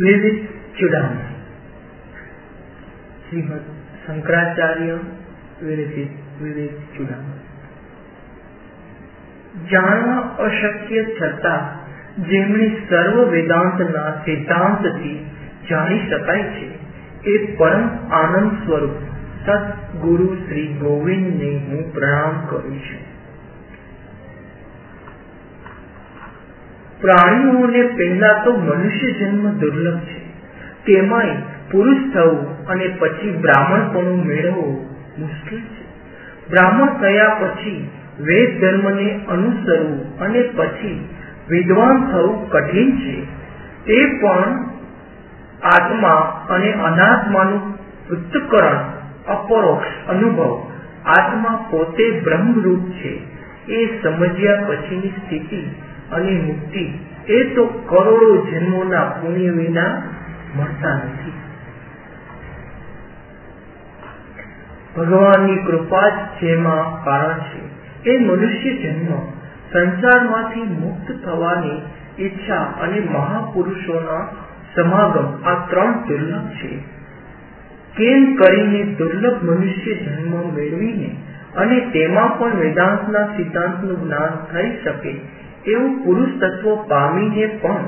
વિવિધ ચુડામણી શ્રીમદ શંકરાચાર્ય વિરચિત વિવેક ચુડામણી જાણવા અશક્ય છતાં જેમણે સર્વ વેદાંતના સિદ્ધાંતથી જાણી શકાય છે, એ પરમ આનંદ સ્વરૂપ સદગુરુ શ્રી ગોવિંદને હું પ્રણામ કરું છું. પ્રાણીઓને પહેલા તો મનુષ્ય જન્મ દુર્લભ છે. તેમાંય પુરુષ થવું અને પછી બ્રાહ્મણપણું મેળવવું મુશ્કેલ છે. બ્રાહ્મણ થયા પછી વેદ ધર્મને અનુસરવું અને પછી વિદ્વાન થવું કઠિન છે. તે પણ આત્મા અને અનાત્માનું પૃથ્થકરણ, અપરોક્ષ અનુભવ. આત્મા પોતે બ્રહ્મરૂપ છે. એ સમજ્યા પછીની સ્થિતિ અને મુક્તિ. એ તો કરોડો જન્મોના પુણ્ય વિના મળતા નથી. ભગવાનની કૃપા જેમાં કારણ છે. એ મનુષ્ય જન્મ સંસારમાંથી મુક્ત થવાની ઈચ્છા અને મહાપુરુષોના સમાગમ આ ત્રણ દુર્લભ છે. કેમ કરીને દુર્લભ મનુષ્ય જન્મ મેળવીને અને તેમાં પણ વેદાંતના સિદ્ધાંતનું જ્ઞાન થઈ શકે એવું પુરુષ તત્વ પામીને પણ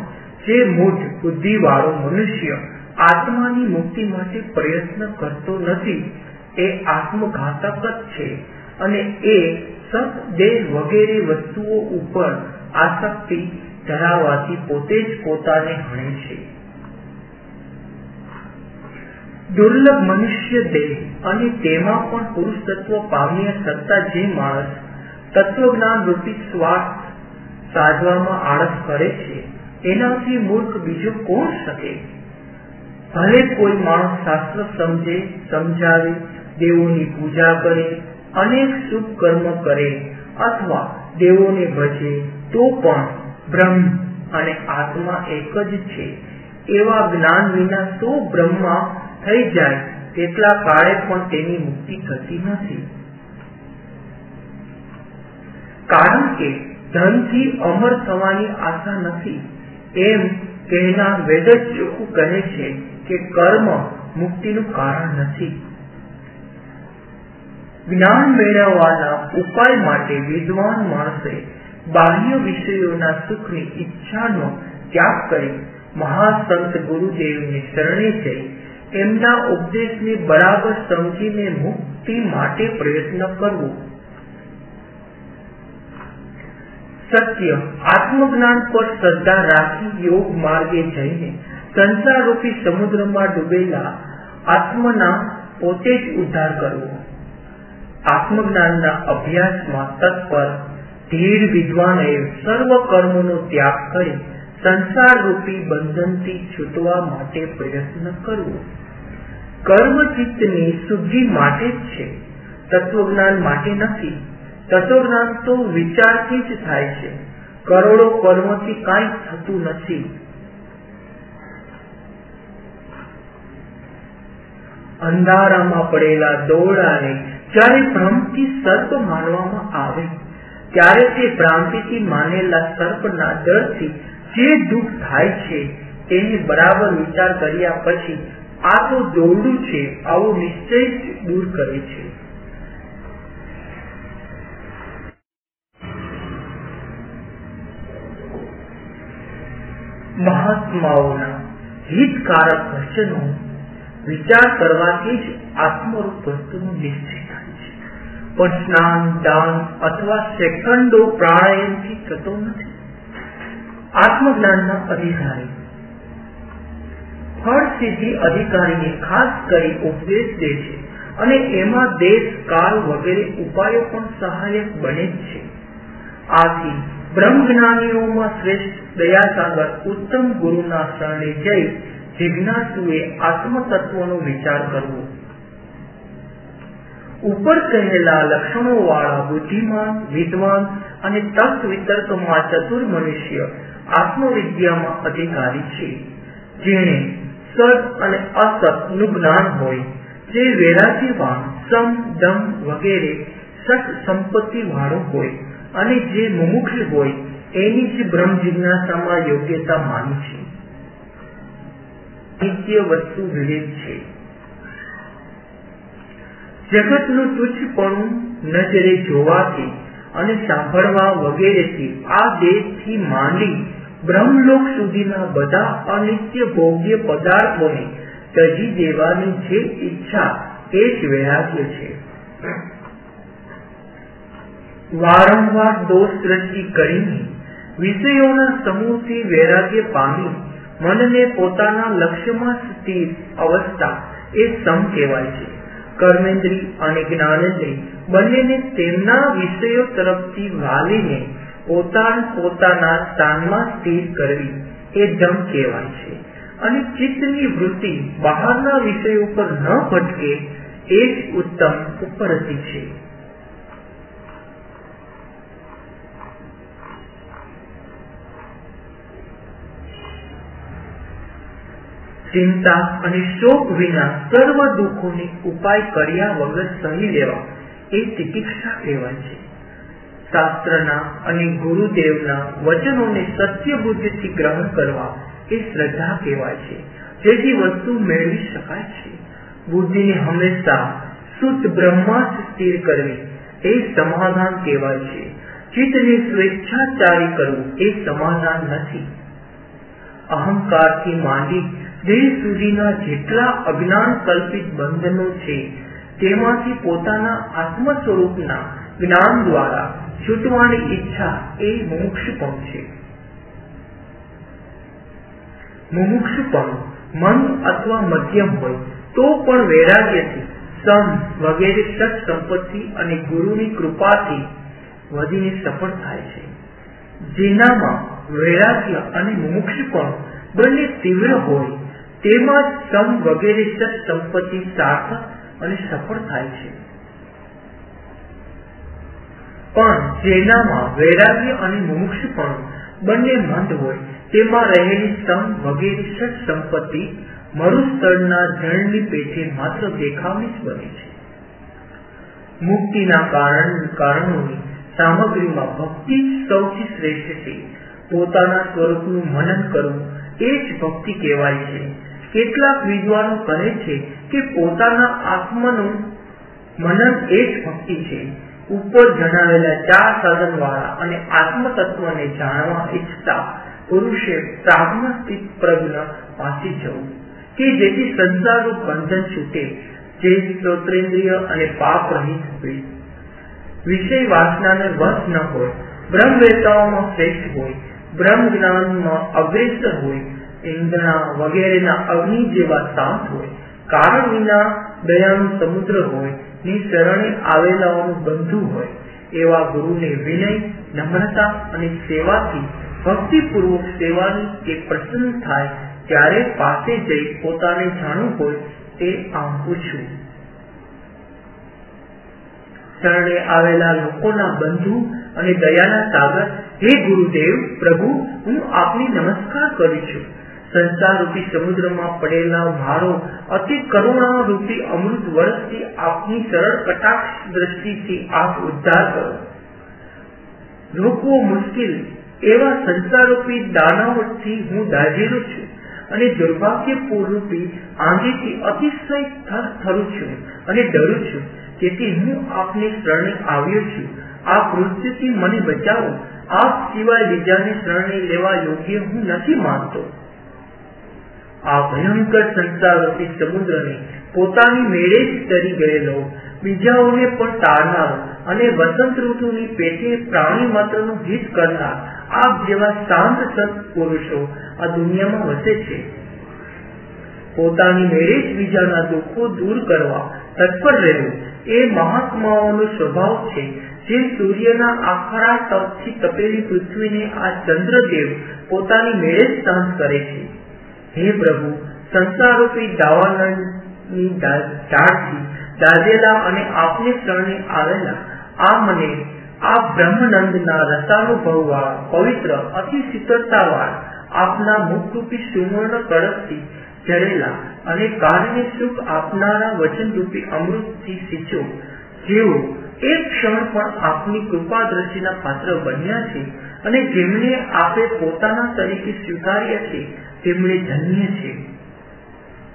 જે મૂઢ બુદ્ધિવાળો મનુષ્ય આત્માની મુક્તિ માટે પ્રયત્ન કરતો નથી, એ આત્મઘાતક જ છે અને એ સત દેહ વગેરે વસ્તુઓ ઉપર આસક્તિ ધરાવવાથી પોતે જ પોતાને હણે છે. દુર્લભ મનુષ્ય દેહ અને તેમાં પણ પુરુષ તત્વ પામ્યા સત્તા જે માણસ તત્વજ્ઞાન રૂપી સ્વાર્થ સાધવામાં આળસ કરે છે, એનાથી મૂર્ખ બીજો કોણ શકે? ભલે કોઈ માણસ શાસ્ત્ર સમજે, સમજાવે, દેવોની પૂજા કરે, અનેક શુભ કર્મ કરે, અથવા દેવોને ભજે, તો પણ બ્રહ્મ અને આત્મા એક જ છે. એવા જ્ઞાન વિના તો બ્રહ્મા થઈ જાય, તેટલા કાળે પણ તેની મુક્તિ થતી નથી. કારણ કે ધનથી અમર થવાની આશા નથી. એમ કહેનાર વેદ કહે છે કે કર્મ મુક્તિનું કારણ નથી. જ્ઞાન મેળવવાના ઉપાય માટે વિદ્વાન માણસે બાહ્ય વિષયોના સુખની ઈચ્છાનો ત્યાગ કરી મહાસંત ગુરુદેવની શરણે જઈ એમના ઉપદેશને બરાબર સમજીને મુક્તિ માટે પ્રયત્ન કરવો સત્ય, આત્મજ્ઞાન પર શ્રદ્ધા રાખી યોગ માર્ગે જઈને સંસાર રૂપી સમુદ્રમાં ડૂબેલા આત્મના પોતે જ ઉદ્ધાર કરવો. આત્મજ્ઞાનના અભ્યાસમાં તત્પર, ધીર વિદ્વાને સર્વ કર્મનો ત્યાગ કરી સંસાર રૂપી બંધનથી છૂટવા માટે પ્રયત્ન કરવો. કર્મ ચિત્તની શુદ્ધિ માટે જ છે. તત્વજ્ઞાન માટે નથી. તત્વજ્ઞાન તો વિચારથી જ થાય છે. કરોડો કર્મથી કાંઈ થતું નથી. અંધારામાં પડેલા દોડાને જ્યારે ભ્રમથી સર્પ માનવામાં આવે, ત્યારે તે ભ્રાંતિથી માનેલા સર્પના ડરથી જે દુઃખ થાય છે, તેની બરાબર વિચાર કર્યા પછી આ તો દોરડું છે, આવો નિશ્ચય દૂર કરે છે. મહાત્માઓના હિતકારક વચનો વિચાર કરવાથી જ આત્મરૂપ વસ્તુનું નિશ્ચય થાય છે. પણ સ્નાન, દાન અથવા સેકન્ડો પ્રાણાયામથી થતો નથી. આત્મજ્ઞાનના અધિકારી. ફળ સિદ્ધિ અધિકારીને ખાસ કરી ઉપદેશ દે છે અને એમાં દેશ કાળ વગેરે ઉપાયો પણ સહાયક બને છે. આથી બ્રહ્મ જ્ઞાનીઓમાં શ્રેષ્ઠ દયાસાગર ઉત્તમ ગુરુના શરણે જઈ જિજ્ઞાસુએ આત્મતત્વનો વિચાર કરવો. ઉપર કહેલા લક્ષણો વાળા બુદ્ધિમાન, વિદ્વાન અને તર્ક વિતર્કમાં ચતુર મનુષ્ય આત્મવિદ્યામાં અધિકારી છે. જેણે સત અને અસતનું જ્ઞાન હોય, જે વૈરાગ્યવાન સમ, દમ વગેરે સત સંપત્તિ વાળો હોય અને જે મુમુક્ષ હોય, એની જ બ્રહ્મ જિજ્ઞાસામાં યોગ્યતા માની છે. નિત્ય વસ્તુ વિવેક છે. જગતનું તુચ્છપણું નજરે જોવાથી અને સાંભળવા વગેરેથી આ દેહથી માંડી બ્રહ્મલોક સુધીના બધા અનિત્ય ભોગ્ય પદાર્થોને તજી દેવાની જે ઈચ્છા એ જ વૈરાગ્ય છે. વારંવાર દોષ દ્રષ્ટિ કરીને વિષયોના સમૂહથી વૈરાગ્ય પામી મનને પોતાના લક્ષ્યમાં સ્થિર અવસ્થા એ સમ કહેવાય છે. કર્મેન્દ્રી અને જ્ઞાનેન્દ્રી બંનેને તેમના વિષયો તરફથી વાલીને પોતાના પોતાના સ્થાનમાં સ્થિર કરવી એ દમ કહેવાય છે. અને ચિત્તની વૃત્તિ બહારના વિષયો પર ન ભટકે એ જ ઉત્તમ ઉપરથી છે. ચિંતા અને શોક વિના સર્વ દુઃખોની ઉપાય કર્યા વગર સહી લેવા એ તિતિક્ષા કહેવાય છે. શાસ્ત્રના અને ગુરુદેવના વચનોને સત્ય બુદ્ધિથી ગ્રહણ કરવા એ શ્રદ્ધા કહેવાય છે. જેથી વસ્તુ મેળવી શકાય છે. બુદ્ધિને હંમેશા શુદ્ધ બ્રહ્મા સ્થિર કરવી એ સમાધાન કહેવાય છે. ચિત્તને સ્વેચ્છાચારી કરવું એ સમાધાન નથી. અહંકારથી માંડી દેહ સુધીના જેટલા અજ્ઞાન કલ્પિત બંધનો છે, તેમાંથી પોતાના આત્મ સ્વરૂપના જ્ઞાન દ્વારા છૂટવાની ઈચ્છા એ મુમુક્ષુપણ છે. મુમુક્ષુપણ મન અથવા મધ્યમ હોય તો પણ વૈરાગ્યથી સમ વગેરે સત સંપત્તિ અને ગુરુની કૃપાથી વધીને સફળ થાય છે. જેનામાં વૈરાગ્ય અને મુમુક્ષુપણ બંને તીવ્ર હોય તેમાં સમ વગેરે સંપત્તિ સાર્થક અને સફળ થાય છે. પણ જેનામાં વૈરાગ્ય અને મુમુક્ષપણ બંને મંદ હોય, તેમાં રહેલી સમ વગેરે સંપત્તિ મરુસ્થળના જળની પેઠે માત્ર દેખાવની જ બને છે. મુક્તિના કારણ કારણોની સામગ્રીમાં ભક્તિ સૌથી શ્રેષ્ઠ છે. પોતાના સ્વરૂપનું મનન કરવું એ જ ભક્તિ કહેવાય છે. કેટલાક વિદ્વાનો કહે છે કે પોતાના આત્માનું મનન એ જ ભક્તિ છે. ઉપર જણાવેલા ચાર સાધન વાળા અને આત્મ તત્વને જાણવા ઈચ્છતા પુરુષે પ્રાગ્મ સ્થિત પ્રજ્ઞ પાછી જવું કે જેથી સંસારનું બંધન છૂટે, જે શ્રોત્રેન્દ્રિય અને પાપ રહિત હોય. વિષય વાસનાને વશ ન હોય બ્રહ્મ વેતાઓમાં શ્રેષ્ઠ હોય બ્રહ્મ જ્ઞાનમાં અગ્રેસર હોય ઇન્દ્રના વગેરેના અગ્નિ જેવા શાંત હોય કારણ વિના દયાનું સમુદ્ર હોયની શરણે આવેલાઓનું બંધુ હોય એવા ગુરુને વિનય નમ્રતા અને સેવાથી ભક્તિપૂર્વક સેવાની કે પ્રસન્ન થાય ત્યારે પાસે જઈ પોતાને જાણવું હોય તે આમ પૂછવું શરણે આવેલા લોકોના બંધુ અને દયાના સાગર, હે ગુરુદેવ પ્રભુ, હું આપની નમસ્કાર કરું છું. સંસાર રૂપી સમુદ્રમાં પડેલા મારો અતિ કરુણા રૂપી અમૃત વર્ષથી આપની સરળ કટાક્ષ દ્રષ્ટિથી આપ ઉદ્ધાર કરો. રોકવો મુશ્કેલ એવા સંસારરૂપી દાનવથી હું દાજેલો છું અને દુર્ભાગ્યપૂર્વરૂપી આંગીથી અતિશય થર, થરું છું અને ડરું છું. તેથી હું આપને શરણે આવ્યો છું. આ મૃત્યુથી મને બચાવો. આપ સિવાય બીજાને શરણે લેવા યોગ્ય હું નથી માનતો. આ ભયંકર સંસારથી સમુદ્રને પોતાની મેળે જ તરી ગયેલો. બીજાઓને પણ તારનારો અને વસંત ઋતુની પેટે પ્રાણી માત્રનું હિત કરનાર આપ જેવા શાંત સંત પુરુષો આ દુનિયામાં વસે છે. પોતાની મેળે જ બીજાના દુઃખો દૂર કરવા તત્પર રહેવું એ મહાત્માઓનો સ્વભાવ છે જે સૂર્યના આખરા તપથી તપેલી પૃથ્વીને આ ચંદ્રદેવ પોતાની મેળે જ શાંત કરે છે. હે પ્રભુ સંસારૂપી દાવાનળની ઝાડથી દાઝેલા અને આપને શરણે આવેલા, આ મને, આ બ્રહ્મનંદના રસાનુભવવાળા પવિત્ર, અતિ શીતળતાવાળ, આપના મુખરૂપી સુવર્ણ કળશથી જરેલા અને કારણે સુખ આપનારા વચનરૂપી અમૃતથી સિંચો. જેઓ એક ક્ષણ પણ આપની કૃપા દ્રષ્ટિના પાત્ર બન્યા છે અને જેમને આપે પોતાના તરીકે સ્વીકાર્યા છે તેમણે ધન્ય છે.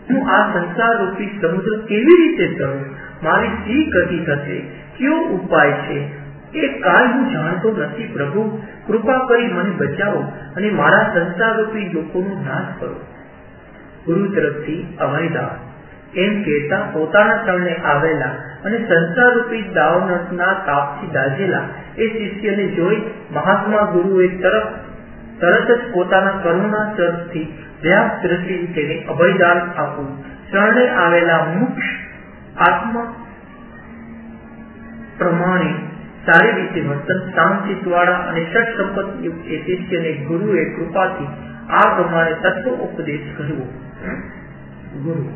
હું આ સંસાર રૂપી સમુદ્ર કેવી રીતે તરું મારી શી ગતિ થશે કયો ઉપાય છે? એ કાલ હું જાણતો નથી, પ્રભુ. કૃપા કરી મને બચાવો અને મારા સંસાર રૂપી લોકોનો નાશ કરો. ગુરુ તરફથી અભયદાસ એમ કહેતા પોતાના ચરણે આવેલા અને સંસાર રૂપી દાવનના તાપથી દાઝેલા એ શિષ્યને જોઈ મહાત્મા ગુરુએ તરફ તરત જ પોતાના કરુણા ચરથી વ્યાપ દ્રષ્ટિ તેને અભયદાન આપવું. શરણે આવેલા મુક્ષ આત્મ પ્રમાણે સારી રીતે વર્તન શાંતિવાળા અને ષટ સંપત્તિ એ શિષ્યને ગુરુએ કૃપાથી આ પ્રમાણે તત્વ ઉપદેશ કર્યો. ગુરુ,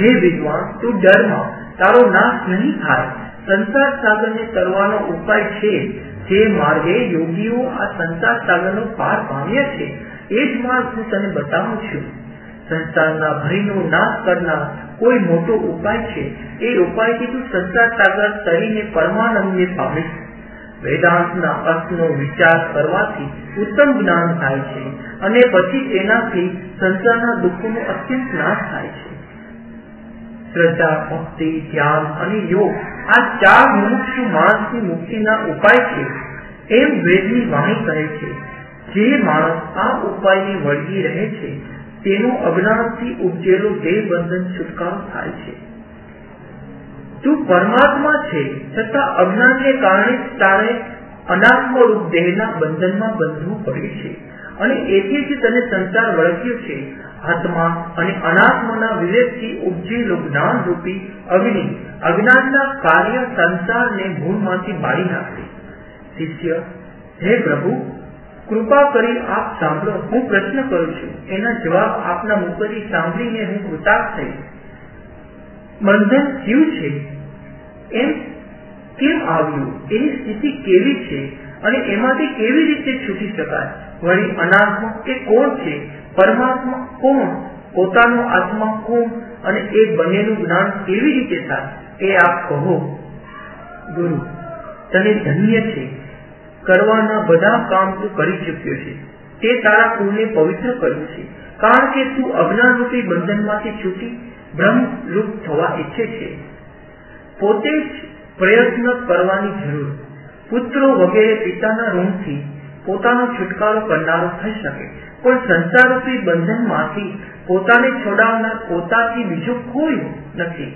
હે વિદ્વાન, તું ડરમાં તારો નાશ નહીં થાય. સંસાર સાગરને તરવાનો ઉપાય છે. જે માર્ગે યોગીઓ આ સંસાર સાગરનો પાર પામ્યા છે, એ જ માર્ગ હું તને બતાવું છું. સંસારના ભયનો નાશ કરનાર કોઈ મોટો ઉપાય છે, એ ઉપાયથી તું સંસાર સાગર તરીને પરમાનંદને પામીશ વેદાંતના અર્થનો વિચાર કરવાથી ઉત્તમ જ્ઞાન થાય છે અને પછી તેનાથી સંસારના દુઃખોનો અત્યંત નાશ થાય છે. શ્રદ્ધા ભક્તિ ધ્યાન અને યોગ આ ચાર મુમુક્ષુ માણસની મુક્તિના ઉપાય છે એમ વેદની વાણી કહે છે જે માણસ આ ઉપાયને વળગી રહે છે તેનો અજ્ઞાનથી ઉપજેલો દેહ બંધન છુટકારો થાય છે તું પરમાત્મા છે છતાં અજ્ઞાનને કારણે તારે અનાત્મ રૂપ દેહના બંધનમાં બંધવું પડે છે અને એથી જ તને સંસાર વળગ્યો છે આત્મા અને અનાત્માના વિવેકથી ઉપજેલો જ્ઞાન રૂપી અગ્નિ, અજ્ઞાનના કાર્ય સંસારને ભૂલમાંથી બાળી નાખે. શિષ્ય, હે પ્રભુ, કૃપા કરી આપ સાંભળો. હું પ્રશ્ન કરું છું. એના જવાબ આપના મુખથી સાંભળીને હું કૃતાર્થ થઈ. બંધન થયું છે? એમ કેમ આવ્યું? એની સ્થિતિ કેવી છે? અને એમાંથી કેવી રીતે છૂટી શકાય? વળી અનાત્મા એ કોણ છે? પરમાત્મા કોણ? પોતાનો આત્મા કોણ? અને એ બંનેનું જ્ઞાન કેવી રીતે થાય? એ આપ કહો. ગુરુ, તને ધન્ય છે. કરવાના બધા કામ તું કરી ચૂક્યો છે. તે તારા કુળને પવિત્ર કર્યું છે. કારણ કે તું અજ્ઞાનરૂપી બંધનમાંથી છૂટી બ્રહ્મરૂપ થવા ઈચ્છે છે. પોતે જ પ્રયત્ન કરવાની જરૂર. પુત્રો વગેરે પિતાના ઋણથી પોતાનો છુટકારો કરનારો થઈ શકે. પણ સંસારરૂપી બંધનમાંથી પોતાને છોડાવનાર પોતાથી બીજું કોઈ નથી.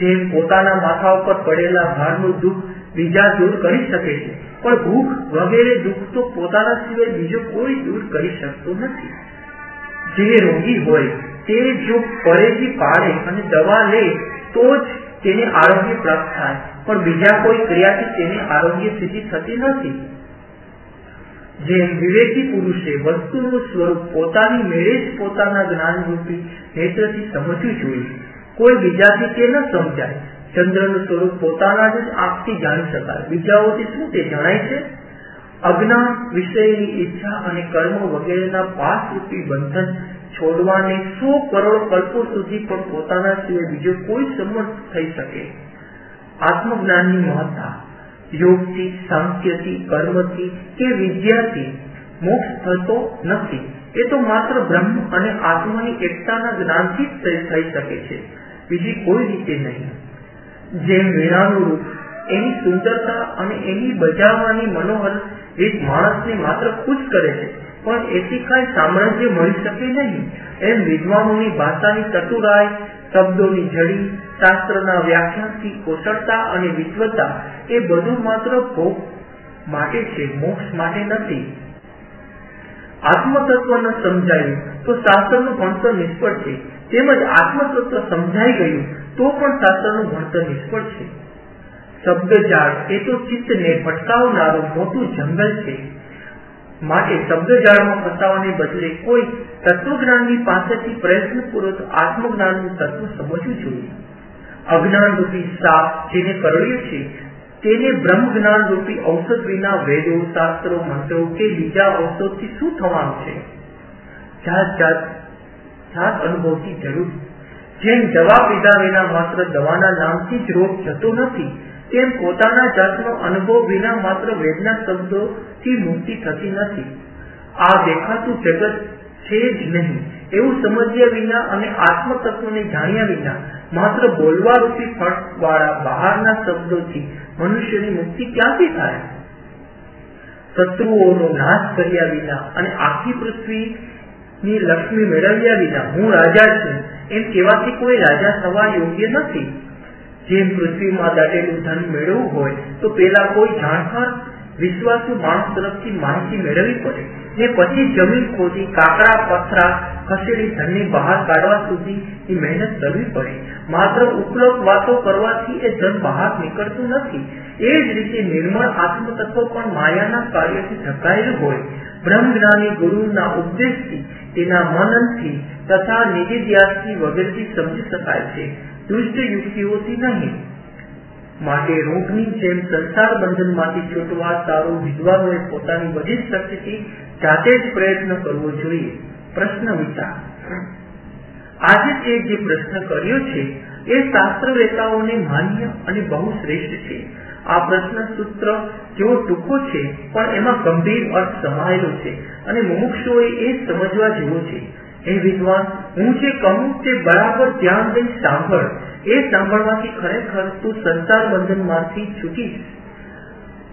જે પોતાના માથા ઉપર પડેલા ભારનું દુઃખ બીજા દૂર કરી શકે છે, પણ ભૂખ વગેરે દુઃખ તો પોતાના સિવાય બીજો કોઈ દૂર કરી શકતો નથી. જે રોગી હોય તે જો પરેજી પાડે અને દવા લે, તો જ તેને આરોગ્ય પ્રાપ્ત થાય, પણ બીજા કોઈ ક્રિયાથી તેને આરોગ્ય સ્થિતિ થતી નથી. જેમ વિવેકી પુરુષે વસ્તુનું સ્વરૂપ પોતાની મેળે જ પોતાના જ્ઞાનરૂપી નેત્રથી સમજવું જોઈએ. કોઈ બીજાથી તે ન સમજાય. ચંદ્રનું સ્વરૂપ પોતાના જ આપથી જાણી શકાય. બીજાઓથી શું તે જણાય છે? અજ્ઞાન વિષયની ઈચ્છા અને કર્મ વગેરેના પાસ રૂપી બંધન છોડવાને સો કરોડ કલ્પો સુધી પણ પોતાના સિવાય બીજો કોઈ સમર્થ થઈ શકે. આત્મજ્ઞાનની મહત્તા યોગથી, સાંખ્યથી, કર્મથી કે વિદ્યાથી મોક્ષ થતો નથી. એ તો માત્ર બ્રહ્મ અને આત્માની એકતાના જ્ઞાનથી જ થઈ શકે છે. બીજી કોઈ રીતે નહીં. જેમ વીણાનું રૂપ એની સુંદરતા અને એની બજાવવાની મનોહર રીત માણસને માત્ર ખુશ કરે છે, પણ એથી કઈ સામ્રાજ્ય મળી શકે નહીં. એમ વિદ્વાનોની ભાષાની ચતુરાઈ શબ્દોની જડી, શાસ્ત્રના વ્યાખ્યાનથી કુશળતા અને વિશ્વતા એ બધું માત્ર ભોગ માટે છે, મોક્ષ માટે નથી. આત્મતત્વ ન સમજાયું તો શાસ્ત્રનું ભણતર નિષ્ફળ છે. તેમજ આત્મતત્વ સમજાઈ ગયું તો પણ શાસ્ત્રનું ભણતર નિષ્ફળ છે. શબ્દજાળ એ તો ચિત્તને ભટકાવનારું મોટું જંગલ છે. માટે શબ્દજાળમાં ફસાવાને બદલે કોઈ તત્વજ્ઞાનની પાસેથી પ્રયત્નપૂર્વક આત્મજ્ઞાનનું તત્વ સમજવું જોઈએ. અજ્ઞાન રૂપી સાપ જેને કરડ્યો છે તેને બ્રહ્મ જ્ઞાન રૂપી ઔષધ વિના વેદો, શાસ્ત્રો, મંત્રો કે બીજા ઔષધથી શું થવાનું છે? જાત જાત જાત અનુભવથી જરૂર. જેમ દવા પીધા વિના માત્ર દવાના નામથી જ રોગ જતો નથી તેમ પોતાના જાતનો અનુભવ વિના માત્ર વેદના શબ્દોથી મુક્તિ થતી નથી. આ દેખાતું જગત છે જ નહીં. એવું સમજ્યા વિના અને આત્મ તત્વને જાણ્યા વિના માત્ર બોલવા રૂપી ફળ વાળા બહારના શબ્દોથી મનુષ્યની મુક્તિ ક્યાંથી થાય? શત્રુઓનો નાશ કર્યા વિના અને આખી પૃથ્વીની લક્ષ્મી મેળવ્યા વિના હું રાજા છું. એમ કહેવાથી કોઈ રાજા થવા યોગ્ય નથી. જેમ પૃથ્વીમાં દાટેલું ધન મેળવવું હોય, તો પેલા કોઈ જાણકાર વિશ્વાસુ માણસ તરફથી માહિતી મેળવવી પડે. ને પછી જમીન ખોદી, કાકડા, પથરા, ખસેડી ધનને બહાર કાઢવા સુધી મહેનત કરવી પડે. માત્ર ઉપલબ્ધ વાતો કરવાથી એ ધન બહાર નીકળતું નથી. એ જ રીતે નિર્મળ આત્મતત્વ પણ માયાના કાર્યથી ઢકાયેલું હોય. બ્રહ્મ જ્ઞાની ગુરુના ઉપદેશથી, તેના મનનથી તથા નિધિ વગેરેથી સમજી શકાય છે. દુષ્ટ યુક્તિઓથી નહીં. માટે રોગની જેમ સંસાર બંધનમાંથી છૂટવા સારો વિદ્વાનોએ પોતાની બધી શક્તિથી જાતે જ પ્રયત્ન કરવો જોઈએ. પ્રશ્ન વિચાર. આજે તે જે પ્રશ્ન કર્યો છે, એ શાસ્ત્રવેતાઓને માન્ય અને બહુ શ્રેષ્ઠ છે. આ પ્રશ્ન સૂત્ર જેવો ટૂંકો છે, પણ એમાં ગંભીર અર્થ સમાયેલો છે અને મુમુક્ષુઓએ એ સમજવા જેવો છે. એ વિદ્વાન હું જે કહું તે બરાબર ધ્યાન દઈ સાંભળ. એ સાંભળવાથી ખરેખર તું સંસાર બંધનમાંથી છૂટીશ.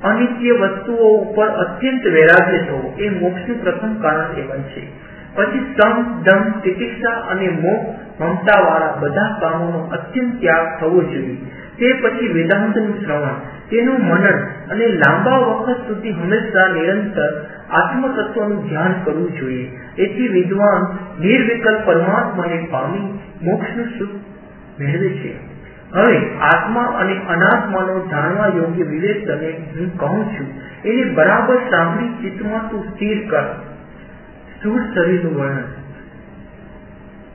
અનિત્ય વસ્તુઓ ઉપર અત્યંત વૈરાગ્ય થવો એ મોક્ષનું પ્રથમ કારણ કહેવાય છે. પછી સમ દમ, તિતિક્ષા અને મોહ મમતા વાળા બધા કામોનો અત્યંત ત્યાગ થવો જોઈએ. તે પછી વેદાંતનું શ્રવણ. તેનું મનન અને લાંબા વખત સુધી હંમેશા નિરંતર આત્મ તત્વનું ધ્યાન કરવું જોઈએ. એથી વિદ્વાન નિર્વિકલ્પ પરમાત્માને પામી મોક્ષનું સુખ મેળવે છે. હવે આત્મા અને અનાત્માનો જાણવા યોગ્ય વિવેક તને હું કહું છું. એને બરાબર સાંભળી ચિત્તમાં તું સ્થિર કર. સ્થૂળ શરીરનું વર્ણન.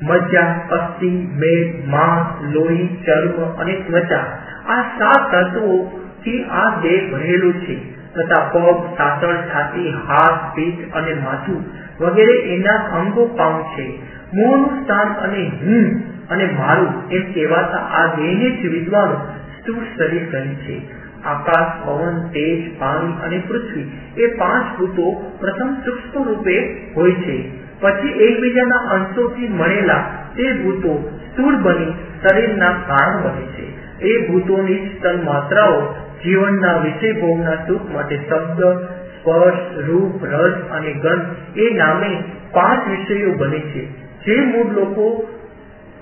મજ્જા, અસ્થિ, મેદ, માંસ, લોહી, ચર્મ અને ત્વચા આ સાત તત્વો થી આ દેહ ભરેલું છે. તથા પગ સાતળ છાતી, હાથ, પીઠ અને માથું વગેરે એના અંગો પાઉં છે. મોહનું સ્થાન અને હું અને મારું એમ કહેવાતા આ દેહને જ વિદ્વાનો સ્થૂળ શરીર કહે છે. આકાશ, પવન, તેજ, પાણી અને પૃથ્વી એ પાંચ ભૂતો પ્રથમ સૂક્ષ્મ રૂપે હોય છે. પછી એકબીજાના અંશોથી મળેલા તે ભૂતો સ્થૂળ બની શરીરના કારણ બને છે. એ ભૂતોની તન માત્રાઓ જીવનના વિષય ભોગના સુખ માટે શબ્દ, સ્પર્શ, રૂપ, રસ અને ગંધ એ નામે પાંચ વિષયો બને છે. જે મૂળ લોકો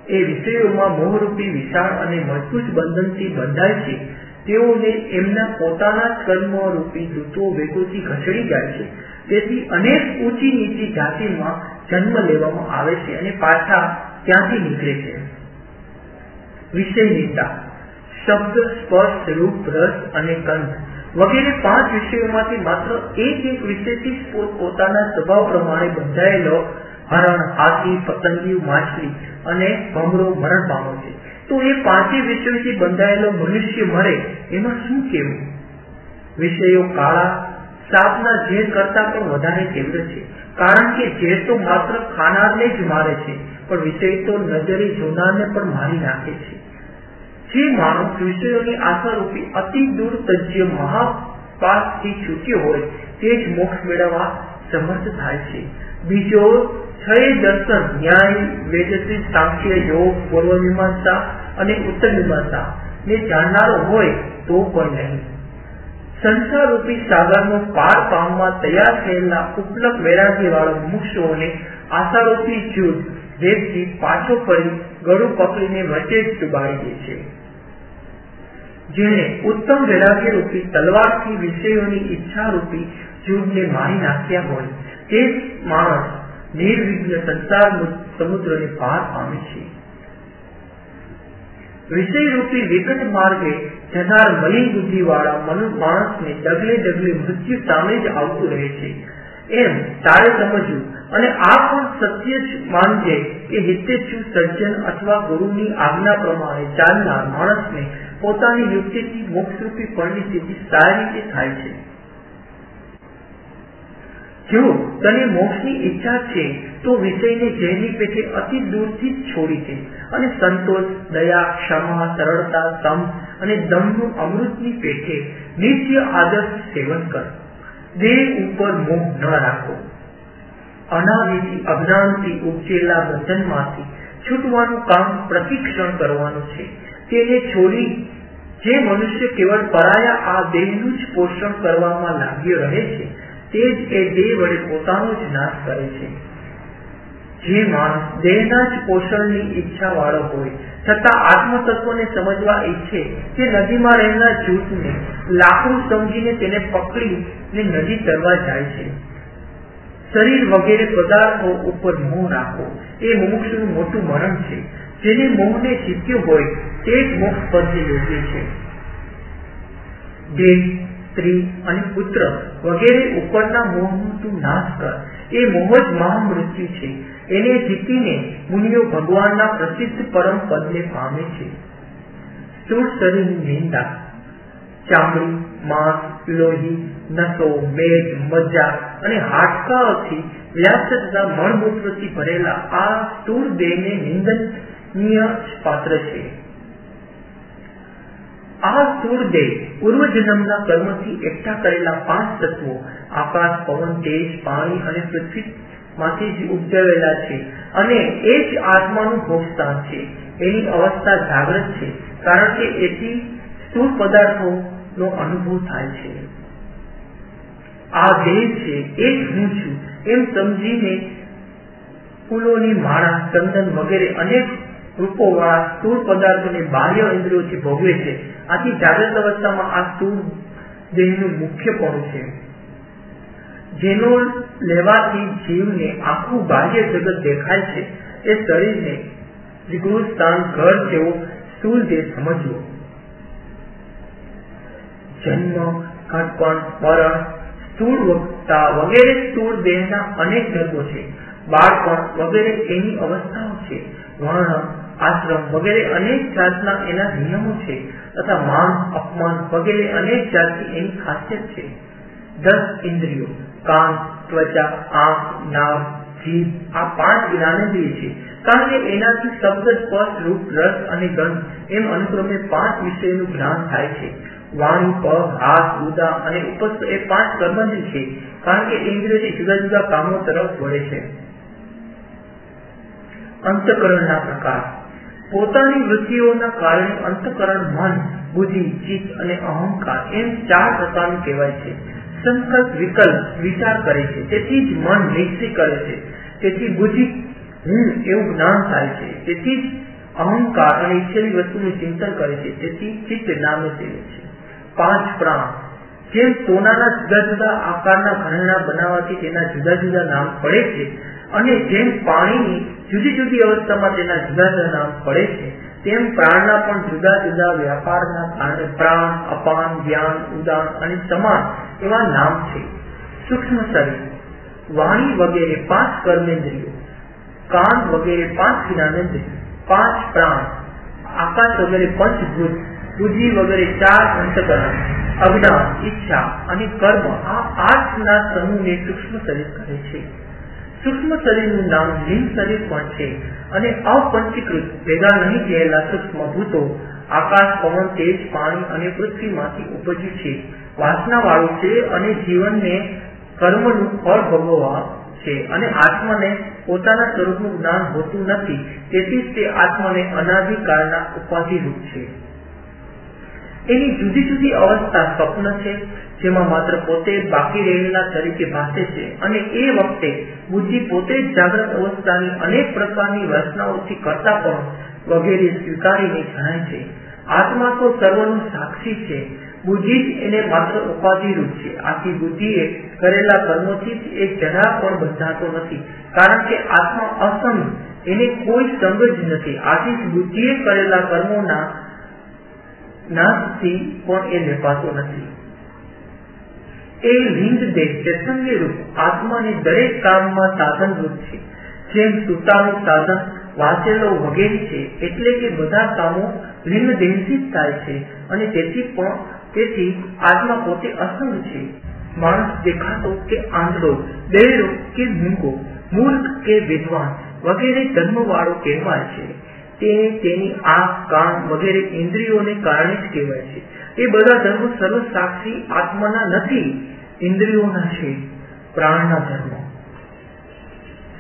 એ વિષયોમાં મોહરૂપી, વિશાળ અને મજબૂત બંધનથી બંધાય છે. તેઓને એમના પોતાના કર્મ રૂપી દૂતો વેગોથી ઘસડી જાય છે. તેથી અનેક ઊંચી નીચી જાતિમાં જન્મ લેવામાં આવે છે અને પાછા ત્યાંથી નીકળે છે. વિષય નિંદા. શબ્દ, સ્પર્શ, રૂપ, રસ અને ગંધ વગેરે પાંચ વિષયોમાંથી માત્ર એક એક વિષયથી પોતાના સ્વભાવ પ્રમાણે બંધાયેલો હરણ, હાથી, પતંગિયું, માછલી અને ભમરો, મરણ પામો છે. તો એ પાંચે વિષયોથી બંધાયેલો મનુષ્ય મરે, એમાં શું કેવું વિષયો કાળા સાપના ઝેર કરતા પણ વધારે તીવ્ર છે. કારણ કે ઝેર તો માત્ર ખાનારને જ મારે છે, પણ વિષય તો નજરે જોનારને પણ મારી નાખે છે. જે માણસ વિષયોની આશારૂપી અતિ દૂર તજ્ય મહાપાસથી છૂટ્યો હોય તે જ મોક્ષ મેળવવા સમર્થ થાય છે. બીજો છ દર્શન ન્યાય, વેદથી સાંખ્ય યોગ, પૂર્વ મીમાંસા અને ઉત્તર મીમાંસા. ને જાણનારો હોય તો પણ નહીં. સંસાર રૂપી સાગરનો પાર પામવા તૈયાર થયેલા ઉપલબ્ધ વૈરાગ્ય વાળા મુક્ષોને આશારૂપી જૂથ વેદથી પાછો ફરી ગળું પકડીને વચ્ચે જ ડુબાડી દે છે. જેને ઉત્તમ વૈરાગ્ય રૂપી તલવારથી વિષયોની ઈચ્છા રૂપી જૂથને મારી નાખ્યા હોય તે માણસ નિર્વિઘ્ન સંસાર સમુદ્રને પાર પામે છે. વિષય રૂપી વિકટ માર્ગે જનાર મલિન બુદ્ધિ વાળા માણસને ડગલે ડગલે મૃત્યુ સામે જ આવતું રહે છે. એમ તારે સમજવું અને આ પણ સત્ય જ માનજે કે હિતેચ્છુ સજ્જન અથવા ગુરુની આજ્ઞા પ્રમાણે ચાલનાર માણસને પોતાની યુક્તિથી મોક્ષરૂપી ફળની સિદ્ધિ સારી રીતે થાય છે. જો તને મોક્ષની ઈચ્છા છે, તો વિષયને જેની પેઠે અતિ દૂરથી જ છોડી દે અને સંતોષ, દયા, ક્ષમા, સરળતા સમ અને દમનું અમૃતની પેઠે નિત્ય આદર્શ સેવન કર. દેહ ઉપર મોહ ન રાખો. અનાદિથી, અજ્ઞાનથી ઉપજેલા બંધનમાંથી છૂટવાનું કામ પ્રતિક્ષણ કરવાનું છે. તેને છોડી જે મનુષ્ય કેવળ પરાયા આ દેહનું જ પોષણ કરવામાં લાગ્યો રહે છે, તે જ એ દેહ વડે પોતાનો જ નાશ કરે છે. જે માણસ દેહના જ પોષણની ઈચ્છા વાળો હોય, છતાં આત્મતત્વને સમજવા ઈચ્છે તે નદીમાં રહેલા જૂથને, લાકડું સમજીને તેને પકડીને નદી તરવા જાય છે. શરીર વગેરે પદાર્થો ઉપર મોહ રાખવો એ મુમુક્ષનું મોટું મરણ છે. જેને મોહને જીત્યો હોય તે જ મોક્ષ પદને યોગ્ય છે. દેહ, સ્ત્રી અને પુત્ર વગેરે ઉપરના મોહનું તું નાશ કર. એ મોહ જ મહામૃત્યુ છે. એને જીતીને મુનિઓ ભગવાનના પ્રસિદ્ધ પરમ પદને પામે છે. સ્થૂળ શરીરની નિંદા. ચામડી, માંસ, લોહી, નસો, મેદ મજ્જા અને હાડકાઓથી વ્યાસ તથા મળમૂત્રથી ભરેલા આ સ્થૂળ દેહને નિંદનીય પાત્ર છે આ દેહ પૂર્વજન્મના કર્મથી એકઠા કરેલા પાંચ તત્વો આકાશ પવન તેજ પાણી અને પૃથ્વી માંથી જ ઉપજાવેલા છે અને એ જ આત્માનું ભોગસ્થાન છે એની અવસ્થા જાગૃત છે કારણ કે એથી સ્થૂળ પદાર્થો નો અનુભવ થાય છે આ દેહ છે એ જ હું છું એમ સમજીને ફૂલોની માળા ચંદન વગેરે અનેક રૂપો વાળા સ્થૂળ પદાર્થોને બાહ્ય ઇન્દ્રિયોથી ભોગવે છે. આથી જાગ્રત અવસ્થામાં આ સ્થૂળ દેહનું પણ છે. જેનો લેવાથી જીવને આખું બાહ્ય જગત દેખાય છે, એ શરીરને વિગૃહ સ્થાન, ઘર જેવો સ્થૂળ દેહ સમજવો. જન્મ ઘટપણ મરણ, સ્થૂળ વક્તા વગેરે સ્થૂળ દેહના અનેક ધર્મો છે. બાળપણ વગેરે એની અવસ્થાઓ છે. વર્ણ આશ્રમ વગેરે અનેક જાતના એના નિયમો છે તથા માન, અપમાન વગેરે અનેક જાતની એની ખાસિયત છે. દસ ઇન્દ્રિયો, કાન, ત્વચા, આંખ નાક જીભ, આ પાંચ જ્ઞાનેન્દ્રિય છે. કારણ કે એનાથી શબ્દ, સ્પર્શ, રૂપ, રસ અને ગંધ એમ અનુક્રમે પાંચ વિષયનું જ્ઞાન થાય છે. વાણી, પગ, હાથ ઉદા અને ઉપસ્થ એ પાંચ કર્મંદ્રી છે. કારણ કે ઇન્દ્રિયોથી જુદા જુદા કામો તરફ વળે છે. અંતકરણના પ્રકાર. પોતાની વૃત્તિઓના કારણે અંતકરણ મન, બુદ્ધિ, ચિત્ત અને અહંકાર એમ ચાર પ્રકારનું કહેવાય છે. સંકલ્પ, વિકલ્પ, વિચાર કરે છે. તેથી જ મન નિશ્ચય કરે છે. તેથી બુદ્ધિ, હું એવું જ્ઞાન થાય છે. તેથી જ અહંકાર અને ઈચ્છેલી વસ્તુનું ચિંતન કરે છે. તેથી ચિત્ત નામે સેવે છે. પાંચ પ્રાણ. જેમ સોનાના જુદા જુદા આકારના ઘરેણા બનાવવાથી તેના જુદા જુદા નામ પડે છે. અને જેમ પાણીની જુદી જુદી અવસ્થામાં તેના જુદા જુદા નામ પડે છે, તેમ પ્રાણના પણ જુદા જુદા વ્યાપારના કારણે પ્રાણ, અપાન, જ્ઞાન, ઉદાન અને સમાન એવા નામ છે. સૂક્ષ્મ શરીર, વાણી વગેરે પાંચ કર્મેન્દ્રિયો, કાન વગેરે પાંચ જ્ઞાનેન્દ્રિયો પાંચ પ્રાણ, આકાશ વગેરે પંચભૂત, બુદ્ધિ વગેરે ચાર અંતકરણ, અજ્ઞાન, ઈચ્છા અને કર્મ આ આઠ ના સમૂહને સૂક્ષ્મ શરીર કહે છે. સૂક્ષ્મ શરીરનું નામ લિંગ શરીર પણ છે અને અપંચીકૃત ભેગા નહીં થયેલા સૂક્ષ્મ ભૂતો આકાશ, પવન, તેજ, પાણી અને પૃથ્વીમાંથી ઉપજ્યું છે. વાસના વાળું છે અને જીવનને કર્મનું ફળ ભોગવવા છે અને આત્માને પોતાના સ્વરૂપનું જ્ઞાન હોતું નથી. તેથી જ તે આત્માને અનાધિકાળના ઉપાધિ રૂપ છે. એની જુદી જુદી અવસ્થા સ્વપ્ન છે, જેમાં માત્ર પોતે બાકી રહેલા તરીકે ભાસે છે અને એ વખતે બુદ્ધિ પોતે જ જાગ્રત અવસ્થાની અનેક પ્રકારની રચનાઓથી કરતા પણ વગેરે સ્વીકારીને જણાય છે. આત્મા તો સર્વનું સાક્ષી છે. બુદ્ધિ જ એને માત્ર ઉપાધિરૂપ છે. આથી બુદ્ધિએ કરેલા કર્મોથી જ એ જરા પણ બંધાતો નથી. કારણ કે આત્મા અસંગ, એને કોઈ સંગ જ નથી. આથી જ બુદ્ધિએ કરેલા કર્મોના નાશથી પણ એ લેપાતો નથી એ લિંગ દેહ ચેતન્ય રૂપ આત્માને દરેક કામમાં સાધન રૂપ છે જેમ સુતાનું સાધન વાંચેલો વગેરે છે એટલે કે બધા કામો લિંગ દેહથી જ થાય છે અને તેથી પણ તેથી આત્મા પોતે અસંગ છે માણસ દેખાતો કે આંધળો બહેરો કે મૂંગો મૂર્ખ કે વિદ્વાન વગેરે ધર્મ વાળો કહેવાય છે તે તેની આંખ, કાન વગેરે ઇન્દ્રિયોને કારણે જ કહેવાય છે. એ બધા ધર્મો સર્વ સાક્ષી આત્માના નથી, ઇન્દ્રિયોના છે, પ્રાણના ધર્મો.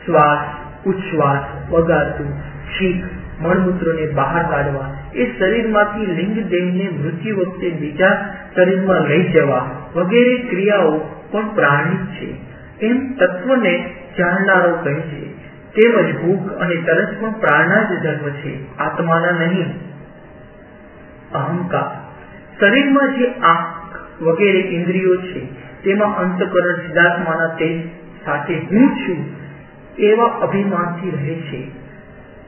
શ્વાસ, ઉચ્છ્વાસ વગાડતું શીખ મળમૂત્રોને બહાર કાઢવા, એ શરીરમાંથી લિંગ દેહને મૃત્યુ વખતે બીજા શરીરમાં લઈ જવા વગેરે ક્રિયાઓ પણ પ્રાણિક છે. એમ તત્વને જાણનારો કહે છે. તેમજ ભૂખ અને તરસ પણ પ્રાણના જ ધર્મ છે, આત્માના નહીં. અહંકાર. શરીરમાં જે આંખ વગેરે ઇન્દ્રિયો છે, તેમાં અંતકરણ સિદ્ધાત્માના તેજ સાથે હું છું, એવા અભિમાનથી રહે છે.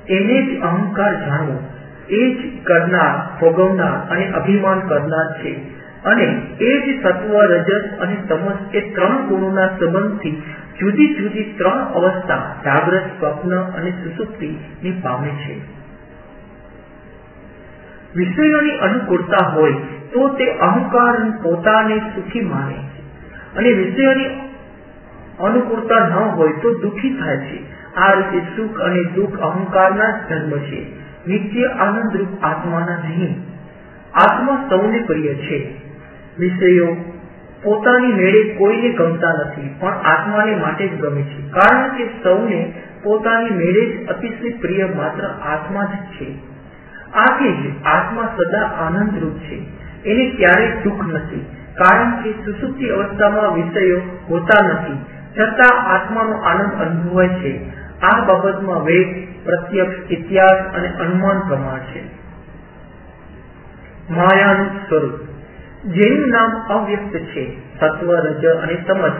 એને જ અહંકાર જાણવો. એ જ કરનાર, ભોગવનાર અને અભિમાન કરનાર છે. અને એ જ સત્વ રજસ અને તમસ એ ત્રણ ગુણોના સંબંધથી જુદી જુદી ત્રણ અવસ્થા, જાગ્રત, સ્વપ્ન અને સુસુપ્તિ ની પામે છે. વિષયોની અનુકૂળતા હોય તો તે અહંકાર પોતાને સુખી માને અને વિષયોની અનુકૂળતા ન હોય તો દુઃખી થાય છે. આ રીતે સુખ અને દુઃખ અહંકારના ધર્મ છે. નિત્ય આનંદરૂપ આત્માના નહીં. આત્મા સૌને પ્રિય છે. વિષયો પોતાની મેળે કોઈને ગમતા નથી, પણ આત્માને માટે જ ગમે છે. કારણ કે સૌને પોતાની મેળે જ અતિશય પ્રિય માત્ર આત્મા જ છે. આથી જ આત્મા સદા આનંદરૂપ છે. એને ક્યારેય દુઃખ નથી, કારણ કે સુસુપ્તિ અવસ્થામાં વિષયો હોતા નથી. છતાં આત્માનો આનંદ અનુભવાય છે. આ બાબતમાં વેદ, પ્રત્યક્ષ, ઇતિહાસ અને અનુમાન પ્રમાણ છે. માયાનું સ્વરૂપ. જેનું નામ અવ્યક્ત છે, સત્વ, રજ અને તમસ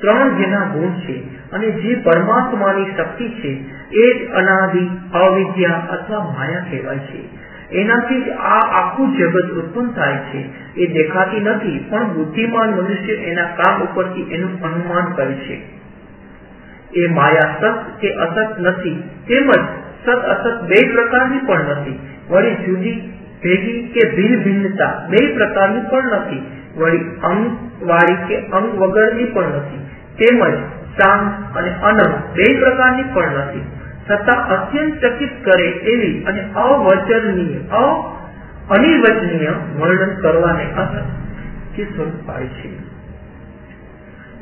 ત્રણ જેના ગુણ છે અને જે પરમાત્માની શક્તિ છે, એ જ અનાદિ, અવિદ્યા અથવા માયા કહેવાય છે. એનાથી જ આ આખું જગત ઉત્પન્ન થાય છે. એ દેખાતી નથી, પણ બુદ્ધિમાન મનુષ્ય એના કામ ઉપરથી એનું અનુમાન કરે છે. એ માયા સત કે અસત નથી, તેમજ સત અસત બે પ્રકારની પણ નથી. વળી જુદી ભેગી કે ભિન્ન ભિન્નતા, બે પ્રકારની પણ નથી. વળી અંગ વાળી કે અંગ વગરની પણ નથી. તેમજ સાંગ અને અનંગ બે પ્રકારની પણ નથી. છતાં અત્યંત ચકિત કરે એવી અને અવચનીય અનિવચનીય વર્ણન કરવાને અસર કે સ્વરૂપ પાડે છે.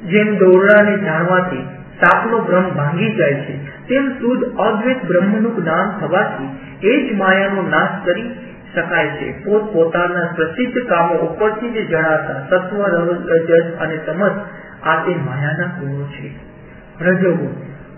જેમ દોરડાને જાણવાથી સાપનો ભ્રમ ભાંગી જાય છે, તેમ શુદ્ધ અદ્વૈત બ્રહ્મનું જ્ઞાન થવાથી એ જ માયાનો નાશ કરી શકાય છે. પોત પોતાના પ્રસિદ્ધ કામો ઉપરથી જે જણાતા સત્વ રજસ અને તમસ આ તે માયાના ગુણો છે. રજોગુણ.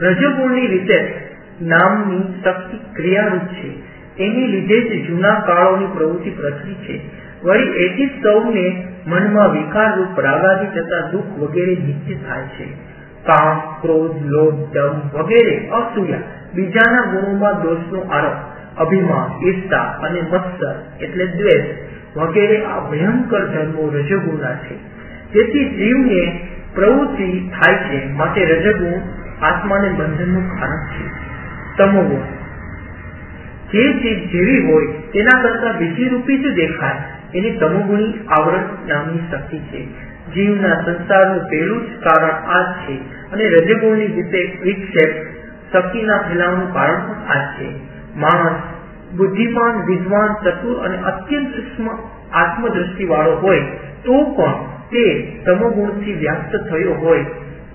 રજોગુણની રીતે નામની શક્તિ ક્રિયારૂપ છે. એની લીધે જ જૂના કાળોની પ્રવૃત્તિ પ્રસરી છે. વળી એથી સૌને મનમાં વિકારરૂપ રાગાદી તથા દુઃખ વગેરે નિત્ય થાય છે. કામ, ક્રોધ, લોભ, દમ વગેરે અસૂયા બીજાના ગુણોમાં દોષનો આરોપ અભિમાન, ઈર્ષા અને મત્સર એટલે દ્વેષ વગેરે આ ભયંકર ધર્મો રજગુણના છે. તેથી જીવને પ્રવૃત્તિ થાય છે માટે રજગુણ આત્માને બંધનનું કારણ છે. તમોગુણ જે ચીજ જેવી હોય તેના કરતા બીજી રૂપી જ દેખાય. એની તમોગુણી આવરણ નામની શક્તિ છે. જીવના સંસારનું પહેલું જ કારણ આ છે અને રજગુણની રીતે વિક્ષેપ શક્તિના ફેલાવાનું કારણ પણ આ છે. માણસ, બુદ્ધિમાન, વિદ્વાન, ચતુર અને અત્યંત સૂક્ષ્મ આત્મદ્રષ્ટિ વાળો હોય તો પણ તે તમોગુણથી વ્યાપ્ત થયો હોય.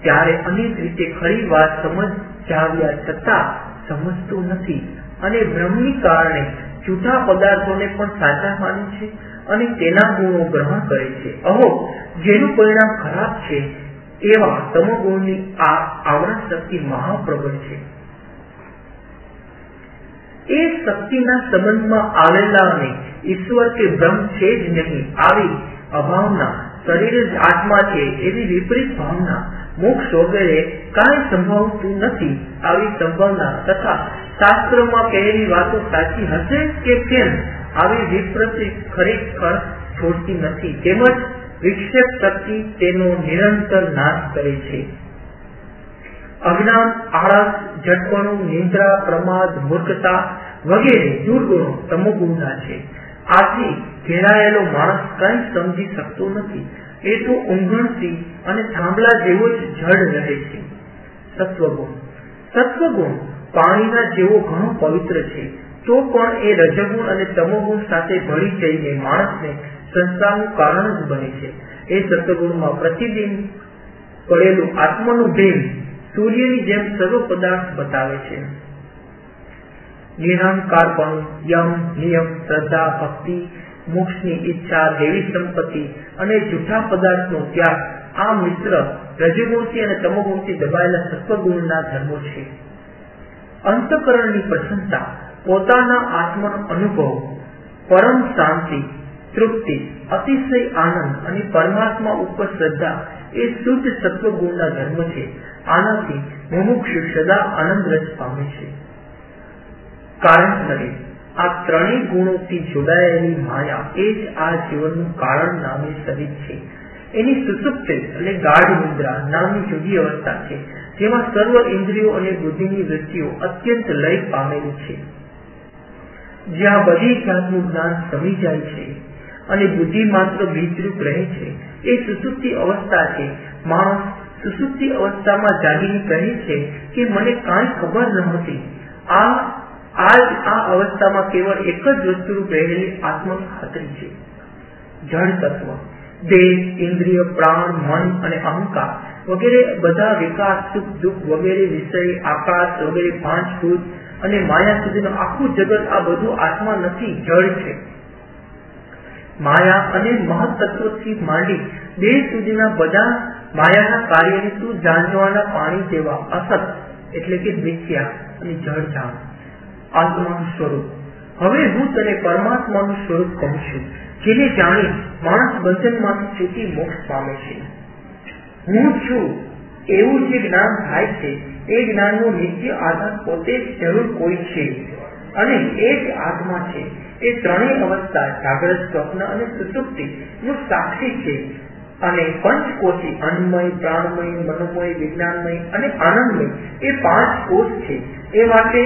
ત્યારે અનેક રીતે ખરી વાત સમજાવ્યા છતાં સમજતો નથી અને ભ્રમની કારણે જૂઠા પદાર્થોને પણ સાચા માને છે અને તેના ગુણો ગ્રહણ કરે છે. અહો, જેનું પરિણામ ખરાબ છે એવા તમોગુણની આ આવરણ શક્તિ મહાપ્રબળ છે. એ શક્તિના સંબંધમાં આવેલાને ઈશ્વર કે બ્રહ્મ છે જ નહીં. આવી અભાવના શરીર જ આત્મા છે, એવી વિપરીત ભાવના મોક્ષ વગેરે કાંઈ સંભવતું નથી. આવી સંભાવના તથા શાસ્ત્રમાં કહેલી વાતો સાચી હશે કે કેમ? આવી વિપ્રતિ ખરેખર છોડતી નથી. તેમજ વિક્ષેપ શક્તિ તેનો નિરંતર નાશ કરે છે. અજ્ઞાન, આળસ જટપણું નિંદ્રા, પ્રમાદ, મૂર્ખતા વગેરે દુર્ગુણો તમોગુણના છે. આથી ઘેરાયેલો માણસ કઈ સમજી શકતો નથી. એ તો ઊંઘણથી અને થાંભલા જેવો જ જડ રહે છે. સત્વગુણ. સત્વગુણ પાણીના જેવો ઘણો પવિત્ર છે. તો પણ એ રજગુણ અને તમોગુણ સાથે ભળી જઈને માણસને સંસ્થાનું કારણ જ બને છે. એ સત્વગુણમાં પ્રતિદિન પડેલું આત્મનું ભેદ સૂર્યની જેમ સર્વ પદાર્થ બતાવે છે. નિરહંકારપણું યમ, નિયમ, શ્રદ્ધા, ભક્તિ, મોક્ષની ઈચ્છા, દેવી સંપત્તિ અને જૂઠા પદાર્થનો ત્યાગ આ મિત્ર રજુગુણથી અને તમોગુણથી દબાયેલા સત્વગુણના ધર્મો છે. અંતકરણની પ્રશંસા પોતાના આત્માનો અનુભવ, પરમ શાંતિ, તૃપ્તિ, અતિશય આનંદ અને પરમાત્મા ઉપર શ્રદ્ધા એ શુદ્ધ સત્વગુણના ધર્મ છે. આનાથી મુમુક્ષુ સદા આનંદ રસ પામે છે. કારણ નરે આ ત્રણેય ગુણોથી જોડાયેલી માયા એ જ આ જીવનનું કારણ નામે સહિત છે. એની સુસુપ્ત એટલે ગાઢ નિદ્રા નામની જુદી અવસ્થા છે, જેમાં સર્વ ઇન્દ્રિયો અને બુદ્ધિની વૃત્તિઓ અત્યંત લય પામેલી છે. જ્યાં બધી જાતનું જ્ઞાન સમી જાય છે અને બુદ્ધિ માત્ર બીજરૂપ રહે છે, એ સુસુપ્તિ અવસ્થા છે, માણસ સુસુપ્તિ અવસ્થામાં જાગીને કહે છે કે મને કાંઈ ખબર નહોતી આ આજ આ અવસ્થામાં કેવળ એક જ વસ્તુરૂપ રહેલી આત્મ ખાતરી છે જળ તત્વ દેહ ઇન્દ્રિય પ્રાણ મન અને અહંકાર વગેરે બધા વિકાસ, સુખ, દુઃખ વગેરે વિષય, આકાશ વગેરે પાંચ ભૂત અને માયા સુધીનું આખું જગત આ બધું આત્મા નથી, જળ છે. માયા અને મહત્તત્વથી માંડી દેહ સુધીના બધા માયાના કાર્યને તું જાણવાના પાણી જેવા અસત એટલે કે મિથ્યા અને જળ આત્માનું સ્વરૂપ. હવે હું તને પરમાત્માનું સ્વરૂપ કહું છું, જેને જાણી માણસ બંધનમાંથી છૂટી મોક્ષ પામે છે. હું છું, એવું જે જ્ઞાન થાય છે, એ જ્ઞાનનો નિત્ય આધાર પોતે જરૂર કોઈ છે. અને એ જ આત્મા છે. એ ત્રણેય અવસ્થા જાગ્રત સ્વપ્ન અને સુસુપ્તિ નું સાક્ષી છે. અને પંચકોશી અન્નમય, પ્રાણમય, મનોમય, વિજ્ઞાનમય અને આનંદમય એ પાંચ કોષ છે. એ માટે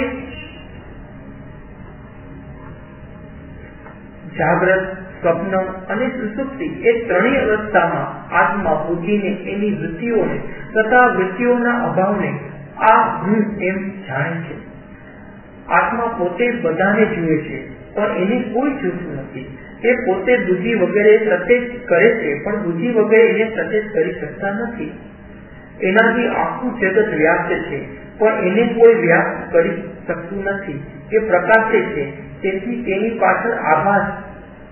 જાગ્રત, સ્વપ્ન અને સુસુપ્તિ એ ત્રણેય અવસ્થામાં આત્મા બુદ્ધિને એની વૃત્તિઓને તથા વૃત્તિઓના અભાવને આ હું એમ જાણે છે. આત્મા પોતે બધાને જુએ છે, પણ એને કોઈ જૂથ નથી. એ પોતે બુદ્ધિ વગેરે સચેત કરે છે, પણ બુદ્ધિ વગેરે એને સચેત કરી શકતા નથી. એનાથી આખું જગત વ્યાપ્ત છે, પણ એને કોઈ વ્યાપ્ત કરી શકતું નથી. એ પ્રકાશે છે, તેથી તેની પાછળ આભાસ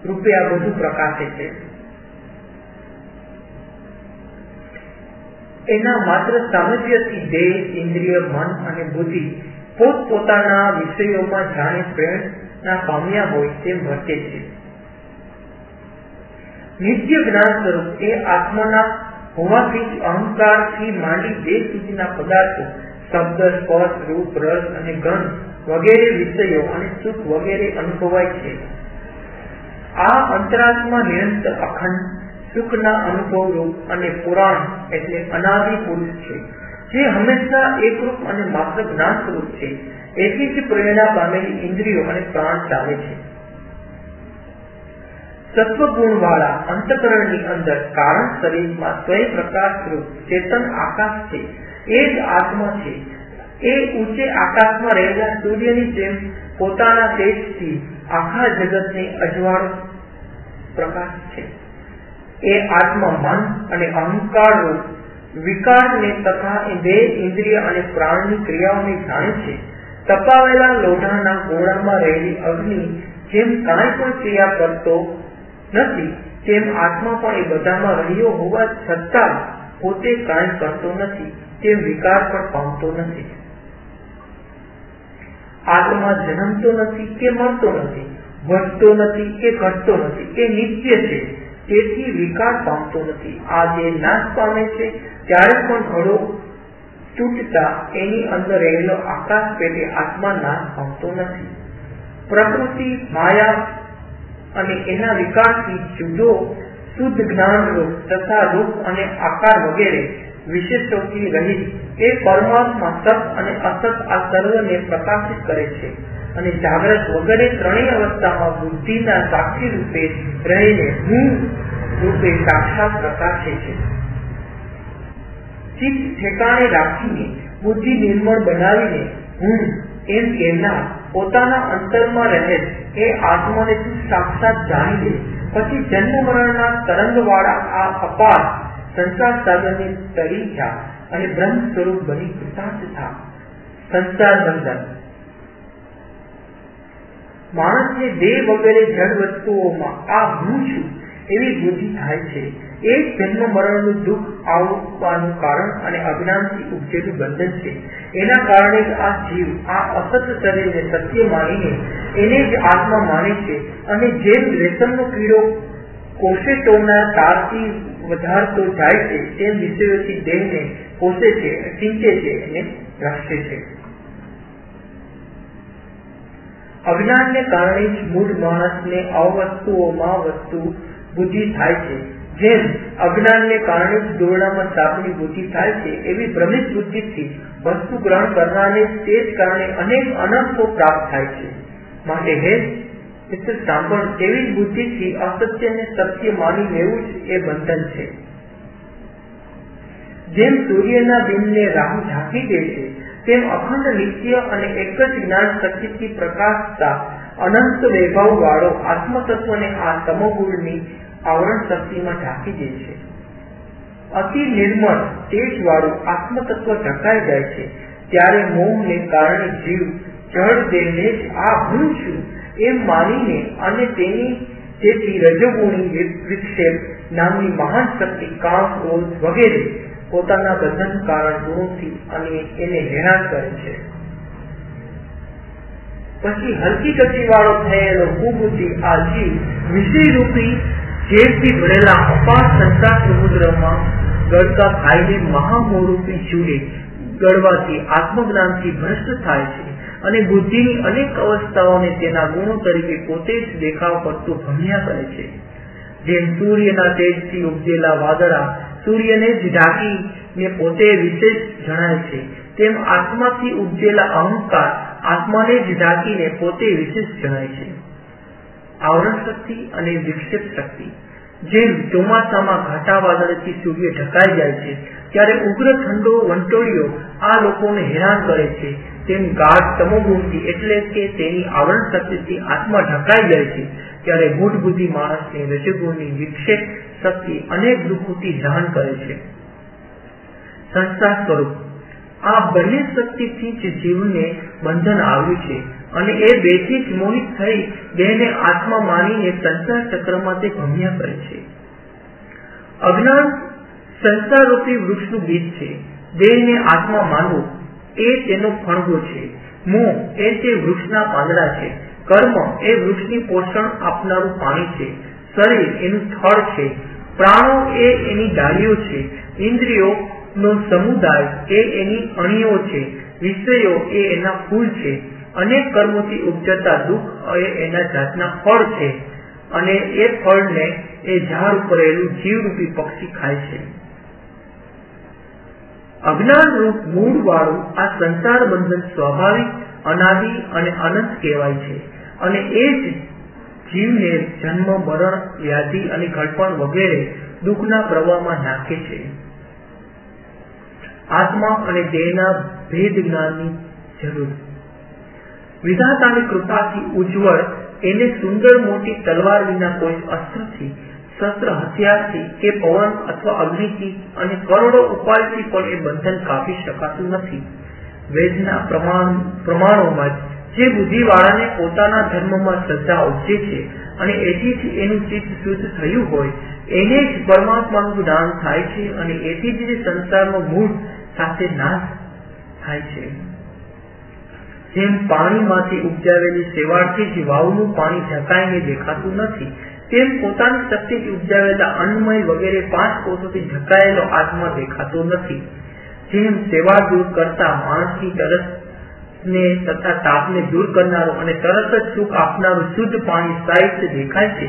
રૂપે આ બધું પ્રકાશે છે. એના માત્ર સામર્થ્યથી દેહ ઇન્દ્રિય, મન અને બુદ્ધિ પોતપોતાના વિષયોમાં જાણે પ્રેરણા પામ્યા હોય તેમ વર્તે છે. નિત્ય જ્ઞાન સ્વરૂપ એ આત્માના હોવાથી અહંકારથી માંડી દેહ સુધીના પદાર્થો શબ્દ સ્પર્શ રૂપ રસ અને ગંધ વગેરે વિષયો અને સુખ વગેરે અનુભવાય છે. આ અંતરાત્મા નિરંતર અખંડ, સુખના અનુભવ રૂપ અને પુરાણ એટલે અનાદિ પુરુષ છે, જે હંમેશા એકરૂપ અને માત્ર જ્ઞાન સ્વરૂપ છે. એથી જ પ્રેરણા પામેલી ઇન્દ્રિયો અને પ્રાણ ચાલે છે. સત્વગુણ વાળા અંતકરણની અંદર કારણ શરીરમાં સ્વયં પ્રકાશ રૂપ ચેતન આકાશ છે એ જ આત્મા છે એ ઊંચે આકાશમાં રહેલા સૂર્યની જેમ પોતાના તેજથી આખા જગતને અજવાળો પ્રકાશ છે। એ આત્મા મન અને અહંકાર રૂપ વિકારને તથા દેહ ઇન્દ્રિય અને પ્રાણની ક્રિયાઓને જાણે છે। તપાવેલા લોઢાના ગોળામાં રહેલી અગ્નિ જેમ કાંઈ પણ ક્રિયા કરતો નથી. તેમ આત્મા પણ એ બધામાં રહ્યો હોવા છતાં પોતે કાંઈ કરતો નથી. તેમ વિકાર પણ પામતો નથી. આત્મા જન્મતો નથી કે મરતો નથી. વધતો નથી કે ઘટતો નથી. એ નિત્ય છે. તેથી વિકાર પામતો નથી. આ જે નાશ પામે છે ત્યારે પણ ઘડો તૂટતા એની અંદર રહેલો આકાશ પેટે આત્મા નાશ પામતો નથી. પ્રકૃતિ, માયા અને એના વિકાસથી જુદો શુદ્ધ જ્ઞાન રૂપ તથા રૂપ અને આકાર વગેરે વિશેષોથી રહિત એ પરમાત્મા સત અને અસત આ સર્વને પ્રકાશિત કરે છે અને જાગ્રત વગેરે ત્રણેય અવસ્થામાં બુદ્ધિના સાક્ષી રૂપે રહીને હું રૂપે સાક્ષાત પ્રકાશે છે. ચિત્ત ઠેકાણે રાખીને બુદ્ધિ નિર્મળ બનાવીને હું એમ કહેનાર પોતાના અંતરમાં રહે એ આત્માને સાક્ષાત જાણી લે. પછી જન્મ મરણના તરંગ વાળા આ અપાર સંસાર સાગરને તરી જા અને બ્રહ્મ સ્વરૂપ બની કૃતાર્થ થા. સંસાર બંધન. માણસને દેહ વગેરે જળ વસ્તુઓમાં, આ હું છું. એવી વૃદ્ધિ થાય છે. એ જ જન્મ મરણનું દુઃખ આવવાનું કારણ અને અજ્ઞાનથી ઉપજેલું બંધન છે. એના કારણે આ જીવ, આ અસત શરીરને સત્ય માનીને એને જ આત્મા માને છે અને જેમ રેશમનો કીડો કોષેટોના તારથી વધારતો જાય છે, તેમ વિષયોથી દેહને પોષે છે, સિંચે છે અને રાખે છે. અજ્ઞાનને કારણે જ મૂળ માણસને અવસ્તુઓમાં વસ્તુ બુદ્ધિ થાય છે. જેમ અજ્ઞાનને કારણે દોરડામાં સાપની બુદ્ધિ થાય છે, એવી ભ્રમિત બુદ્ધિથી વસ્તુ ગ્રહણ કરનારને તે જ કારણે અનેક અનર્થો પ્રાપ્ત થાય છે. માટે હે, મિત્ર સાંભળ તેવી જ બુદ્ધિથી અસત્યને સત્ય માની લેવું જ એ બંધન છે. જેમ સૂર્યના બિંબને રાહુ ઢાંકી દે છે, તેમ અખંડ નિત્ય અને એક જ જ્ઞાન શક્તિથી પ્રકાશતા અનંત વૈભવ વાળો આત્મતત્વને આ તમોગુણની આવરણ શક્તિમાં ઢાંકી દે છે. અતિ નિર્મળ તેજ વાળું આત્મતત્વ ઢંકાઈ જાય છે. ત્યારે મોહને કારણે જીવ, જળ દેહને જ આ હું છું એમ માનીને અને તેની તેથી રજોગુણી વિક્ષેપ નામની મહાન શક્તિ કામ ક્રોધ વગેરે પોતાના બંધન કારણ ગુણોથી અને એને હેરાન કરે છે. પછી હલકી ગતિ વાળો થયેલો કુબુદ્ધિ આ જીવ વિષય રૂપી જેવથી ભરેલા અપાર સંસાર સમુદ્રમાં ગળતા ખાઈને મહામોરૂપી ચૂલે ગળવાથી આત્મજ્ઞાનથી ભ્રષ્ટ થાય છે અને બુદ્ધિની અનેક અવસ્થાઓને તેના ગુણો તરીકે પોતે જ દેખાવ કરતું ભમ્યા કરે છે. જેમ સૂર્યના તેજથી ઉપજેલા વાદળા સૂર્યને જ ઢાંકીને પોતે વિશેષ જણાય છે, તેમ આત્માથી ઉપજેલા અહંકાર આત્માને જ ઢાંકીને પોતે વિશેષ જણાય છે. આવરણ શક્તિ અને વિક્ષેપ શક્તિ. જેમ ચોમાસામાં ઘાટા વાદળથી સૂર્ય ઢકાઈ જાય છે, ત્યારે ઉગ્ર ઠંડો વંટોળિયો આ લોકોને હેરાન કરે છે. તેમ ગાઢ તમોગુણથી એટલે કે તેની આવરણ શક્તિથી આત્મા ઢકાઈ જાય છે. ત્યારે ગુઢ બુદ્ધિ માણસને રજગુણની વિક્ષેપ શક્તિ અનેક દુઃખોથી દહન કરે છે. સંસ્થા સ્વરૂપ. આ બંને શક્તિથી જ જીવને બંધન આવ્યું છે અને એ બેથી જ મોહિત થઈ દેહને આત્મા માનીને સંસાર ચક્રમાં તે ભમ્યા કરે છે. અજ્ઞાન સંસાર રૂપી વૃક્ષનું બીજ છે. દેહને આત્મા માનવું એ તેનો ફણગો છે. મોહ એ તે વૃક્ષના પાંદડા છે. કર્મ એ વૃક્ષની પોષણ આપનારું પાણી છે. શરીર એનું સ્થળ છે. પ્રાણો એ એની ડાળીઓ છે. ઇન્દ્રિયો નો સમુદાય એ એની અણીઓ છે, વિષયો એ એના ફૂલ છે અનેક કર્મોથી ઉપજતા દુઃખ એ એના જાતના ફળ છે, અને એ ફળને એ ઝાડ ઉપર જીવરૂપી પક્ષી ખાય છે. અજ્ઞાન રૂપ મૂળ વાળું આ સંસાર બંધન સ્વાભાવિક, અનાદિ અને અનંત કહેવાય છે, અને એ જ જીવને જન્મ, મરણ, વ્યાધિ અને ઘડપણ વગેરે દુઃખના પ્રવાહમાં નાખે છે. આત્મા અને દેહના ભેદ જ્ઞાનની જરૂર. વિધાતાની કૃપાથી ઉજ્જવળ, એને સુંદર મોટી તલવાર વિના કોઈ અસ્ત્રથી, શસ્ત્ર હથિયારથી કે પવન અથવા અગ્નિથી અને કરોડો ઉપાયથી પણ એ બંધન કાપી શકાતું નથી. વેદના પ્રમાણ, પ્રમાણોમાં જે બુદ્ધિવાળાને પોતાના ધર્મમાં શ્રદ્ધા ઉપજે છે અને એથી એનું ચિત્ત શુદ્ધ થયું હોય, એને જ પરમાત્માનું જ્ઞાન થાય છે અને એથી જ સંસારનો મૂળ સાથે નાશ થાય છે. જેમ પાણીમાંથી ઉપજાવેલી સેવાળથી જ વાવનું પાણી ઢકાઈને દેખાતું નથી, તેમ પોતાની શક્તિથી ઉપજાવેલા અન્નમય વગેરે પાંચ કોષોથી ઢકાયેલો આત્મા દેખાતો નથી. જેમ સેવા દૂર કરતા માણસની તરસ ને તથા તાપને દૂર કરનારો અને તરત જ સુખ આપનારું શુદ્ધ પાણી સાહિત્ય દેખાય છે,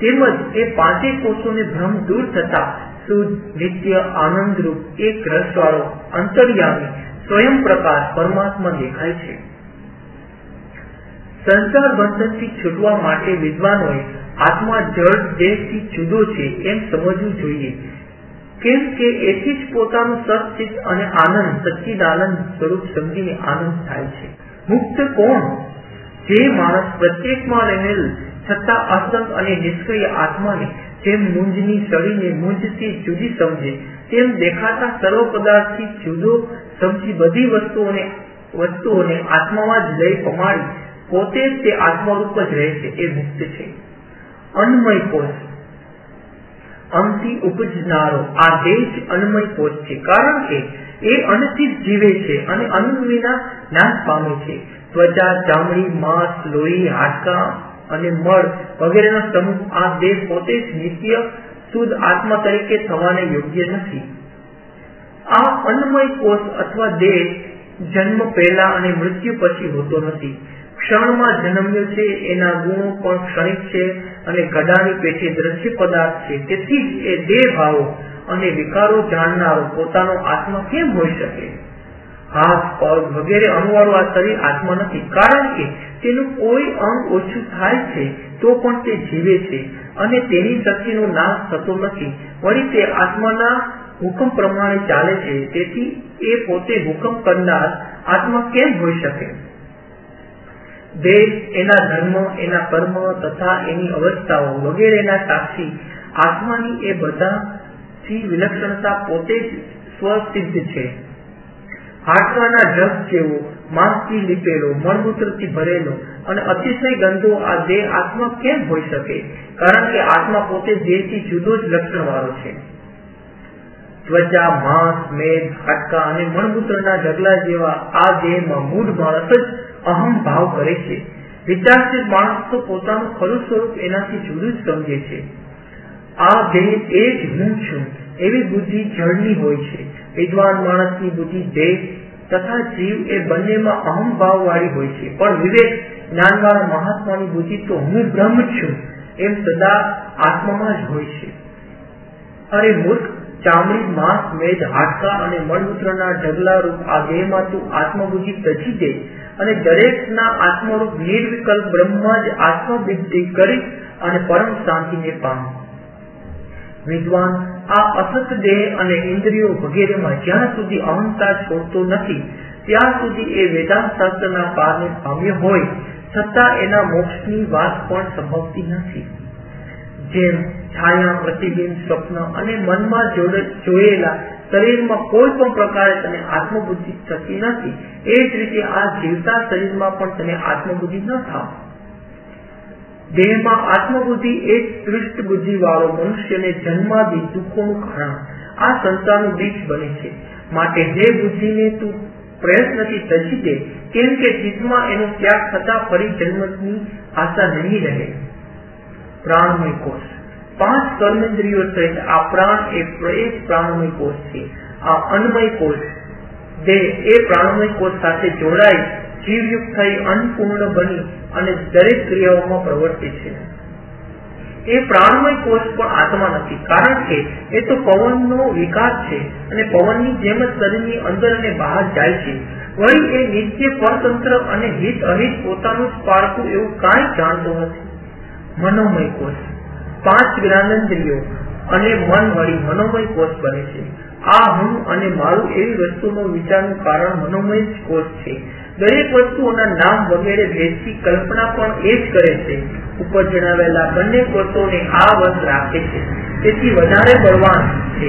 તેમજ એ પાંચે કોષોને ભ્રમ દૂર થતા શુદ્ધ નિત્ય આનંદરૂપ એક રસવાળો અંતર્યામી સ્વયં પ્રકાશ પરમાત્મા દેખાય છે. સંસાર બંધનથી છૂટવા માટે વિદ્વાનોએ આત્મા જળ દેહથી જુદો છે એમ સમજવું જોઈએ. કેમ કે એથી જ પોતાનું સચિત અને આનંદ સચ્ચિદાનંદ સ્વરૂપ સમજીને આનંદ થાય છે. મુક્ત કોણ? જે માણસ પ્રત્યેકમાં રહેલ છતાં અસંગ અને નિષ્ક્રિય આત્માને જેમ મૂંજની સળીને મૂંજથી જુદી સમજે, તેમ દેખાતા સર્વ પદાર્થથી જુદો સમજી બધી વસ્તુઓને વસ્તુઓને આત્મામાં જ લઈ પમાડી, પોતે જ તે આત્મરૂપ જ રહે છે, એ મુક્ત છે. અન્મય કોષ. અંગથી ઉપજનારો. આ દેહ જ અન્મય કોષ છે, કારણ કે એ અન્નથી જીવે છે અને અન્ન વિના નાશ પામે છે. ત્વચા, ચામડી, માંસ, લોહી, હાડકા અને મળ વગેરેનો સમૂહ આ દેહ પોતે જ નિત્ય, શુદ્ધ આત્મા તરીકે થવાને યોગ્ય નથી. આ અન્નમય કોષ અથવા દેહ જન્મ પહેલા અને મૃત્યુ પછી હોતો નથી. ક્ષણમાં જન્મ્યો છે, એના ગુણો પણ ક્ષણિક છે અને ગડાની પેઠે દ્રશ્ય પદાર્થ છે. તેથી જ એ દેહ ભાવો અને વિકારો જાણનારો પોતાનો આત્મા કેમ હોઈ શકે? હાથ, પગ વગેરે અણુવાળું આ શરીર આત્મા નથી. કારણ કે તેનું કોઈ અંગ ઓછું થાય છે, તો પણ તે જીવે છે અને તેની શક્તિનો નાશ થતો નથી. વળી તે આત્માના હુકમ પ્રમાણે ચાલે છે, તેથી એ પોતે હુકમ કરનાર આત્મા કેમ હોઈ શકે? દેહ, એના ધર્મ, એના કર્મ તથા એની અવસ્થાઓ વગેરેના સાક્ષી આત્માની એ બધાથી વિલક્ષણતા પોતે જ સ્વસિદ્ધ છે. હાડકાના ઢગ જેવો માંસથી લીપેલો મળમૂત્રથી ભરેલો અને અતિશય ગંદો આ દેહ આત્મા કેમ હોઈ શકે? કારણ કે આત્મા પોતે દેહથી જુદો જ લક્ષણ વાળો છે. ત્વચા, માંસ, મેદ, હાડકા અને મળમૂત્રના ઢગલા જેવા આ દેહમાં મૂળ માણસ જ અહમ ભાવ કરે છે. વિચારશીલ માણસ તો પોતાનું ખરું સ્વરૂપ એનાથી જુદું જ સમજે છે. આ દેહ એ જ હું છું, એવી બુદ્ધિ જળની હોય છે. વિદ્વાન માણસની બુદ્ધિ દેહ તથા જીવ એ બંનેમાં અહમ વાળી હોય છે. પણ વિવેક જ્ઞાનવાળા મહાત્માની બુદ્ધિ તો હું બ્રહ્મ છું, એમ સદા આત્મામાં જ હોય છે. અરે મૂર્ખ, ચામડી, માંસ મેદ હાડકા અને મળમૂત્રના ઢગલા રૂપ આ દેહમાં તું આત્મબુદ્ધિ તજી દે અને દરેકના આત્મરૂપ નિર્વિકલ્પ બ્રહ્મ જ આત્મબુદ્ધિ કરી અને પરમ શાંતિને પામ. વિદ્વાન આ અસત દેહ અને ઇન્દ્રિયો વગેરેમાં જ્યાં સુધી અહંતા છોડતો નથી, ત્યાં સુધી એ વેદાંત શાસ્ત્રના પારને પામ્ય હોય, છતાં એના મોક્ષની વાત પણ સંભવતી નથી. જેમ છાયા, પ્રતિબિંબ, સ્વપ્ન અને મનમાં જોયેલા શરીરમાં કોઈ પણ પ્રકારે તને આત્મબુદ્ધિ થતી નથી, એ જ રીતે આ જીવતા શરીરમાં પણ તને આત્મબુદ્ધિ ન થાવ. દેહમાં આત્મબુદ્ધિ એ શ્રેષ્ઠ બુદ્ધિ વાળો મનુષ્યને જન્માદી દુઃખોનું કારણ. આ સંસારનું બીજ બને છે. માટે જે બુદ્ધિને તું પ્રયત્નથી તજી દે, કેમ કે ચિત્તમાં એનો ત્યાગ થતા ફરી જન્મની આશા નહીં રહે. પ્રાણમય કોષ. પાંચ કર્મેન્દ્રિયો સહિત આ પ્રાણ એ એક પ્રાણમય કોષ છે. આ અન્નમય કોષ. દેહ એ પ્રાણમય કોષ સાથે જોડાઈ જીવયુક્ત થઈ અન્નપૂર્ણ બની અને દરેક ક્રિયાઓમાં પ્રવર્તે છે. એ પ્રાણમય કોષ પણ આત્મા નથી. કારણ કે એ તો પવનનો વિકાસ છે અને પવનની જેમ જ શરીરની અંદર અને બહાર જાય છે. વળી એ નિત્ય પરતંત્ર અને હિત અહિત પોતાનું જ પારખું એવું કાંઈ જાણતો નથી. મનોમય કોષ. પાંચ જ્ઞાનેન્દ્રિયો અને મન વળી મનોમય કોષ બને છે. આ હું અને મારું એવી વસ્તુનો વિચારનું કારણ મનોમય જ કોષ છે. દરેક વસ્તુઓના નામ વગેરે ભેદથી કલ્પના પણ એ જ કરે છે. ઉપર જણાવેલા બંને કોષોને આ વશ રાખે છે. તેથી વધારે બળવાન છે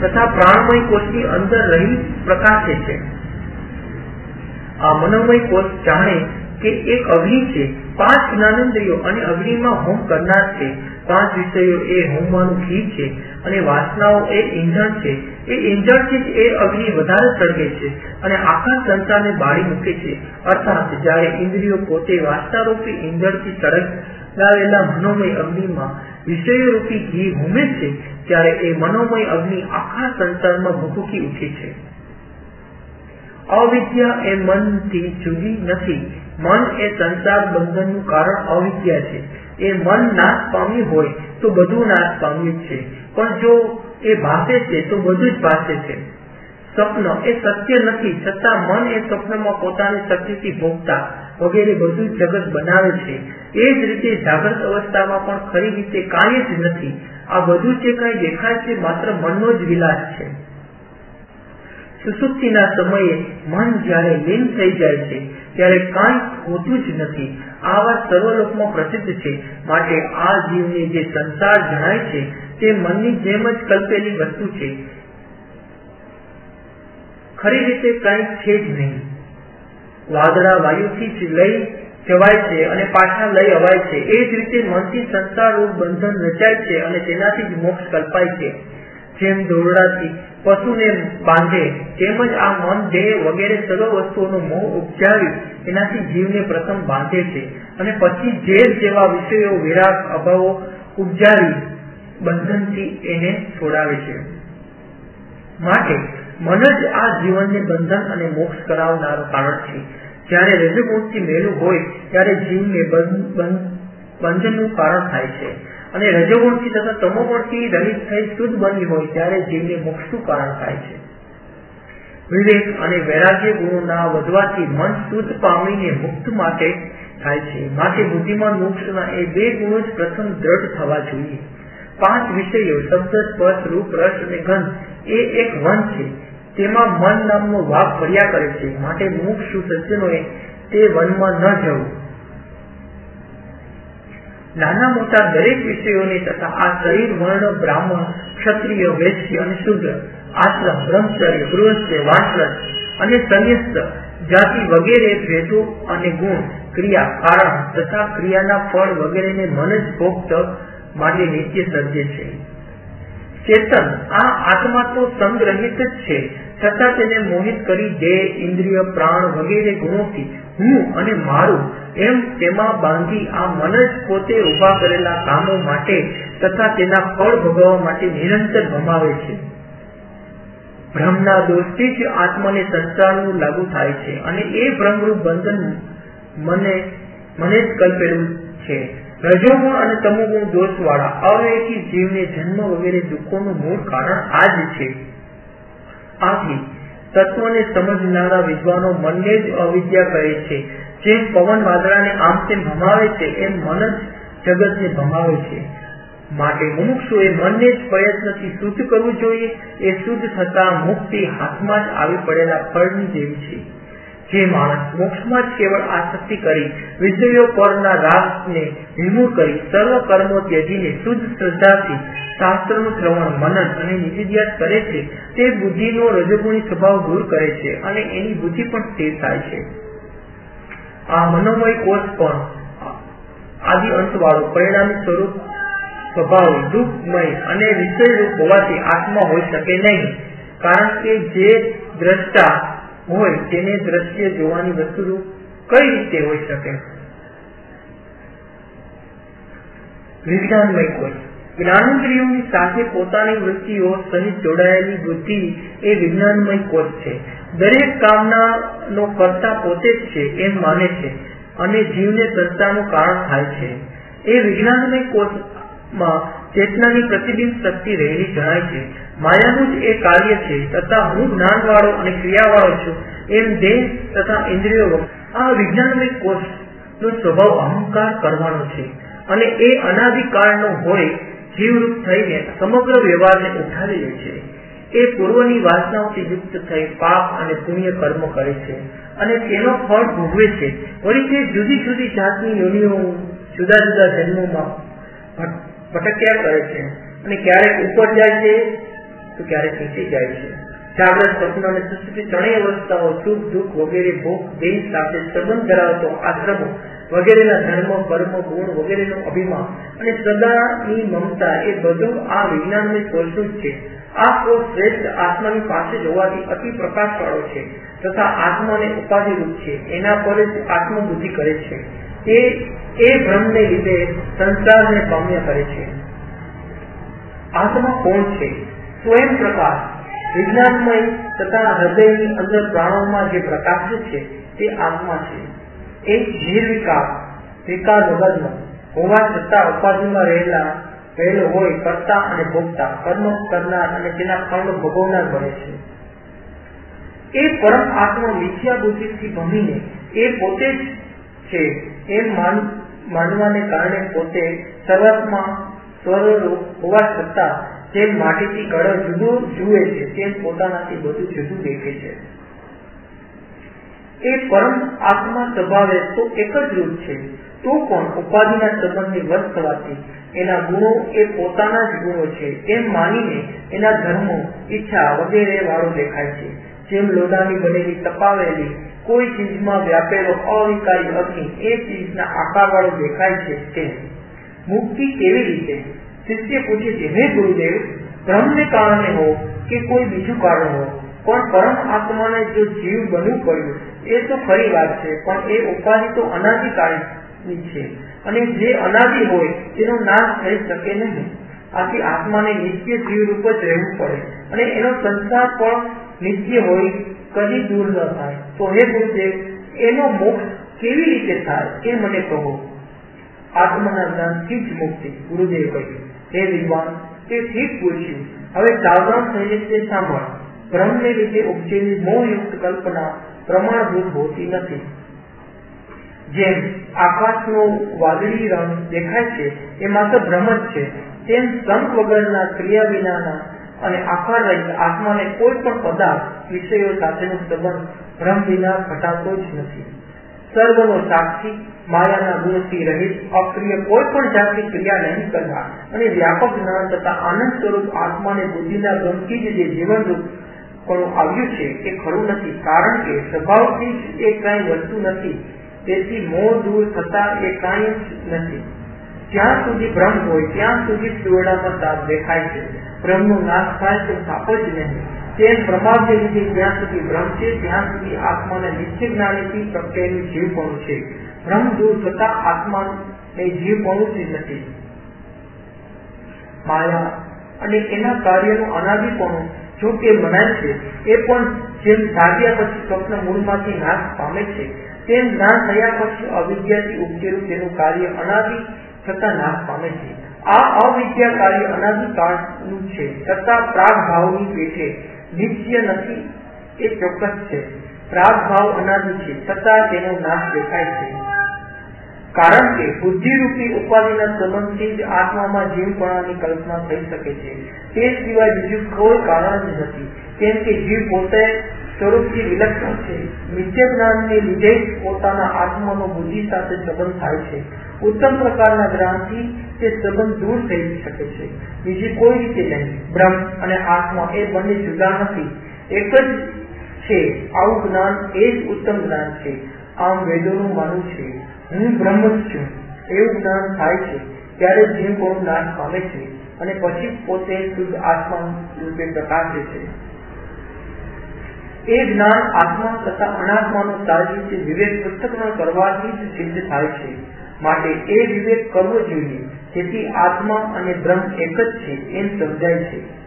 તથા પ્રાણમય કોષની અંદર રહી પ્રકાશે છે. આ મનોમય કોષ જાણે કે એક અગ્નિ છે. પાંચ જ્ઞાનેન્દ્રિયો અને અગ્નિમાં હોમ કરનાર છે. પાંચ વિષયો એ હોમવાનું ઘી છે અને વાસનાઓ એ ઈંધણ છે. એ ઈંધણથી એ અગ્નિ વધારે સળગે છે અને આખા સંસારને બાળી મૂકે છે. અર્થાત જ્યારે ઇન્દ્રિયો પોતે વાસનારૂપી ઈંધણથી સળગાવેલા મનોમય અગ્નિમાં વિષયોરૂપી ઘી હોમે છે, ત્યારે એ મનોમય અગ્નિ આખા સંસારમાં ભૂકી ઉઠે છે. અવિદ્યા એ મનથી જુદી નથી. મન એ સંસાર બંધનનું કારણ અવિદ્યા છે. એ મન નાશ પામ્યું હોય, તો બધું નાશ પામ્યું છે. પણ જો એ ભાષે છે, તો બધું જ ભાષે છે. સ્વપ્ન એ સત્ય નથી, છતાં મન એ સ્વપ્નમાં પોતાની શક્તિથી ભોગતા વગેરે બધું જગત બનાવે છે. એ જ રીતે જાગૃત અવસ્થામાં પણ ખરી રીતે કાંઈ જ નથી. આ બધું જે કઈ દેખાય છે, માત્ર મનનો જ વિલાસ છે. સુસુપ્તિના સમયે મન જ્યારે લીન થઈ જાય છે, ત્યારે કાંઈ હોતું જ નથી. આ વાત સર્વલોકમાં પ્રસિદ્ધ છે. માટે આ જીવને જે સંસાર જણાય છે, તે મનની જેમ જ કલ્પેલી વસ્તુ છે. ખરી રીતે કંઈક છે જ નહીં. વાદળા વાયુથી જ લઈ જવાય છે અને પાછા લઈ અવાય છે. એ જ રીતે મનથી સંસાર રૂપ બંધન રચાય છે અને તેનાથી જ મોક્ષ કલ્પાય છે. જેમ દોરડાથી પશુને બાંધે, તેમજ આ મન, દેહ વગેરે સર્વ વસ્તુઓનો મોહ ઉપજાવી એનાથી જીવને પ્રથમ બાંધે છે. અને પછી ઝેર જેવા વિષયો, વિરાગ, અભાવો ઉપજાવી બંધનથી એને છોડાવે છે. માટે મન જ આ જીવનને બંધન અને મોક્ષ કરાવનારું કારણ છે. જ્યારે રજગુણથી મેલું હોય, ત્યારે જીવને બંધનનું કારણ થાય છે. અને રજોગુણથી તથા તમોગુણથી દલિત થઈ શુદ્ધ બની હોય ત્યારે જીવને મોક્ષનું કારણ થાય છે. વિવેક અને વૈરાગ્ય ગુણોના વધવાથી મન શુદ્ધ પામીને મુક્ત માટે થાય છે. માટે બુદ્ધિમાન મોક્ષના એ બે ગુણો જ પ્રથમ દ્રઢ થવા જોઈએ. પાંચ વિષયો, શબ્દ, સ્પર્શ, રૂપ, રસ અને ગંધ એ એક વન છે. તેમાં મન નામનો ભાગ ફર્યા કરે છે. માટે મુક્ષુ સજ્જનોએ તે વનમાં ન જવું. નાના મોટા દરેક વિષયોની તથા આ શરીર વર્ણ, બ્રાહ્મણ, ક્ષત્રિય, વૈશ્ય અને શુદ્ર, આશ્રમ, બ્રહ્મચર્ય, ગૃહસ્થ વાંસરસ અને સંન્યસ્ત જાતિ વગેરે, ભેદો અને ગુણ, ક્રિયા, કારણ તથા ક્રિયાના ફળ વગેરેને મન જ ભોગત માટે નિત્ય સર્જે છે. ચેતન આ આત્મા તો સંગ્રહિત જ છે. છતાં તેને મોહિત કરી દેહ ઇન્દ્રિય, પ્રાણ વગેરે ગુણોથી હું અને મારું એમ તેમાં બાંધી આ મન જ પોતે ઊભા કરેલા કામો માટે તથા તેના ફળ ભોગવવા માટે નિરંતર ભમાવે છે. ભ્રમના દોષથી જ આત્માને સંસારનું લાગુ થાય છે અને એ ભ્રમરૂપ બંધન મને મને જ કલ્પેલું છે. રજોગુણ અને તમોગુણ દોષ વાળા અવૈકી જીવને જન્મ વગેરે દુઃખોનું મૂળ કારણ આ જ છે. આથી તત્વને સમજનારા વિદ્વાનો મનને જ અવિદ્યા કહે છે. જેમ પવન વાદળાને આમ તેમ ભમાવે છે, એમ મન જ જગતને ભમાવે છે. માટે મુમુક્ષુએ મનને જ પ્રયત્નથી શુદ્ધ કરવું જોઈએ. એ શુદ્ધ થતા મુક્તિ હાથમાં જ આવી પડેલા ફળની જેવી છે. જે માણસ મોક્ષમાં જ કેવળ આસક્તિ કરી વિષયો પરના રાગને વિમૂળ કરી, સર્વ કર્મો ત્યજીને શુદ્ધ શ્રદ્ધાથી શાસ્ત્રનું શ્રવણ, મનન અને નિષિધ્યાસ કરે છે. તે બુદ્ધિનો રજોગુણી સ્વભાવ દૂર કરે છે અને એની બુદ્ધિ પણ સ્થિર થાય છે. આ મનોમય કોષ પણ આદિ અંત વાળો પરિણામી સ્વરૂપ સ્વભાવ દુઃખમય અને વિષય રૂપ હોવાથી આત્મા હોઈ શકે નહીં. કારણ કે જે દ્રષ્ટા હોય તેને દ્રશ્ય જોવાની વસ્તુ કઈ રીતે હોઈ શકે? વિજ્ઞાનમય કોઈ. જ્ઞાનેન્દ્રિયોની સાથે પોતાની વૃત્તિઓ સહિત જોડાયેલી બુદ્ધિ એ વિજ્ઞાનમય કોષ છે. દરેક કામના નો કરતા પોતે જ છે એમ માને છે અને જીવને સંસ્થાનું કારણ થાય છે. એ વિજ્ઞાનમય કોષમાં ચેતનાની પ્રતિબિંબ શક્તિ રહેલી જણાય છે. માયાનું જ એ કાર્ય છે તથા હું જ્ઞાન વાળો અને ક્રિયા વાળો છું. એમ દેહ તથા ઇન્દ્રિયો આ વિજ્ઞાનમય કોષ નો સ્વભાવ અહંકાર કરવાનો છે અને એ અનાદિકાળનો હોય જીવરૂપ થઈને સમગ્ર વ્યવહારને ઉઠાવી લે છે. એ પૂર્વની વાસનાઓથી યુક્ત થઈ પાપ અને પુણ્ય કર્મ કરે છે અને તેનો ફળ ભોગવે છે. વળી તે જુદી જુદી જાતની યોનિઓ જુદા જુદા જન્મોમાં ભટક્યા કરે છે? અને ક્યારેક ઉપર જાય છે, તો ક્યારેક નીચે જાય છે. જાગ્રત સ્વપ્ન અને સુસ્તી ત્રણેય અવસ્થાઓ, સુખ, દુઃખ વગેરે, ભોગ, દેહ સાથે સંબંધ ધરાવતો આશ્રમો વગેરેના ધર્મ, કર્મ, ગુણ વગેરેનો અભિમાન અને સદાની મમતા એ બધું આ વિજ્ઞાનની જ છે. આ કોષ શ્રેષ્ઠ આત્માની પાસે જોવાથી અતિ પ્રકાશ વાળો છે તથા આત્માને ઉપાધિ રૂપ છે. એના પર જ આત્મબુદ્ધિ કરે છે. તે એ ભ્રમને લીધે સંસારને પામ્ય કરે છે. આત્મા કોણ છે? સ્વયં પ્રકાશ. વિજ્ઞાનમય તથા હૃદયની અંદર પ્રાણોમાં જે પ્રકાશ છે, તે આત્મા છે. એક નિર્વિકાર વિકાર વગરનો. હોવા છતાં ઉપાધિમાં રહેલા, રહેલો હોય, કરતા અને ભોગતા. કર્મ કરનાર અને તેના કર્મ ભોગવનાર બને છે. એ પરમ આત્મા મિથ્યા બુદ્ધિથી ભમીને એ પોતે જ છે. એમ માનવાને કારણે પોતે શરૂઆતમાં સ્વરૂપ હોવા છતાં જેમ માટીથી કડર જુદો જુએ છે તેમ પોતાનાથી બધું જુદું દેખે છે. એ પરમ આત્મા સ્વભાવે તો એક જ રૂપ છે. તો પણ ઉપાધિના સંબંધની વધ થવાથી? એના ગુણો એ પોતાના જ ગુણો છે. એમ માનીને એના ધર્મો, ઈચ્છા વગેરે વાળો દેખાય છે. જેમ લોડાની બનેલી તપાવેલી કોઈ ચીજમાં વ્યાપેલો અવિકારી અગ્નિ એ ચીજના આકારવાળો દેખાય છે તે મુક્તિ કેવી રીતે? શિષ્ય પૂછે છે, હે ગુરુદેવ, બ્રહ્મને કારણે હો કે કોઈ બીજું કારણ હો? પણ પરમ આત્માને જો જીવ બનવું પડ્યું, એ તો ખરી વાત છે, પણ એ ઉપાધિ તો અનાધિકાળની છે. અને જે અનાદિ હોય, તેનો નાશ થઈ શકે નહીં. આથી આત્માને નિત્ય જીવ રૂપ જ રહેવું પડે. અને એનો સંસાર પણ નિત્ય હોય કદી દૂર ન થાય. તો હે ગુરુદેવ, એનો મોક્ષ કેવી રીતે થાય એ મને કહો. આત્મના જ્ઞાનથી જ મુક્તિ, ગુરુદેવ કહ્યું. હે વિદ્વાન, તે ઠીક પૂછ્યું. હવે સાવધાન થઈને તે સાંભળ. બ્રહ્મને લીધે ઉપજેલી મોહયુક્ત કલ્પના પ્રમાણભૂત હોતી નથી. જેમ આકાશનો વાદળી રંગ દેખાય છે, એ માત્ર ભ્રમ જ છે. તેમ સંત વગરના ક્રિયા વિનાના અને આકાર રહિત આત્માને કોઈ પણ પદાર્થ વિષયો સાથેનો સંબંધ ભ્રમ વિના ઘટાતો જ નથી. સર્વનો સાક્ષી માયાના ગુણથી રહિત, અપ્રિય કોઈ પણ જાતની ક્રિયા નહીં કરવા અને વ્યાપક જ્ઞાન તથા આનંદ સ્વરૂપ આત્માને બુદ્ધિના ગમથી જ જે જીવન રૂપ પણ આવ્યું છે એ ખરું નથી. કારણ કે સ્વભાવથી જ એ કઈ વસ્તુ નથી. તેથી મોહ દૂર થતા એ કાંઈ જ નથી. જ્યાં સુધી ભ્રમ હોય, ત્યાં સુધી દોરડામાં સાપ દેખાય છે. બ્રહ્મનો નાશ થાય તો સાપ જ નહીં. તેમ પ્રભાવને લીધે જ્યાં સુધી ભ્રમ છે, ત્યાં સુધી આત્માના નિશ્ચિત જ્ઞાનીથી પ્રત્યેનું જીવપણું છે. ભ્રમ દૂર થતા આત્માને જીવપણું જ નથી માયા અને એના કાર્યનું અનાદિપણું જો કે મનાય છે, એ પણ જેમ જાગ્યા પછી સ્વપ્ન મૂળમાંથી નાશ પામે છે, તેમ જ્ઞાન થયા પછી અવિદ્યાથી ઉપજેલું તેનું કાર્ય અનાદિ છતાં નાશ પામે છે. આ અવિદ્યા કાર્ય અનાદિ કાળનું છે, છતાં પ્રાગ ભાવની પેઠે નિત્ય નથી, એ ચોક્કસ છે. પ્રાગ ભાવ અનાદિ છે, છતાં તેનો નાશ દેખાય છે. કારણ કે બુદ્ધિરૂપી ઉપાધિના સંબંધથી જ આત્મામાં જીવપણાની કલ્પના થઈ શકે છે. તે સિવાય બીજું કોઈ કારણ જ નથી. કેમ કે જીવ પોતે સ્વરૂપથી વિલક્ષણ છે. નિત્ય જ્ઞાનને લીધે પોતાના આત્માનો બુદ્ધિ સાથે સંબંધ થાય છે. ઉત્તમ પ્રકારના જ્ઞાનથી તે સંબંધ દૂર થઈ શકે છે. બીજી કોઈ રીતે નહીં. બ્રહ્મ અને આત્મા એ બંને જુદા નથી. એક જ છે. આવું જ્ઞાન એ જ ઉત્તમ જ્ઞાન છે. આમ વેદોનું માનવું છે. હું બ્રહ્મ છું. એવું જ્ઞાન થાય છે. ત્યારે જીવ કોણ નાશ પામે છે અને પછી પોતે શુદ્ધ આત્મા રૂપે પ્રકાશે છે. એ જ્ઞાન આત્મા તથા અનાત્માનો તાજી વિવેક પૃથ્થકરણ કરવાથી જ સિદ્ધ થાય છે. માટે એ વિવેક કરવો જોઈએ. જેથી આત્મા અને બ્રહ્મ એક જ છે એમ સમજાય છે.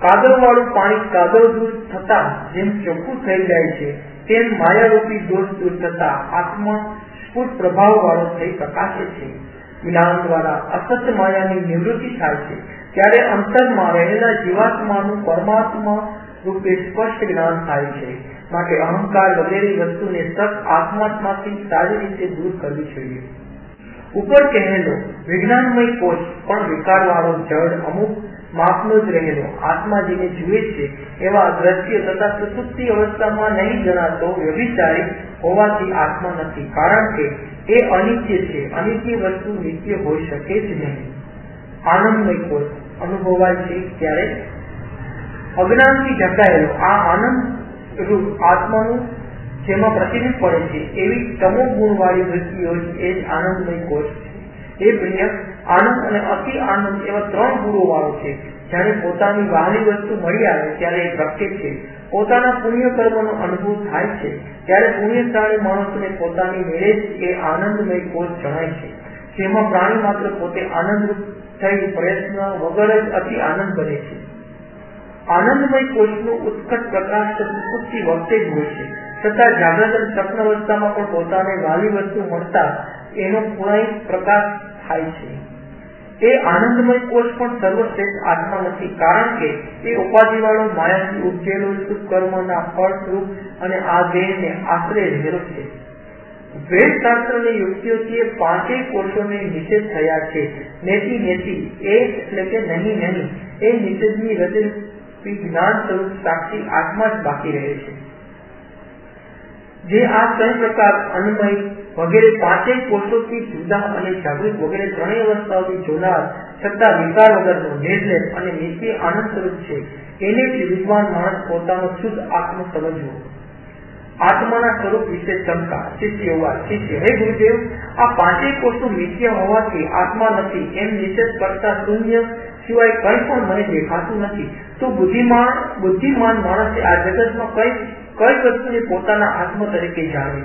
કાદવ વાળું પાણી કાદવ દૂર થતા જેમ ચોખ્ખું થઈ જાય છે, તેમ માયારૂપી દોષ દૂર થતા આત્મા સ્ફૂટ પ્રભાવ વાળો થઈ પ્રકાશે છે. જ્ઞાન દ્વારા અસત્ય માયાની નિવૃત્તિ થાય છે. ત્યારે અંતરમાં રહેલા જીવાત્માનું પરમાત્મા રૂપે સ્પષ્ટ જ્ઞાન થાય છે. માટે અહંકાર વગેરે વસ્તુને સત આત્માત્માથી સારી રીતે દૂર કરવી જોઈએ. ઉપર કહેલો, વિજ્ઞાનમય કોષ પણ વિકારવાળો જળ અમુક માપનો જ રહેલો. આત્મા જેને જુએ છે એવા દ્રશ્ય તથા સુસુપ્તિ અવસ્થામાં નહીં જણાતો વ્યભિચારી હોવાથી આત્મા નથી. કારણ કે એ અનિત્ય છે. અનિત્ય વસ્તુ નિત્ય હોઈ શકે જ નહીં. આનંદમય કોષ અનુભવાય છે ત્યારે અજ્ઞાનથી ઢકાયેલો. આ આનંદ રૂપ આત્માનું જેમાં પ્રતિબિંબ પડે છે, એવી તમો ગુણ વાળી વૃત્તિઓ એ જ આનંદમય કોષ છે. એ પ્રિય આનંદ અને અતિ આનંદ એવા ત્રણ ગુણો વાળો છે. જ્યારે પોતાની વાહની વસ્તુ મળી આવે, ત્યારે એ પ્રગટે છે. પોતાના પુણ્ય કર્મનો અનુભવ થાય છે. ત્યારે પુણ્યશાળી માણસને પોતાની મેળે જ એ આનંદમય કોષ જણાય છે. જેમાં પ્રાણી માત્ર પોતે આનંદરૂપ થઈ પ્રયત્ન વગર જ અતિ આનંદ બને છે. આનંદમય કોષનું ઉત્કટ પ્રકાશ સુસુપ્તિ વખતે જ હોય છે. છતાં જાગ્રત સ્વપ્ન અવસ્થામાં પણ પોતાને વાલી વસ્તુ મળતા એનો પૂર્ણાય પ્રકાશ થાય છે. એ આનંદમય કોષ પણ સર્વશ્રેષ્ઠ આત્મા નથી, કારણ કે એ ઉપાધિવાળો માયાથી ઉપજેલો શુભ કર્મના ફળ સ્વરૂપ અને આ દેહને આશરે રહેલો છે. વેદ શાસ્ત્રની યુક્તિઓથી પાંચેય કોષોને નિષેધ થયા છે. નેતિ નેતિ એ એટલે કે નહીં નહીં એ નિષેધની રચે જ્ઞાન સ્વરૂપ સાક્ષી આત્મા જ બાકી રહે છે. જે આ ત્રણ પ્રકાર અન્નમય વગેરે પાંચેય કોષોથી જુદા અને જાગૃત વગેરે ત્રણેય અવસ્થાઓથી જોનાર છતાં વિકાર વગરનો નિર્લેપ અને નિત્ય આનંદ સ્વરૂપ છે. એને જ વિદ્વાન માણસ પોતાનો શુદ્ધ આત્મ સમજવો. આત્માના સ્વરૂપ વિશે શંકા, શિષ્ય વાત શિષ્ય. હે ગુરુદેવ, આ પાંચેય કોષો મિથ્ય હોવાથી આત્મા નથી, એમ નિષેધ કરતા શૂન્ય સિવાય કઈ પણ મને દેખાતું નથી. તો બુદ્ધિમાન બુદ્ધિમાન માણસે આ જગતમાં કઈ કઈ વસ્તુને પોતાના આત્મા તરીકે જાણે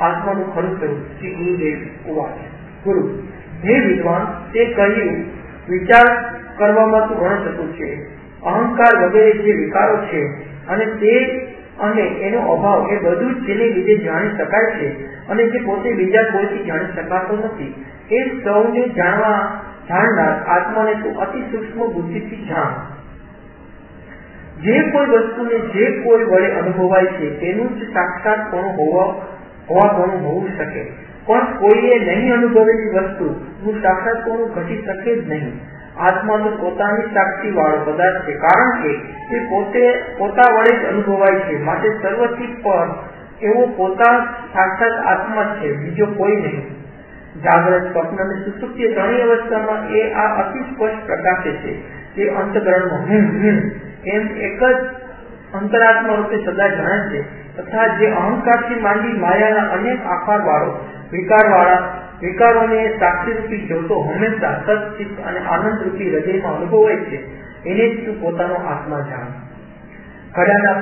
આત્માનું ખરું સ્વરૂપ શ્રી ગુરુદેવ ઉવાચ ગુરુ, હે વિદ્વાન, તે કહ્યું, વિચાર કરવામાં તું ઘણો શકું છે. અહંકાર વગેરે જે વિકારો છે અને તે અને એનો અભાવ એ બધું જ જેને લીધે જાણી શકાય છે અને જે પોતે બીજા કોઈથી જાણી શકાતો નથી. એ સૌને જાણવા જાણનાર આત્માને તું અતિ સૂક્ષ્મ બુદ્ધિથી જાણ. જે કોઈ વસ્તુને જે કોઈ વડે અનુભવાય છે, તેનું જ સાક્ષાત પણ હોવા હોવા પણ હોવું શકે. પણ કોઈએ નહીં અનુભવેલી વસ્તુ સાક્ષાત પણ ઘટી શકે જ નહીં. આત્મા પોતાની સાક્ષી વાળો પદાર્થ છે, કારણ કે તે પોતે પોતા વડે જ અનુભવાય છે. માટે સર્વથી પર એવો પોતા સાક્ષાત આત્મા છે, બીજો કોઈ નહીં. જાગ્રત સ્વપ્ન અને સુસુપ્તિ ત્રણેય અવસ્થામાં એ આ અતિ સ્પષ્ટ પ્રકાશે છે તે અંતકરણમાં હું હું, એમ એક જ અંતરાત્મા રૂપે સદા જણાય છે તથા જે અહંકારથી માંડી માયાના અનેક આકાર વાળો વિકાર વાળા વિકારોને સાક્ષી રૂપી જોતો હંમેશા સચિત અને આનંદ રૂપી હૃદયમાં અનુભવાય છે, એને જ તું પોતાનો આત્મા જાણ. ઘડાના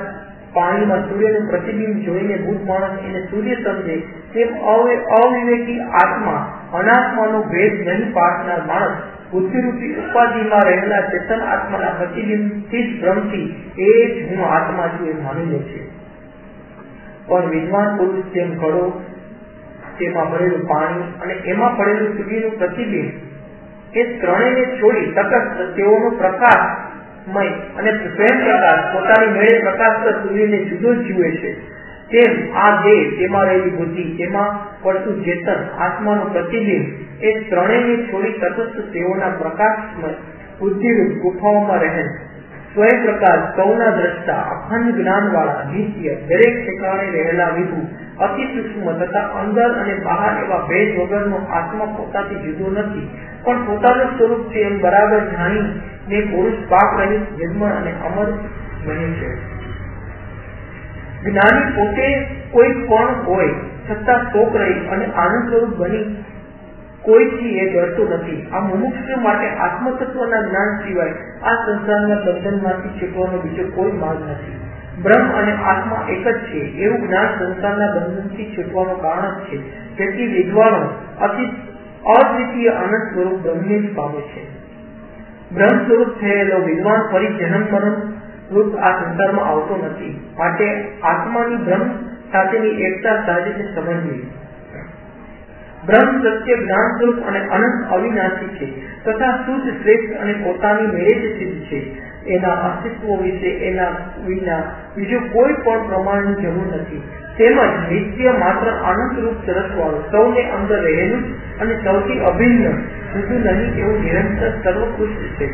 પાણીમાં સૂર્યનું પ્રતિબિંબ જોઈને ભૂત માણસ એને સૂર્ય સમજે તેમ અવિવેકી આત્મા, અનાત્માનો ભેદ નહીં પાડનાર માણસ, બુદ્ધિરૂપી ઉપાધિમાં રહેલા ચેતન આત્માના પ્રતિબિંબથી જ ભ્રમથી એ જ હું આત્મા છું એ માની લે છે. પણ વિદ્વાન પુરુષ જેમ ઘડો તેમાં ભરેલું પાણી અને એમાં પડેલું સૂર્યનું પ્રતિબિંબ, એ ત્રણેયને છોડી તટસ્થ તેઓનો પ્રકાશમય અને સ્વયં પ્રકાશ પોતાની મેળે પ્રકાશ સૂર્યને જુદો જીવે છે. તેમ આ દેહ તેમાં રહેલી બુદ્ધિ, તેમાં પડતું ચેતન, આત્માનું પ્રતિબિંબ, એ ત્રણેયને છોડી તટસ્થ તેઓના પ્રકાશમય, બુદ્ધિરૂપ ગુફાઓમાં રહે. સ્વયં પ્રકાશ સૌના દ્રષ્ટા, અખંડ જ્ઞાન વાળા નિત્ય દરેક ઠેકાણે રહેલા વિભુ અતિ સૂક્ષ્મ તથા અંદર અને બહાર એવા ભેદ વગરનો આત્મા પોતાથી જુદો નથી. પણ પોતાનું સ્વરૂપ છે એમ બરાબર જાણી ને પુરુષ પાપ રહિત જન્મ અને અમર બને છે. જ્ઞાની પોતે કોઈ પણ હોય, છતાં શોક રહી અને આનંદ સ્વરૂપ બની, કોઈથી એ ડરતો નથી. આ મુમુક્ષ માટે આત્મતત્વના જ્ઞાન સિવાય આ સંસારના બંધનમાંથી છૂટવાનો બીજો કોઈ માર્ગ નથી. બ્રહ્મ અને આત્મા એક જ છે. એવું જ્ઞાન સંસારના બંધનથી છૂટવાનું કારણ જ છે. તેથી વિદ્વાનો અતિ અદ્વિતીય આનંદ સ્વરૂપ બ્રહ્મને જ પામે છે. બ્રહ્મ સ્વરૂપ થયેલો વિદ્વાન ફરી જન્મ મરણ રૂપ આ સંસારમાં આવતો નથી. માટે આત્માની બ્રહ્મ સાથેની એકતા સાથે સમજવી. બ્રહ્મ સત્ય જ્ઞાન સ્વરૂપ અને અનંત અવિનાશી છે તથા શુદ્ધ, શ્રેષ્ઠ અને પોતાની મેળે સિદ્ધ છે. એના અસ્તિત્વ વિશે, એના વિના બીજું કોઈ પણ પ્રમાણની જરૂર નથી. તેમજ નિત્ય માત્ર આનંદ રૂપ સરસ વાળું સૌને અંદર રહેલું અને સૌથી અભિન્ન, જુદું નહીં એવું નિરંતર સર્વકૃષ્ટ છે.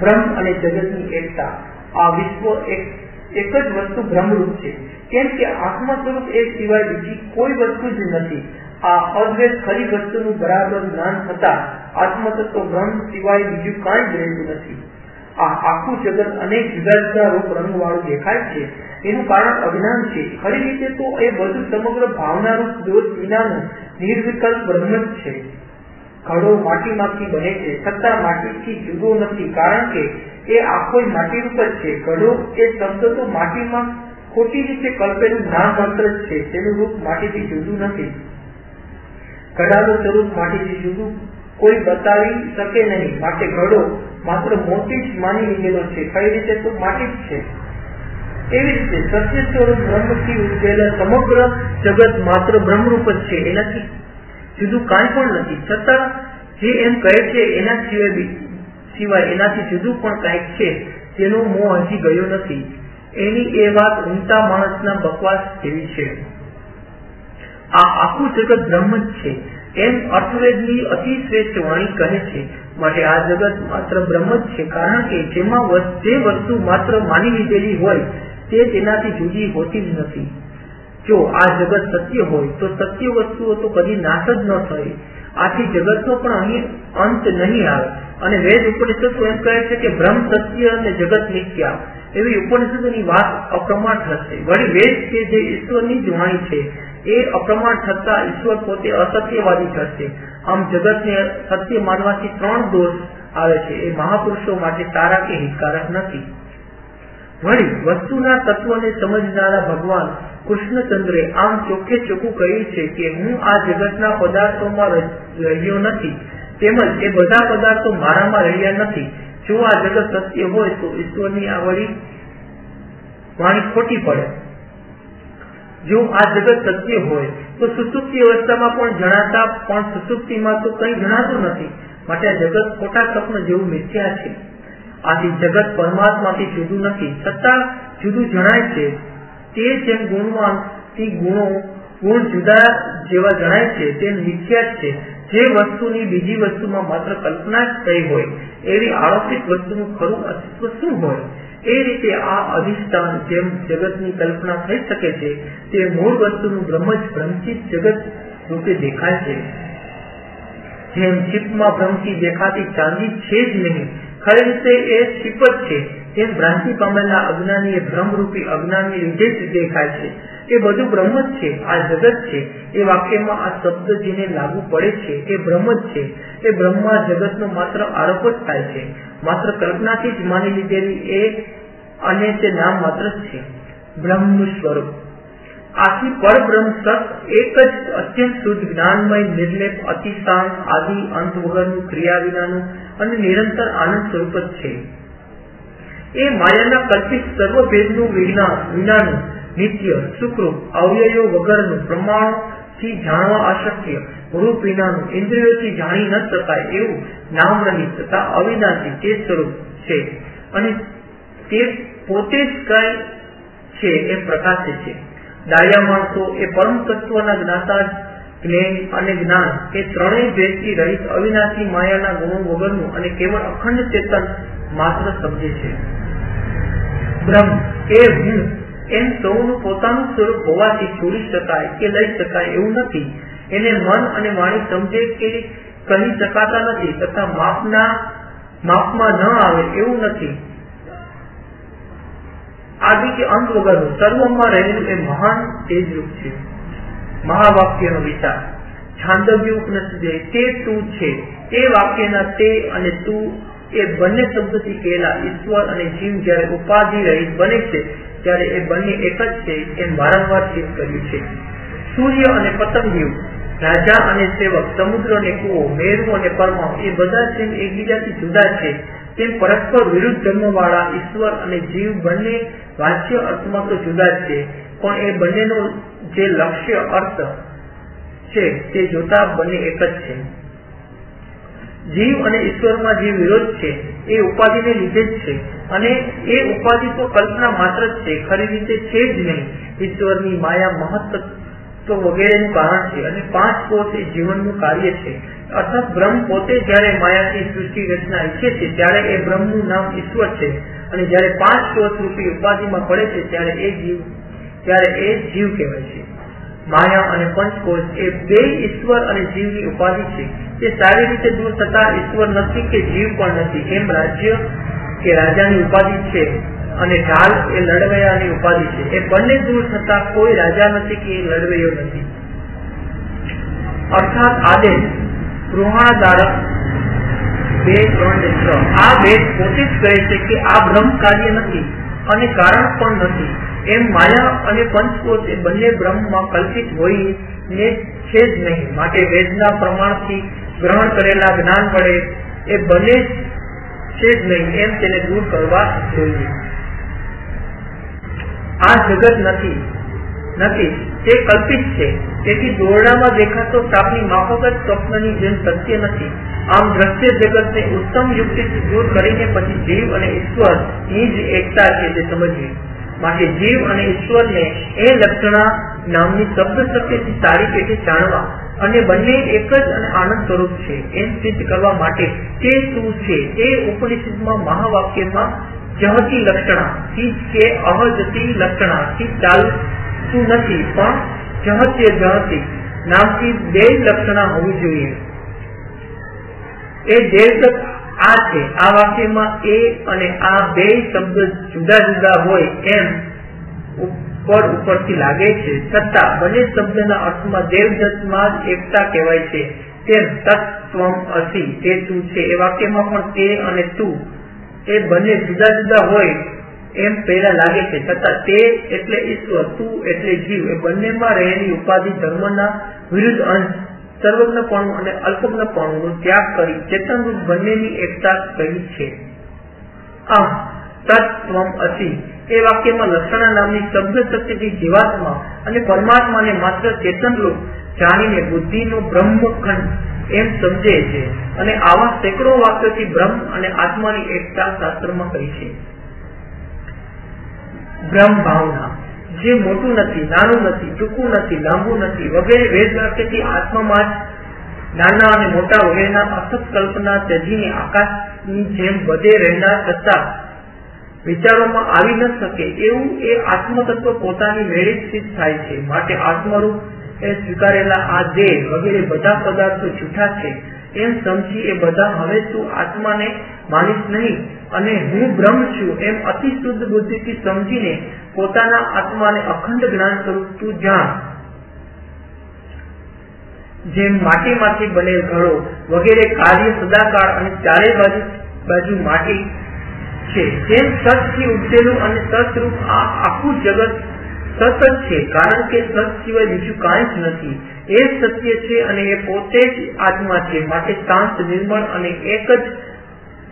બ્રહ્મ અને જગતની એકતા. આ વિશ્વ એક એક જ વસ્તુ બ્રહ્મરૂપ છે. કેમ કે આત્મા સ્વરૂપ એ સિવાય બીજી કોઈ વસ્તુ જ નથી. આ અદ્વૈત ખરી વસ્તુનું બરાબર જ્ઞાન થતા આત્મતત્વ બ્રહ્મ સિવાય બીજું કાંઈ જ રહેતું નથી. આ આખું જગત અનેક જુદા જુદા રૂપ રંગ વાળું દેખાય છે. એનું કારણ અજ્ઞાન છે. ખરી રીતે તો એ બધું સમગ્ર ભાવના રૂપ દોષ વિનાનું નિર્વિકલ્પ બ્રહ્મ જ છે. ઘડો માટીમાંથી બને છે, છતાં માટીથી જુદો નથી, કારણ કે એ આખો માટી રૂપ જ છે. ઘડો એ શબ્દ તો માટીમાં ખોટી રીતે કલ્પેલું નામ મંત્ર છે. તેનું રૂપ માટીથી જુદું નથી. ઘડાનું સ્વરૂપ માટીથી જુદું કોઈ બતાવી શકે નહીં. માટે ઘડો માત્ર મોટી જ માની લીધેલો છે. કઈ રીતે? તો માટી જ છે. એવી રીતે સત્ય સ્વરૂપ બ્રહ્મથી ઉપજેલા સમગ્ર જગત માત્ર બ્રહ્મરૂપ જ છે. એનાથી જુદું કાંઈ પણ નથી. છતાં જે એમ કહે છે એના સિવાય સિવાય એનાથી જુદું પણ કાંઈક છે. તેનો મોહ હજી ગયો નથી. એની એ વાત ઊંચા માણસના બકવાસ જેવી છે. આ આખું જગત બ્રહ્મ જ છે. એમ અર્થવેદની અતિ શ્રેષ્ઠ વાણી કહે છે, માટે આ જગત માત્ર બ્રહ્મ જ છે, કારણ કે જેમાં જે વસ્તુ માત્ર માની લીધેલી હોય, તે તેનાથી જુદી હોતી જ નથી. જો આ જગત સત્ય હોય, તો સત્ય વસ્તુઓ તો કદી નાશ જ ન થઈ આથી જગતનો પણ અહીં અંત નહીં આવે. અને વેદ ઉપનિષદ એમ કહે છે કે, બ્રહ્મ સત્ય અને જગત નિત્યા એવી ઉપનિષદની વાત અપ્રમાણ થશે વળી વેદ કે જે ઈશ્વરની જ વાણી છે એ અપ્રમાણ થતા ઈશ્વર પોતે અસત્યવાદી થશે. આમ જગતને સત્ય માનવાથી ત્રણ દોષ આવે છે. એ મહાપુરુષો માટે સારા કે હિતકારક નથી. વળી, વસ્તુના તત્વને સમજનારા ભગવાન કૃષ્ણચંદ્રે આમ ચોખ્ખે ચોખ્ખું કહ્યું છે કે હું આ જગતના પદાર્થોમાં રહ્યો નથી. તેમજ એ બધા પદાર્થો મારામાં રહ્યા નથી. જો આ જગત સત્ય હોય તો ઈશ્વરની આ વળી વાણી ખોટી પડે. જો આ જગત સત્ય હોય, તો સુસુપ્તિ અવસ્થામાં પણ જણાતા પણ સુસુપ્તિમાં તો કંઈ જણાતું નથી. માટે જગત ખોટા સ્વપ્ન જેવું મિથ્યા છે. આથી જગત પરમાત્માથી જુદું નથી. છતાં જુદું જણાય છે. તે જેમ ગુણવાનથી ગુણો, ગુણ જુદા જેવા જણાય છે તે મિથ્યા છે. જે વસ્તુની બીજી વસ્તુમાં માત્ર કલ્પના જ થઈ હોય, એવી આરોપિત વસ્તુનું ખરું અસ્તિત્વ શું હોય? એ રીતે આ અધિષ્ઠાન જેમ જગતની કલ્પના થઈ શકે છે, તે મૂળ વસ્તુનું બ્રહ્મ જ ભ્રમચિત જગત રૂપે દેખાય છે. જેમ ચીપમાં ભ્રમથી દેખાતી ચાંદી છે જ નહીં ખરી રીતે એ ચિપ જ છે? તેમ ભ્રાંતિ પામેલા અજ્ઞાની એ ભ્રમરૂપી અજ્ઞાનની લીધે જ દેખાય છે. એ બધું બ્રહ્મ જ છે, આ જગત છે. એ વાક્યમાં આ શબ્દ જેને લાગુ પડે છે, એ બ્રહ્મ જ છે. એ બ્રહ્મા જગતનો માત્ર આરોપ જ થાય છે. માત્ર કલ્પનાથી જ માની લીધેલી એ અને તે નામ માત્ર જ છે. બ્રહ્મનું સ્વરૂપ. આથી પરબ્રહ્મ સત એક જ અત્યંત શુદ્ધ જ્ઞાનમય, નિર્લેપ અતિ શાંત આદિ, અંત વગરનું ક્રિયા વિનાનું અને નિરંતર આનંદ સ્વરૂપ જ છે. એ માયાના કલ્પિત સર્વ ભેદનું વિજ્ઞાન વિનાનું નિત્ય સુખરૂપ અવયવો વગરનું પ્રમાણથી જાણવા અશક્ય, રૂપ વિનાનું ઇન્દ્રિયોથી જાણી ન શકાય એવું નામ રહિત તથા અવિનાશી તે સ્વરૂપ છે. અને તે પોતે જ કઈ છે એ પ્રકાશે છે. ડાયા માણસો એ પરમ તત્વના જ્ઞાતા જ્ઞાન અને જ્ઞાન એ ત્રણેય ભેદથી રહિત અવિનાશી માયાના ગુણો વગરનું અને કેવળ અખંડ ચેતન માત્ર સમજે છે. બ્રહ્મ એ હું એમ સૌનું પોતાનું સ્વરૂપ હોવાથી છોડી શકાય કે લઈ શકાય એવું નથી. એને મન અને વાણી સમજે કે કહી શકાતા નથી તથા માપના, માપમાં ન આવે એવું નથી. આદિ કે અંત વગરનું સર્વમાં રહેલું એ મહાન તેજરૂપ છે. મહાવાક્યનો વિચાર. છાંદવ્ય ઉપનિષદે તે તું છે. તે વાક્યના તે અને તું એ બંને શબ્દથી કહેલા ઈશ્વર અને જીવ જયારે ઉપાધિ રહિત બને છે, ત્યારે એ બંને એક જ છે એમ વારંવાર સિદ્ધ કર્યું છે. સૂર્ય અને પતંગિયું, રાજા અને સેવક, સમુદ્ર અને કુવો, મેરુ અને પરમા એ બધા જેમ એકબીજાથી જુદા છે. તેમ પરસ્પર વિરુદ્ધ ધર્મ વાળા ઈશ્વર અને જીવ બંને વાચ્ય અર્થમાં તો જુદા છે, પણ એ બંનેનો જે લક્ષ્ય અર્થ છે, તે જોતા બંને એક જ છે. જીવ અને ઈશ્વરમાં જે વિરોધ છે, એ ઉપાધિને લીધે જ છે. અને એ ઉપાધિ તો કલ્પના માત્ર જ છે, ખરી રીતે છે જ નહીં. ઈશ્વરની માયા મહત્વ વગેરેનું કારણ છે અને પાંચ કોષ એ જીવનનું કાર્ય છે. અર્થાત બ્રહ્મ પોતે જયારે માયાની સૃષ્ટિ રચના ઈચ્છે છે, ત્યારે એ બ્રહ્મનું નામ ઈશ્વર છે. અને જયારે પાંચ કોષ રૂપી ઉપાધિમાં પડે છે, ત્યારે એ જીવ ત્યારે એ જીવ કહેવાય છે. માયા અને પંચકોષ એ બે ઈશ્વર અને જીવની ઉપાધિ છે. તે સારી રીતે દૂર થતા ઈશ્વર નથી કે જીવ પણ નથી. એમ રાજ્ય કે રાજાની ઉપાધિ છે અને ઢાલ એ લડવૈયાની ઉપાધિ છે. એ બંને દૂર થતા કોઈ રાજા નથી કે લડવૈયો નથી. અર્થાત આદેશ ગૃહાધારક બે, ત્રણ આ ભેદ પોતે જ કહે છે કે આ બ્રહ્મ કાર્ય નથી. અને કારણ પણ નથી. એમ માયા અને પંચકોષ એ બંને બ્રહ્મમાં કલ્પિત હોય ને છે જ નહીં. માટે વેદના પ્રમાણથી ગ્રહણ કરેલા જ્ઞાન વડે એ બને છે જ નહીં એમ તેને દૂર કરવા જોઈએ. આ જગત નથી. નથી. તે કલ્પિત છે. તેથી દોરડામાં દેખાતો સાપની માફક જ સ્વપ્નની જેમ સત્ય નથી. આમ દ્રશ્ય જગતને ઉત્તમ યુક્તિથી દૂર કરીને પછી જીવ અને ઈશ્વરની જ એકતા છે તે સમજવી માટે જીવ અને ઈશ્વરને એ લક્ષણા નામની શબ્દ શક્તિથી સારી પેટે જાણવા અને બંને એક જ અને આનંદ સ્વરૂપ છે. એમ સિદ્ધ કરવા માટે તે શું છે? એ ઉપનિષદમાં મહાવાક્યમાં જહતી લક્ષણા થી કે અહજતી લક્ષણા થી ચાલતું નથી, પણ જહત્ય જહતી નામથી બે લક્ષણા હોવી જોઈએ. એ દેવદત્ત આ છે. આ વાક્યમાં એ અને આ બે શબ્દ જુદા જુદા હોય એમ ઉપર ઉપરથી લાગે છે. છતાં બંને શબ્દના અર્થમાં દેવદત્તમાં જ એકતા કહેવાય છે. તેમ તત્વમ અસી. તે તું છે? એ વાક્યમાં પણ તે અને તું એ બંને જુદા જુદા હોય એમ પહેલા લાગે છે. છતાં તે એટલે ઈશ્વર તું એટલે જીવ. એ બંનેમાં રહેલી ઉપાધિ ધર્મના વિરુદ્ધ અંશ, સર્વજ્ઞપણું અને અલ્પજ્ઞપણું ત્યાગ કરી ચેતનરૂપ બંનેની એકતા કહી છે. આમ તત્વમ એ વાક્યમાં લક્ષણા નામની શબ્દ શક્તિથી જીવાત્મા અને પરમાત્માને માત્ર ચેતનરૂપ જાણીને બુદ્ધિનો બ્રહ્મખંડ એમ સમજે છે અને આવા સેંકડો વાક્યોથી બ્રહ્મ અને આત્માની એકતા શાસ્ત્રમાં કહી છે. બ્રહ્મ ભાવના. જે મોટું નથી, નાનું નથી, ટૂંકું નથી, લાંબુ નથી, વગેરે વેદ વાક્યથી આત્મામાં નાના અને મોટા વગેરેના અસત કલ્પના ત્યજીને આકાશની જેમ બધે રહેનાર છતાં વિચારોમાં આવી ન શકે એવું એ આત્મતત્વ પોતાની મેળે સ્થિત થાય છે. માટે આત્મરૂપ એ સ્વીકારેલા આ દેહ વગેરે બધા પદાર્થો જૂઠા છે. એમ સમજી એ બધા હવે તું આત્માને માનીશ નહીં અને હું બ્રહ્મ છું એમ અતિ શુદ્ધ બુદ્ધિથી સમજીને પોતાના આત્માને અખંડ જ્ઞાન સ્વરૂપ તું જાણ. જેમ માટીમાંથી બનેલ ઘડો વગેરે કાર્ય સદાકાળ અને ચારે બાજુ બાજુ માટી છે. જેમ સતથી ઉપજેલું અને સતરૂપ આખું જગત સતત છે, કારણ કે સત સિવાય બીજું કાંઈ જ નથી. એ સત્ય છે અને એ પોતે જ આત્મા છે. માટે શાંત, નિર્મળ અને એક જ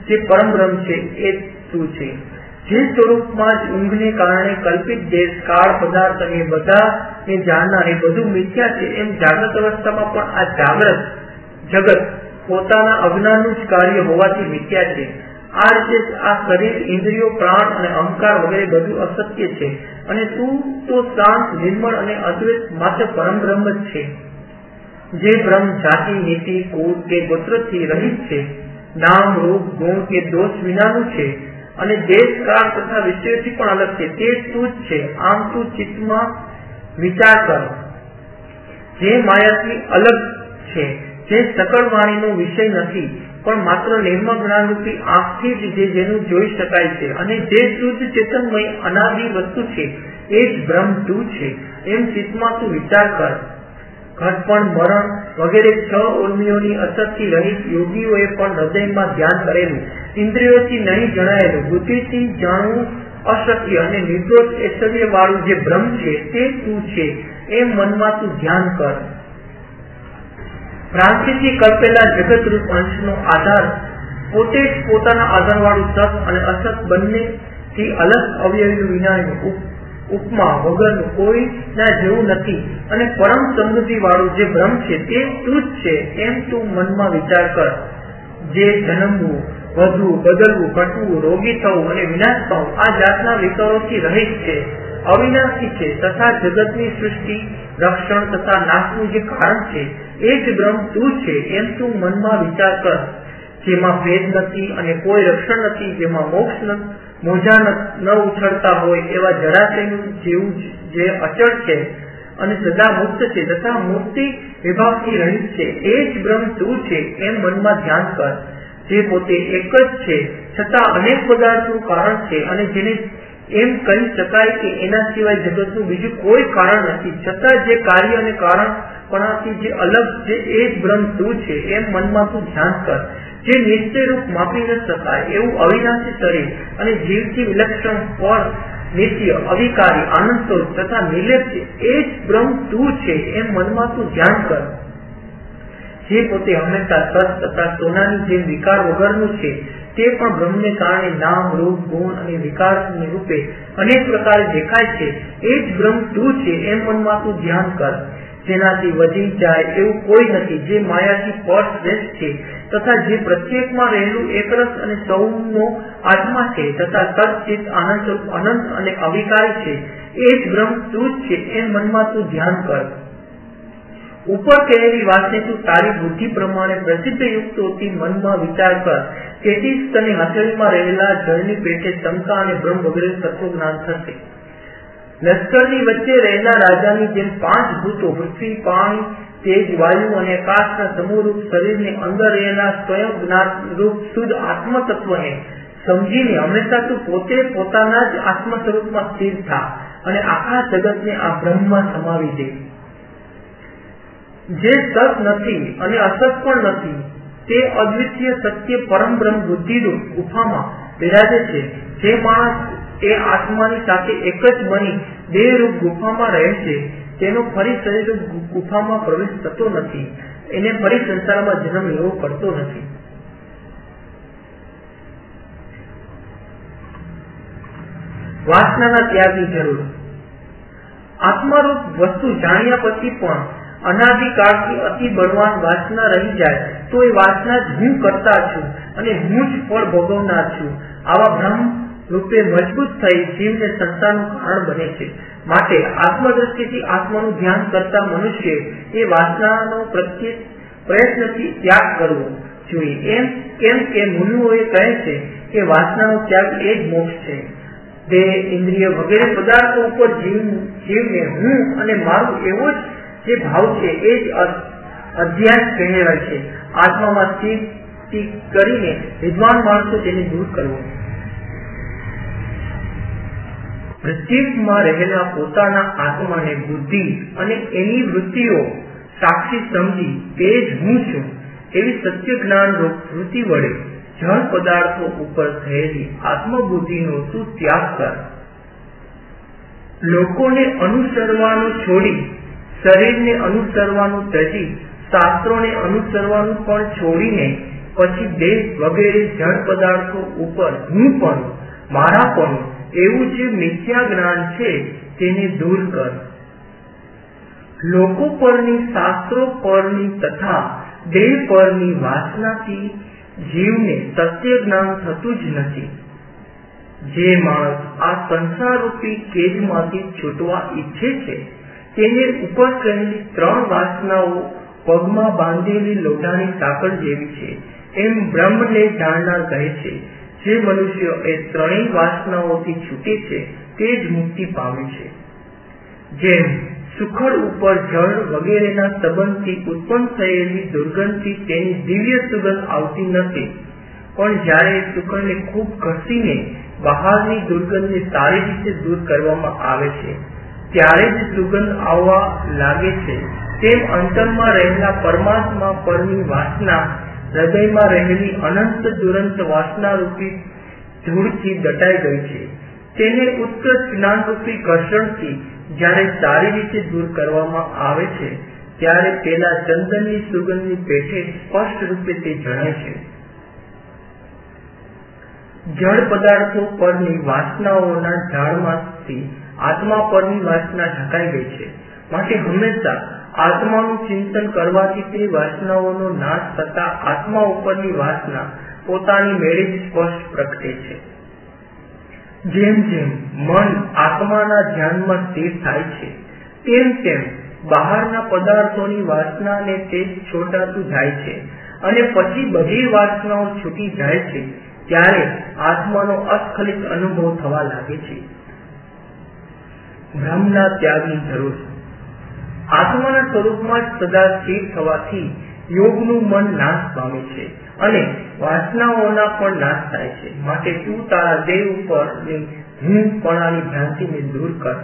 જે પરમ બ્રહ્મ છે, એ તું છે. જે સ્વરૂપમાં જ ઊંઘને કારણે કલ્પિત દેશ, કાળ, પદાર્થ અને બધા ને જાણનાર, એ બધું મિથ્યા છે, એમ જાગ્રત અવસ્થામાં પણ આ જાગ્રત જગત પોતાના અજ્ઞાનનું જ કાર્ય હોવાથી મિથ્યા છે. આ રીતે આ શરીર, ઇન્દ્રિયો, પ્રાણ અને અહંકાર વગેરે બધું અસત્ય છે. અને તું તો શાંત, નિર્મળ અને અદ્વૈત માત્ર પરમ બ્રહ્મ જ છે. જે બ્રહ્મ જાતિ, નીતિ કુળ કે ગોત્રથી રહિત છે, નામ, રૂપ, ગુણ કે દોષ વિનાનું છે અને દેશ કાળ તથા વિષયથી પણ અલગ છે. તે તું જ છે. આમ તું ચિત્તમાં વિચાર કર. જે માયાથી અલગ છે, જે સકળ વાણીનો વિષય નથી પણ માત્ર નિર્મ જ્ઞાનરૂપી આંખથી જે જેનું જોઈ શકાય છે. અને જે શુદ્ધ ચેતનમય અનાદિ વસ્તુ છે, એ જ બ્રહ્મ તું છે. એમ ચિત્તમાં તું વિચાર કર. ઘટપણ મરણ વગેરે છ ઉર્મિઓની અસરથી રહિત યોગીઓએ પણ હૃદયમાં ધ્યાન કરેલું. ઇન્દ્રિયોથી નહીં જણાયેલું. બુદ્ધિથી જાણવું અશક્ય અને નિર્દોષ ઐશ્વર્ય વાળું જે બ્રહ્મ છે, તે તું છે. એમ મનમાં તું ધ્યાન કર. ભ્રાંતિથી કલ્પેલા જગતરૂપ અંશનો આધાર પોતે જ પોતાના આધારવાળું સત અને અસત બંને થી અલગ અવયવી વિનાનું ઉપમા વગરનું કોઈ ના જેવું નથી. અને પરમ સમૃદ્ધિ વાળું જે ભ્રમ છે તે તું જ છે, એમ તું મનમાં વિચાર કર. જે જન્મવું, વધવું, બદલવું, ઘટવું, રોગી થવું અને વિનાશ થવું આ જાતના વિકારોથી રહિત છે. અવિનાશી છે, તથા જગતની સૃષ્ટિ, રક્ષણ તથા નાશનું જે કારણ છે, એ જ બ્રહ્મ તું છે, એમ તું મનમાં વિચાર કર. જેમાં ભેદ નથી અને કોઈ રક્ષણ નથી, જેમાં મોક્ષ મોજા ન ઉછળતા હોય, એવા જરાશયનું જેવું જે અચળ છે અને સદા મુક્ત છે, તથા મુક્તિ વિભાગથી રહિત છે, એ જ બ્રહ્મ તું છે, એમ મનમાં ધ્યાન કર. જે પોતે એક જ છે, છતાં અનેક પદાર્થનું કારણ છે અને જેને એમ કહી શકાય કે એના સિવાય જગતનું બીજું કોઈ કારણ નથી. છતાં જે કાર્ય અને કારણ જે અલગ છે, એ જ બ્રહ્મ તું છે, એમ મનમાં તું ધ્યાન કર. જે નિશ્ચય રૂપ માપી ન શકાય, એવું અવિનાશી શરીર અને જીવથી વિલક્ષણ પર નિત્ય, અવિકારી આનંદ સ્વરૂપ તથા નિલેપ છે, એ જ બ્રહ્મ તું છે, એમ મનમાં તું ધ્યાન કર. જે પોતે હંમેશા સ્વસ્થ તથા સોનાની જેમ વિકાર વગરનું છે, તે પણ બ્રહ્મને કારણે નામ, રૂપ, ગુણ અને વિકાસની રૂપે અનેક પ્રકારે દેખાય છે. એ જ બ્રહ્મ તું છે એમ મનમાં તું ધ્યાન કર. જેનાથી વધી જાય એવું કોઈ નથી. જે માયાથી પર શ્રેષ્ઠ છે તથા જે પ્રત્યેકમાં રહેલું એકરસ અને સૌનો આત્મા છે તથા સચિત આનંદ, અનંત અને અવિકારી છે, એ જ બ્રહ્મ તું છે એમ મનમાં તું ધ્યાન કર. ઉપર કહેલી વાતને તારી બુદ્ધિ પ્રમાણે પ્રસિદ્ધ યુક્તોથી મનમાં વિચાર કર. તેથી જ તને હથેળીમાં રહેલા જળની પેટે શંકા અને બ્રહ્મ વગેરે તત્વ જ્ઞાન થશે. લશ્કરની વચ્ચે રહેલા રાજાની જેમ પાંચ ભૂતો, પૃથ્વી, પાણી, તેજ, વાયુ અને આકાશના સમૂહરૂપ શરીરની અંદર રહેલા સ્વયં જ્ઞાનરૂપ શુદ્ધ આત્મ તત્વને સમજીને હંમેશા તું પોતે પોતાના જ આત્મ સ્વરૂપમાં સ્થિર થા અને આખા જગતને આ બ્રહ્મમાં સમાવી દે. જે સત નથી અને અસત પણ નથી, તે અદ્વિતીય સત્ય પરમ બ્રહ્મ બુદ્ધિરૂપ ગુફામાં બિરાજે છે. જે માણસ એ આત્માની સાથે એક જ બની બે રૂપ ગુફામાં રહે છે, તેનો ફરી શરીર ગુફામાં પ્રવેશ થતો નથી, એને ફરી સંસારમાં જન્મ લેવો પડતો નથી. વાસનાના ત્યાગની જરૂર. આત્મારૂપ વસ્તુ જાણ્યા પછી પણ અનાદિકાળથી અતિ બળવાન વાસના રહી જાય, તો એ વાસના જ હું કરતા છું અને હું જ ફળ ભોગવનાર છું. આવા ભ્રમ રૂપે મજબૂત થઈ જીવને સંતાનનું કારણ બને છે. માટે આત્મદ્રષ્ટિથી આત્માનું ધ્યાન કરતા મનુષ્ય એ વાસનાનો પ્રત્યે પ્રયત્નથી ત્યાગ કરવો જોઈએ. એમ, કેમ કે મુનિઓએ કહે છે કે વાસનાનો ત્યાગ એ જ મોક્ષ છે. દેહ, ઇન્દ્રિય વગેરે પદાર્થો ઉપર જીવ, જીવને હું અને મારું એવો જ જે ભાવ છે એ જ અધ્યાસ કહેવાય છે. આત્મામાં સ્થિતિ કરીને વિદ્વાન માણસો તેને દૂર કરવો. પ્રત્યેકમાં રહેલા પોતાના આત્માને બુદ્ધિ અને એની વૃત્તિઓ સાક્ષી સમજી તે જ હું છું એવી સત્ય જ્ઞાન રૂપ વૃત્તિ વડે જળ પદાર્થો ઉપર થયેલી આત્મબુદ્ધિનો તું ત્યાગ કર. લોકોને અનુસરવાનું છોડી શરીરને અનુસરવાનું ત્યજી, શાસ્ત્રોને અનુસરવાનું પણ છોડીને પછી દેહ વગેરે જળ પદાર્થો ઉપર હું પણ, મારા પણ એવું જે મિથ્યા જ્ઞાન છે તેને દૂર કર. લોકો પરની શાસ્ત્રો પરની તથા દેહ પરની વાસનાથી જીવને સત્ય જ્ઞાન થતું જ નથી. જે માણસ આ સંસારરૂપી કેદમાંથી છૂટવા ઈચ્છે છે તેને ઉપર કહેલી ત્રણ વાસનાઓ પગમાં બાંધેલી લોઢાની સાંકળ જેવી છે. એમ બ્રહ્મને જાણનાર કહે છે, જે મનુષ્ય એ ત્રણેય વાસનાઓથી છૂટે છે, તે જ મુક્તિ પામે છે. જેમ સુખડ ઉપર જળ વગેરેના સંબંધથી ઉત્પન્ન થયેલી દુર્ગંધથી તેની દિવ્ય સુગંધ આવતી નથી. પણ જ્યારે સુખડને ખૂબ ઘસીને બહારની દુર્ગંધને સારી રીતે દૂર કરવામાં આવે છે ત્યારે જ સુગંધ આવવા લાગે છે. તેમ અંતરમાં રહેલા પરમાત્મા પરની વાસના, હૃદયમાં રહેલી અનંત દુરંત વાસના રૂપી ધૂળથી દટાઈ ગઈ છે. તેને ઉત્કૃષ્ટ જ્ઞાન રૂપી ઘર્ષણથી જ્યારે સારી રીતે દૂર કરવામાં આવે છે, ત્યારે પેલા ચંદનની સુગંધની પેઠે સ્પષ્ટ રૂપે તે જણાય છે. જળ પદાર્થો પરની વાસનાઓના ઝાડમાંથી આત્મા પરની વાસના ઢકાઈ ગઈ છે. માટે હંમેશા આત્માનું ચિંતન કરવાથી તે વાસનાઓનો નાશ થતા આત્મા ઉપરની વાસના પોતાની મેળે સ્પષ્ટ પ્રગટે છે. જેમ જેમ મન આત્માના ધ્યાનમાં સ્થિર થાય છે, તેમ તેમ બહારના પદાર્થોની વાસનાને તે છોડાતું જાય છે અને પછી બધી વાસનાઓ છૂટી જાય છે, ત્યારે આત્માનો અસ્ખલિત અનુભવ થવા લાગે છે. બ્રહ્મના ત્યાગની જરૂર આત્માના સ્વરૂપમાં સદા સ્થિર થવાથી યોગનું મન નાશ પામે છે અને વાસનાઓના પણ નાશ થાય છે. માટે તું તારા દેહ ઉપરની હું પણાની ભ્રાંતિને દૂર કર.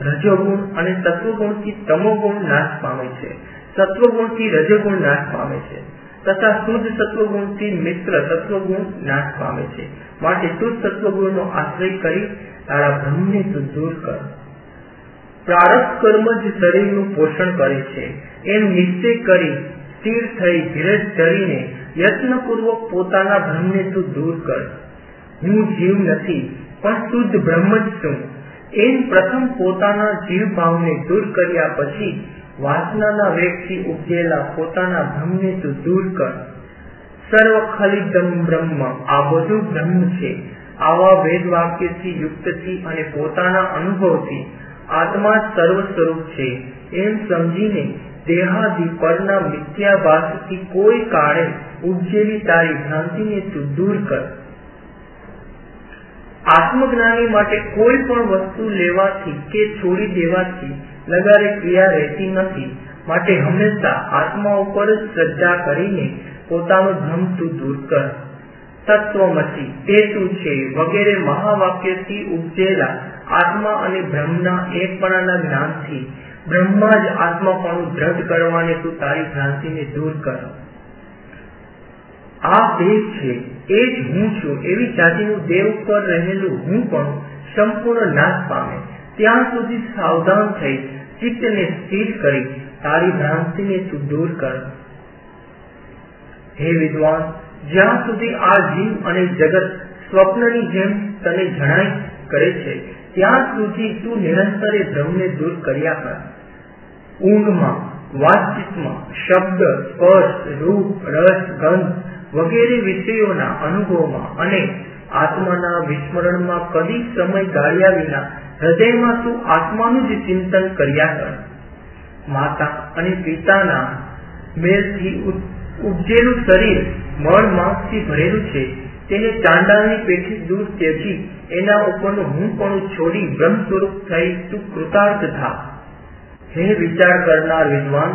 રજોગુણ અને સત્વગુણથી તમોગુણ નાશ પામે છે. સત્વગુણથી રજોગુણ નાશ પામે છે. તથા શુદ્ધ સત્વગુણથી મિત્ર સત્વગુણ નાશ પામે છે. માટે શુદ્ધ સત્વગુણનો આશ્રય કરી તારા ભ્રમને તું દૂર કર. પ્રારબ્ધ કર્મ જ શરીરનું પોષણ કરે છે. એમ નિશ્ચય કરી સ્થિર થઈ ધીરજ ધરીને યત્નપૂર્વક પોતાના ભ્રમને તું દૂર કર. હું જીવ નથી, પણ શુદ્ધ બ્રહ્મ જ છું. એમ પ્રથમ પોતાના જીવ ભાવને દૂર કર્યા પછી વાસનાના વેગથી ઉપજેલા પોતાના ભ્રમને તું દૂર કર. સર્વ ખલિદમ બ્રહ્મ, આ બધું બ્રહ્મ છે. આવા વેદ વાક્યથી યુક્તથી અને પોતાના અનુભવથી આત્મા સર્વ સ્વરૂપ છે. એમ સમજીને દેહાદી પરના મિથ્યાભાસથી કોઈ કાળે ઉપજેલી તારી ભ્રાંતિને તું દૂર કર. આત્મજ્ઞાની માટે કોઈ પણ વસ્તુ લેવાથી કે છોડી દેવાથી લગારે ક્રિયા રહેતી નથી. માટે હંમેશા આત્મા ઉપર શ્રદ્ધા કરીને પોતાનો ભ્રમ તું દૂર કર. તત્વમસી તે છે વગેરે મહાવાક્યથી ઉપજેલા આત્મા અને બ્રહ્મના એકપણાના જ્ઞાનથી બ્રહ્મા જ આત્માપણું દ્રઢ કરવાને તું તારી ભ્રાંતિને દૂર કર આ ભેદ છે, એ જ હું છું, એવી જાતિનું દેવ પર રહેલું હું પણ સંપૂર્ણ નાશ પામે. ત્યાં સુધી સાવધાન થઈ, ચિત્તને સ્થિર કરી, તારી ભ્રાંતિને તું દૂર કર. હે વિદ્વાન જ્યાં સુધી આ જીવ અને જગત સ્વપ્નની જેમ તને જણાય કરે છે, ત્યાં સુધી તું નિરંતરે ભ્રમને દૂર કર્યા કર. ઊંઘમાં, વાતચીતમાં, શબ્દ, સ્પર્શ, રૂપ, રસ, ગંધ વગેરે વિષયોના અનુભવમાં અને આત્માના વિસ્મરણમાં કદી સમય ગાળ્યા વિના હૃદયમાં તું આત્માનું જ ચિંતન કર્યા કર. માતા અને પિતાના મેલથી ઉપજેલું શરીર મળ માંસથી ભરેલું છે, તેને ચાંડાની પેઠી દૂર ત્યજી, એના ઉપરનું હું પણ છોડી બ્રહ્મ સ્વરૂપ થઈ તું કૃતાર્થ થા. હે વિચાર કરનાર વિદ્વાન,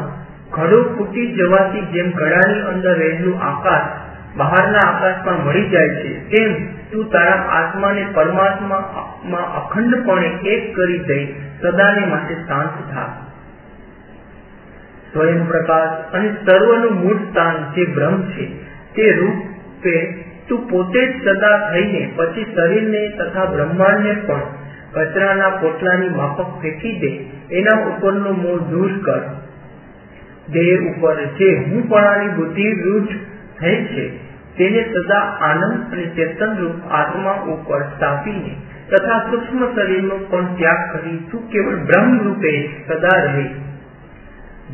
ઘડો ફૂટી જવાથી જેમ ઘડાની અંદર રહેલું આકાશ બહારના આકાશમાં મળી જાય છે, તેમ તું તારા આત્માને પરમાત્મામાં અખંડપણે એક કરી દઈ સદાને માટે શાંત થા. સ્વયં પ્રકાશ અને સર્વનું મૂળ સ્થાન જે બ્રહ્મ છે, તે રૂપે તું પોતે જ સદા થઈને પછી શરીરને તથા બ્રહ્માંડને પણ કચરાના પોટલાની માફક ફેંકી દે, એના ઉપરનો મોહ દૂર કર. દેહ ઉપર જે હું પણાની બુદ્ધિ રૂઢ થઈ છે, તેને સદા આનંદ અને ચેતન રૂપ આત્મા ઉપર સ્થાપીને તથા સૂક્ષ્મ શરીરનો પણ ત્યાગ કરી તું કેવળ બ્રહ્મ રૂપે સદા રહે.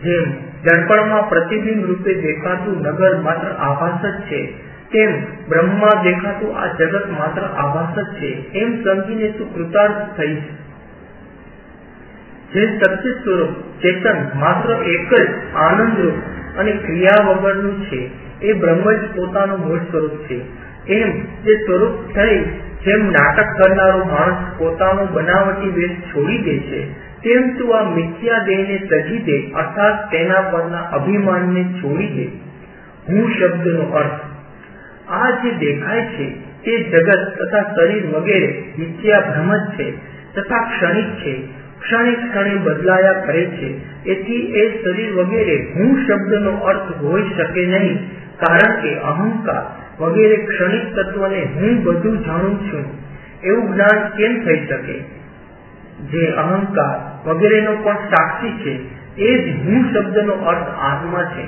જેમ દર્પણમાં પ્રતિબિંબ રૂપે દેખાતું નગર માત્ર આભાસ જ છે. તેમ બ્રહ્મમાં દેખાતું આ જગત માત્ર આભાસ જ છે. એમ સમજીને તું કૃતાર્થ થઈશ. જે સત્ય સ્વરૂપ ચેતન માત્ર એક જ આનંદ રૂપ અને ક્રિયા વગરનું છે. એ બ્રહ્મ જ પોતાનું મૂળ સ્વરૂપ છે. એમ જે સ્વરૂપ થઈ, જેમ નાટક કરનારો માણસ પોતાનો બનાવટી વેશ છોડી દે છે. તેમ આ મિથ્યા દેહને ત્યજી દે, અર્થાત તેના પરના અભિમાનને છોડી દે. હું શબ્દનો અર્થ. આ જે દેખાય છે તે જગત તથા શરીર વગેરે મિથ્યા ભ્રમ જ છે તથા ક્ષણિક છે. ક્ષણિક ક્ષણે બદલાયા કરે છે. એથી એ શરીર વગેરે હું શબ્દનો અર્થ હોઈ શકે નહીં, કારણ કે અહંકાર વગેરે ક્ષણિક તત્વને હું બધું જાણું છું. એવું જ્ઞાન કેમ થઈ શકે? જે અહંકાર વગેરેનો પણ સાક્ષી છે, એ જ હું શબ્દનો અર્થ આત્મા છે.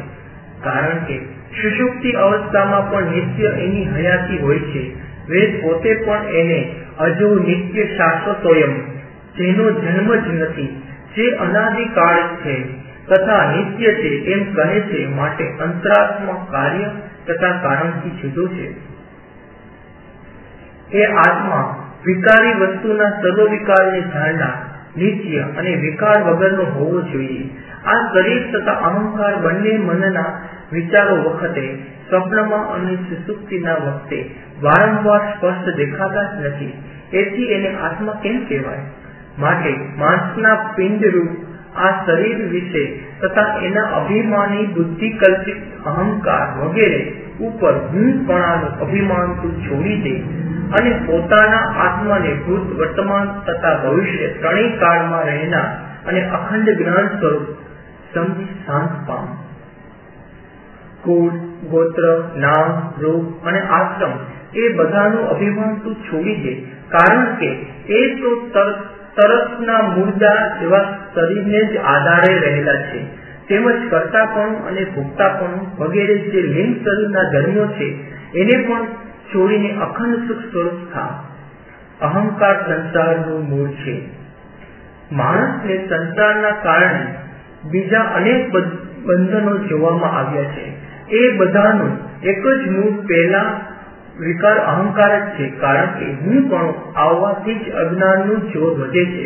કારણ કે સુષુપ્તિ અવસ્થામાં પણ નિત્ય એની હયાતી હોય છે. વેદ પોતે પણ એને અજુ નિત્ય શાશ્વતોયમ, જેનો જન્મ જ નથી, જે અનાદિકાળ છે, તથા નિત્ય છે એમ કહે છે માટે અંતરાત્મા કાર્ય તથા કારણથી જુદો છે. એ આત્મા વિકારી વસ્તુના સર્વ વિકારને ધારણા, નિત્ય અને વિકાર વગરનો હોવો જોઈએ. આ શરીર તથા અહંકાર બંને મનના વિચારો વખતે, સ્વપ્નમાં અને સુસુપ્તિના વખતે વારંવાર સ્પષ્ટ દેખાતા જ નથી. એથી એને આત્મા કેમ કહેવાય? માટે માણસના પિંડ રૂપ આ શરીર વિશે તથા એના અભિમાની બુદ્ધિ કલ્પિત અહંકાર વગેરે ઉપર હુંપણાનું અભિમાન તું છોડી દે અને પોતાના આત્માને ભૂત વર્તમાન તથા ભવિષ્ય ત્રણેય કાળમાં રહેનાર અને અખંડ જ્ઞાન સ્વરૂપ સમજી શાંત પામ. કુળ, ગોત્ર, નામ, રૂપ અને આશ્રમ એ બધાનું અભિમાન તું છોડી દે. કારણ કે એ તો તરસના મુર્દા એવા શરીરને જ આધારે રહેલા છે. તેમજ કરતાપણું અને ભોગતાપણું વગેરે જે લિંગ શરીરના ધર્મો છે, એને પણ છોડીને અખંડ સુખ સ્વરૂપ થાવ અહંકાર સંસારનું મૂળ છે. માણસને સંસારના કારણે બીજા અનેક બંધનો જોવામાં આવ્યા છે. એ બધાનું એક જ મૂળ પહેલા વિકાર અહંકાર જ છે, કારણ કે હું પણ આવવાથી જ અજ્ઞાનનું જોર વધે છે.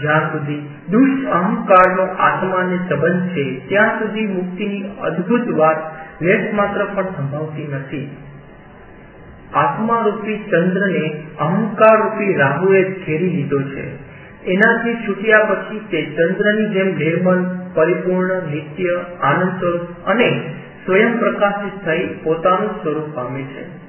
જ્યાં સુધી દુષ્ટ અહંકારનો આત્માને સંબંધ છે, ત્યાં સુધી મુક્તિની અદ્ભુત વાત લેશ માત્ર પણ સંભવતી નથી. આત્મા રૂપી ચંદ્રને અહંકાર રૂપી રાહુએ ઘેરી લીધો છે. એનાથી છૂટ્યા પછી તે ચંદ્રની જેમ નિર્મલ પરિપૂર્ણ, નિત્ય આનંદ સ્વરૂપ અને સ્વયં પ્રકાશિત થઈ પોતાનું સ્વરૂપ પામે છે.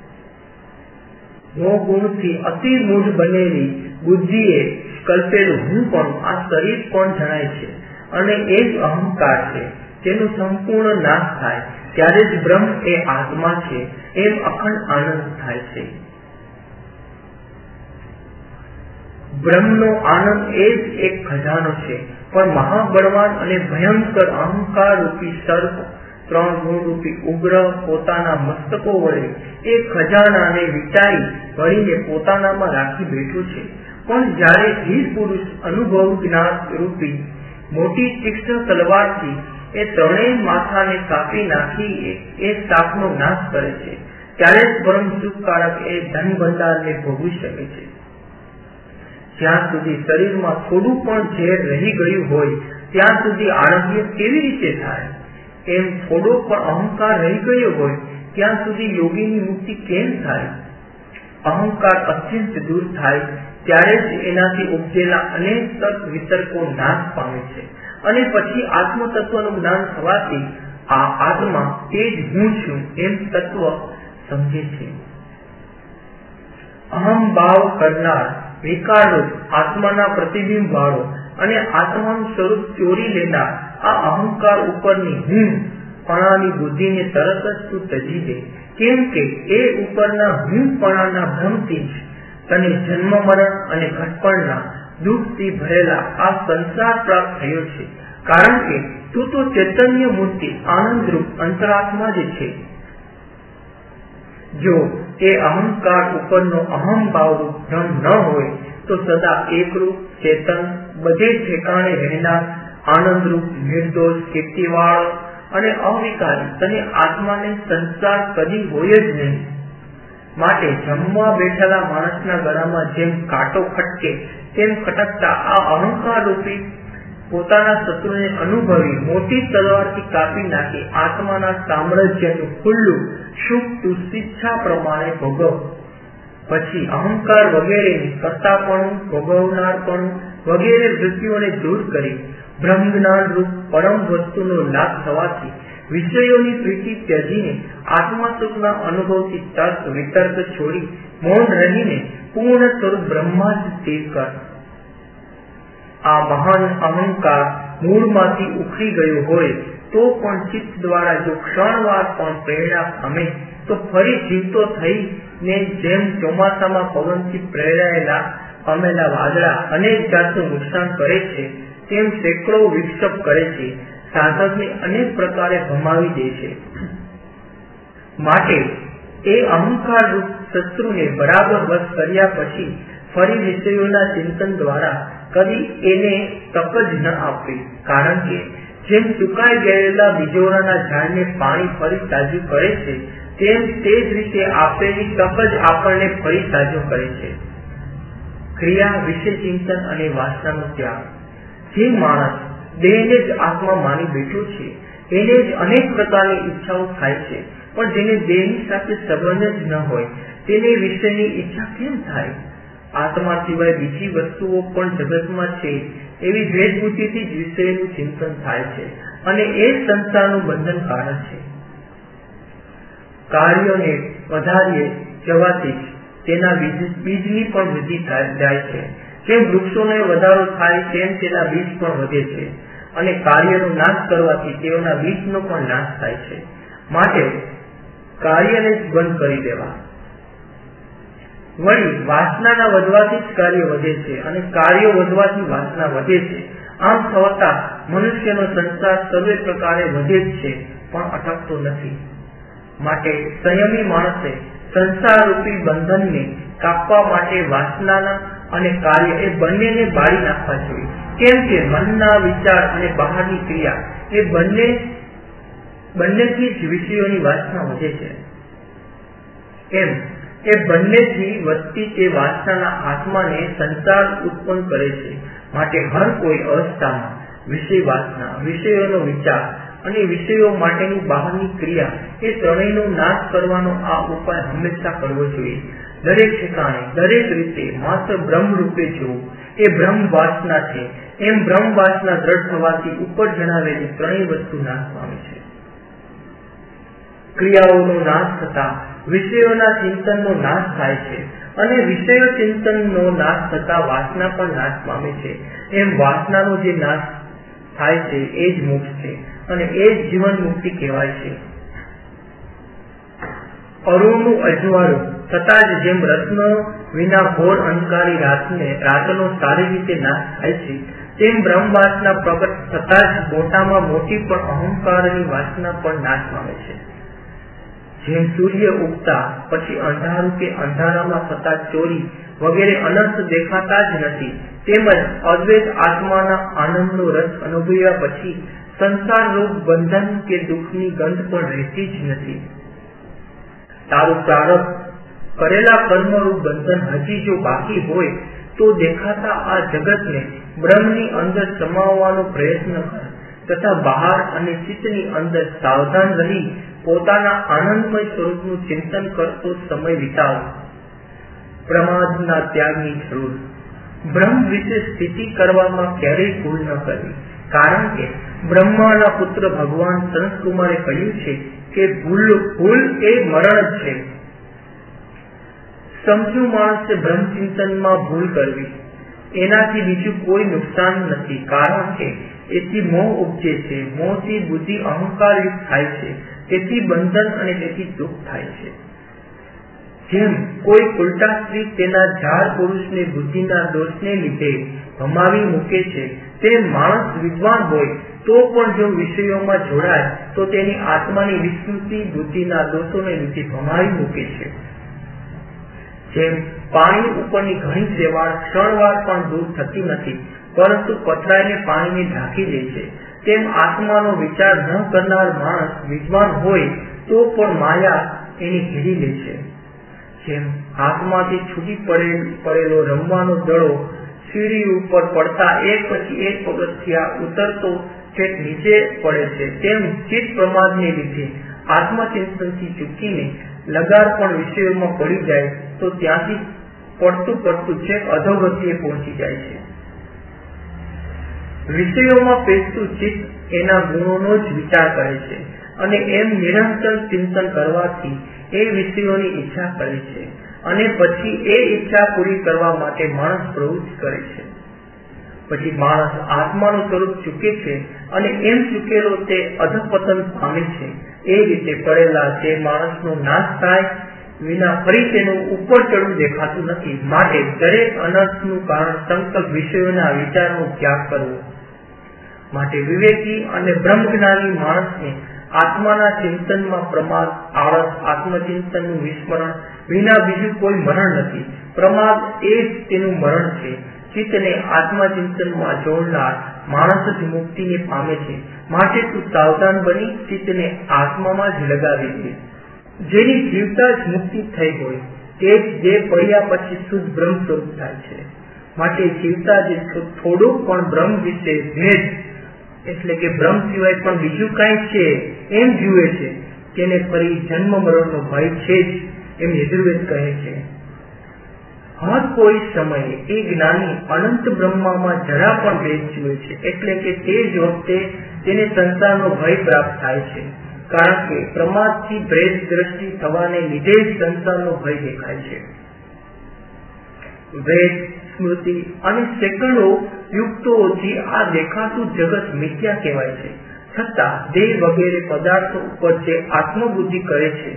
ગુણથી અતિ મૂઢ બનેલી બુદ્ધિએ કલ્પેલું. હું પણ આ શરીર પણ જણાય છે? અને એ જ અહંકાર છે. તેનો સંપૂર્ણ નાશ થાય. ત્યારે જ બ્રહ્મ એ આત્મા છે. એમ અખંડ આનંદ થાય છે. બ્રહ્મનો આનંદ એ જ એક ખજાનો છે. પણ મહાબળવાન અને ભયંકર અહંકાર રૂપી સર્પ, ત્રણ ગુણ રૂપી ઉગ્ર પોતાના મસ્તકો વડે એ ખજાનાને વિચારી ભરીને પોતાનામાં રાખી બેઠું છે. પણ જ્યારે ધીર પુરુષ અનુભવ જ્ઞાન રૂપી મોટી તીક્ષ્ણ તલવારથી એ ત્રણેય માથાને કાપી નાખી એ સાપનો નાશ કરે છે, ત્યારે જ પરમ એ ધન ભંડારને ભોગવી શકે છે. જ્યાં સુધી શરીરમાં થોડું પણ ઝેર રહી ગયું હોય, ત્યાં સુધી આરોગ્ય કેવી રીતે થાય? એમ થોડો પણ અહંકાર રહી ગયો હોય, ત્યાં સુધી યોગીની મુક્તિ કેમ થાય? અહંકાર અત્યંત દૂર થાય ત્યારે જ એનાથી ઉપજેલા અનેક તત્વ વિતર્કો નાશ પામે છે. અને પછી આત્મ તત્વનું જ્ઞાન થવાથી આ આત્મા તે જ હું છું એમ તત્વ સમજે છે. અહમ ભાવ કરનાર વિકારરૂપ આત્માના પ્રતિબિંબ વાળો અને આત્માનું સ્વરૂપ ચોરી લેનાર આ અહંકાર ઉપરની હું પણાની બુદ્ધિને તરત જ તું તજી દે. કેમ કે એ ઉપરના હું પણાના ભ્રમથી તને જન્મ મરણ અને ઘટપણના દુઃખથી ભરેલા આ સંસાર પ્રાપ્ત થયો છે. કારણ કે તું તો ચૈતન્ય મૂર્તિ આનંદરૂપ અંતરાત્મા જ છે. જો એ અહંકાર ઉપરનો અહમ ભાવરૂપ ભ્રમ ન હોય, તો સદા એકરૂપ, ચેતન, બધે ઠેકાણે રહેનાર, આનંદરૂપ, નિર્દોષ, કીર્તિવાળો અને અવિકારી તને આત્માને સંસાર કદી હોય જ નહીં. માટે જમવા બેઠેલા માણસના ગળામાં જેમ કાંટો ખટકે તેમ ખટકતા આ અહંકાર રૂપી પોતાના શત્રુને અનુભવી મોટી તલવારથી કાપી નાખી આત્માના સામ્રાજ્યનું ખુલ્લું સુખ તું પ્રમાણે ભોગવ. પછી અહંકાર વગેરેની કરતાપણું, ભોગવનારપણું વગેરે વૃત્તિઓને દૂર કરી બ્રહ્મ જ્ઞાન રૂપ પરમ વસ્તુનો લાભ થવાથી વિષયોની પ્રીતિ ત્યજીને આત્મા સુખના અનુભવથી તર્ક, વિતર્ક છોડી મૌન રહીને પૂર્ણ સ્વરૂપ બ્રહ્મા જ સ્થિર કર. આ મહાન અહંકાર મૂળમાંથી ઉખડી ગયો હોય તો પણ ચિત્ત દ્વારા જો ક્ષણવાર પણ પ્રેરણા પામે, તો ફરી જીવતો થઈને જેમ ચોમાસામાં પવનથી પ્રેરાયેલા પામેલા વાદળા અનેક જાતનું નુકસાન કરે છે, તેમ સેંકડો વિક્ષેપ કરે છે. સાધકને અનેક પ્રકારે ભમાવી દે છે. માટે એ અહંકાર રૂપ શત્રુને બરાબર વશ કર્યા પછી ફરી વિષયોના ચિંતન દ્વારા કદી એને તક જ ન આપવી કારણ કે જેમ સુકાઈ ગયેલા બીજોરાના ઝાડને પાણી ફરી તાજું કરે છે, તેમ તે જ રીતે આપેલી તક જ આપણને ફરી તાજું કરે છે. ક્રિયા વિશે ચિંતન અને વાસનાનો ત્યાગ. જે માણસ દેહને જ આત્મા માની બેઠો છે. એને જ અનેક પ્રકારની ઈચ્છાઓ થાય છે. પણ જેને દેહની સાથે સંબંધ જ ન હોય, તેને વિશેની ઈચ્છા કેમ થાય? આત્મા સિવાય બીજી વસ્તુઓ પણ જગતમાં છે. એવી દ્વેષબુદ્ધિથી જ વિષયનું ચિંતન થાય છે અને એ સંસારનું બંધન કારણ છે. કાર્યોને વધારીએ જવાથી તેના બીજની પણ વૃદ્ધિ જાય છે. જેમ વૃક્ષોને વધારો થાય, તેમ તેના બીજ પણ વધે છે. અને કાર્યનો નાશ કરવાથી તેઓના વિષનો પણ નાશ થાય છે. માટે કાર્યને જ બંધ કરી દેવા. વળી વાસનાના વધવાથી જ કાર્ય વધે છે અને કાર્યો વધવાથી વાસના વધે છે. આમ થતા મનુષ્યનો સંસાર સર્વે પ્રકારે વધે જ છે, પણ અટકતો નથી. માટે સંયમી માણસે સંસાર રૂપી બંધનને કાપવા માટે વાસનાના અને કાર્ય એ બંનેને બાળી નાખવા જોઈએ. કેમ કે મનના વિચાર અને બહારની ક્રિયા એ બંને, બંનેથી જ વિષયોની વાસના વધે છે. એમ, એ બંનેથી વધતી તે વાસનાના આત્માને સંસાર ઉત્પન્ન કરે છે. માટે હર કોઈ અવસ્થામાં વિષય વાસના, વિષયોનો વિચાર અને વિષયો માટેની બહારની ક્રિયા એ ત્રણેયનો નાશ કરવાનો આ ઉપાય હંમેશા કરવો જોઈએ. દરેક ઠેકાણે, દરેક રીતે માત્ર બ્રહ્મ રૂપે જોવું. એ બ્રહ્મ વાસના છે. એમ બ્રહ્મ વાસના દ્રઢ થવાથી ઉપર જણાવેલી ત્રણેય વસ્તુ નાશ પામે છે. ક્રિયાઓનો નાશ થતા, વિષયોના ચિંતનનો નાશ થાય છે અને વિષયો ચિંતનનો નાશ થતા વાસના પણ નાશ પામે છે. એમ વાસનાનો જે નાશ થાય છે, એ જ મોક્ષ છે. અને એ જ જીવન મુક્તિ કહેવાય છે. અરુણનું અજવાળું થતાં જ જેમ રત્ન વિના ઘોર અંધકારી રાતને, રાતનો સારી રીતે નાશ થાય છે, તેમ બ્રહ્મવાસના પ્રગટ થતાં જ મોટામાં મોટી પણ અહંકારની વાસના પણ નાશ પામે છે. જેમ સૂર્ય ઉગતા, પછી અંધારું કે અંધારામાં થતા ચોરી વગેરે અનર્થ દેખાતા જ નથી, તેમજ અદ્વૈત આત્માના આનંદનો રસ અનુભવ્યા પછી સંસાર રૂપ બંધન કે દુઃખની ગંધ પણ રહેતી જ નથી. તારું પ્રારંભ કરેલા કર્મરૂપ બંધન હજી જો બાકી હોય, તો દેખાતા આ જગતને બ્રહ્મની અંદર સમાવવાનો પ્રયત્ન કર, તથા બહાર અને ચિત્તની અંદર સાવધાન રહી પોતાના આનંદમય સ્વરૂપનું ચિંતન કરતો સમય વિતાવો. પ્રમાદના ત્યાગની જરૂર. બ્રહ્મ વિશે સ્થિતિ કરવામાં ક્યારેય ભૂલ ન કરવી. કારણ કે બ્રહ્માના પુત્ર ભગવાન સનતકુમારે કહ્યું છે કે ભૂલ ભૂલ એ મરણ છે. સમજુ માણસે બ્રહ્મચિંતનમાં ભૂલ કરવી. એનાથી બીજું કોઈ નુકસાન નથી. કારણ કે એથી મોહ ઉપજે છે. મોહથી બુદ્ધિ અહંકારયુક્ત થાય છે. તેથી બંધન અને તેથી દુઃખ થાય છે. જેમ કોઈ ઉલટા સ્ત્રી તેના ઝાડ પુરુષને બુદ્ધિના દોષને લીધે ભમાવી મૂકે છે. તે માણસ વિદ્વાન હોય, તો પણ જો વિષયોમાં જોડાય, તો તેની આત્માની વિસ્મૃતિ બુદ્ધિના દોષોને લીધે ભમાવી મૂકે છે. જેમ પાણી ઉપરની ઘણી સેવાળ ક્ષણવાર પણ દૂર થતી નથી, પરંતુ પથરાઈને પાણીને ઢાંકી દે છે. તેમ આત્માનો વિચાર ન કરનાર માણસ વિદ્વાન હોય, તો પણ માયા એની ઘેરી લે છે. જેમ હાથમાંથી છૂટી પડેલો રમવાનો દડો સીડી ઉપર પડતા એક પછી એક પગથિયા ઉતરતો છેક નીચે પડે છે. તેમ ચિત્ત પ્રમાદને લીધે આત્મચિંતનથી ચૂકીને લગાર પણ વિષયોમાં પડી જાય તો ત્યાંથી પડતું પડતું છેક અધોગતિએ પહોંચી જાય છે. વિષયોમાં પેસતું ચિત્ત એના ગુણોનો જ વિચાર કરે છે અને એમ નિરંતર ચિંતન કરવાથી એ વિષયોની ઈચ્છા કરે છે. અને પછી એ ઈચ્છા પૂરી કરવા માટે માણસ પ્રવૃત્તિ કરે છે. પછી માણસ આત્માનું સ્વરૂપ ચૂકે છે અને એમ ચૂકેલો તે અધપતન પામે છે. એ રીતે પડેલા તે માણસનો નાશ થાય વિના ફરી તેનું ઉપર ચડવું દેખાતું નથી. માટે દરેક અનર્થનું કારણ સંકલ્પ વિષયોના વિચારનો ત્યાગ કરવો. માટે વિવેકી અને બ્રહ્મજ્ઞાની માણસને આત્માના ચિંતનમાં પ્રમાદ, આળસ, આત્મચિંતનનું વિસ્મરણ, વિના બીજું કોઈ મરણ નથી. પ્રમાદ એ જ તેનું મરણ છે. ચિત્તને આત્મચિંતનમાં જોડનાર માણસ જ મુક્તિને પામે છે. માટે તું સાવધાન બની, ચિત્તને આત્મામાં જ લગાવી દે. જેની જીવતા જ મુક્તિ થઈ હોય, તે જ જે પડ્યા પછી શુદ્ધ બ્રહ્મ સ્વરૂપ થાય છે. માટે જીવતા જે થોડું પણ બ્રહ્મ વિશે ભેદ એટલે કે બ્રહ્મ સિવાય પણ બીજું કઈ છે એમ જુએ છે તેને ફરી જન્મ મરણનો ભય છે જ એમ યજુર્વેદ કહે છે. હા, કોઈ સમયે એ જ્ઞાની અનંત બ્રહ્મામાં જરા પણ ભેદ જુએ છે એટલે કે તે જ વખતે તેને સંસારનો ભય પ્રાપ્ત થાય છે. કારણ કે પ્રમાદથી ભેદ દ્રષ્ટિ થવાને લીધે જ સંસારનો ભય દેખાય છે. વેદ સ્મૃતિ અને સેકન્ડો યુક્તોથી આ દેખાતું જગત મિથ્યા કહેવાય છે. છતાં દેહ વગેરે પદાર્થો ઉપર જે આત્મબુદ્ધિ કરે છે,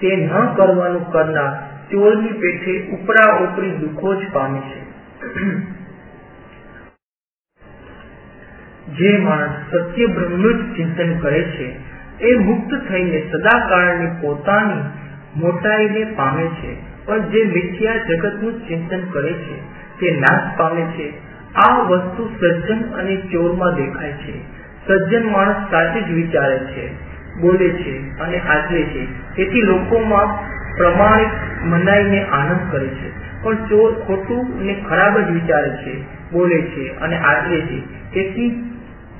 તે ન કરવાનું કરનાર ચોરની પેઠે ઉપરા ઉપરી દુઃખો જ પામે છે. જે માણસ સત્ય બ્રહ્મનું જ ચિંતન કરે છે, એ મુક્ત થઈને સદાકાળની પોતાની મોટાઈને પામે છે, પણ જે મિથ્યા જગતનું ચિંતન કરે છે તે નાશ પામે છે. આ વસ્તુ સજ્જન અને ચોરમાં દેખાય છે. સજ્જન માણસ સાચે જ વિચારે છે, બોલે છે અને આચરે છે. તેથી લોકોમાં પ્રમાણિક મનાઈને આનંદ કરે છે. પણ ચોર ખોટું અને ખરાબ જ વિચારે છે, બોલે છે અને આચરે છે. તેથી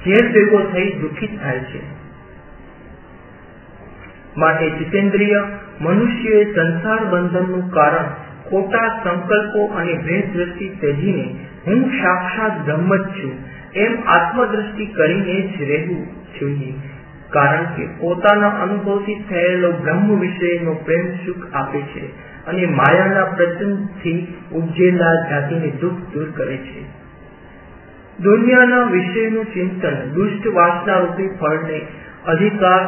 ઝેર ભેગો થઈ દુઃખિત થાય છે. માટે જીતેન્દ્રિય મનુષ્યએ સંસાર બંધનનું કારણ ખોટા સંકલ્પો અને દ્રષ્ટિ ત્યજીને હું સાક્ષાત બ્રહ્મ જ છું. એમ આત્મદ્રષ્ટિ કરીને જ રહેવું જોઈએ. કારણ કે પોતાના અનુભવથી થયેલો બ્રહ્મ વિષયનો પ્રેમ સુખ આપે છે અને માયાના પ્રચંડથી ઉપજેલા જાતિને દુઃખ દૂર કરે છે. દુનિયાના વિષયનું ચિંતન દુષ્ટ વાસના રૂપી ફળને અધિકાર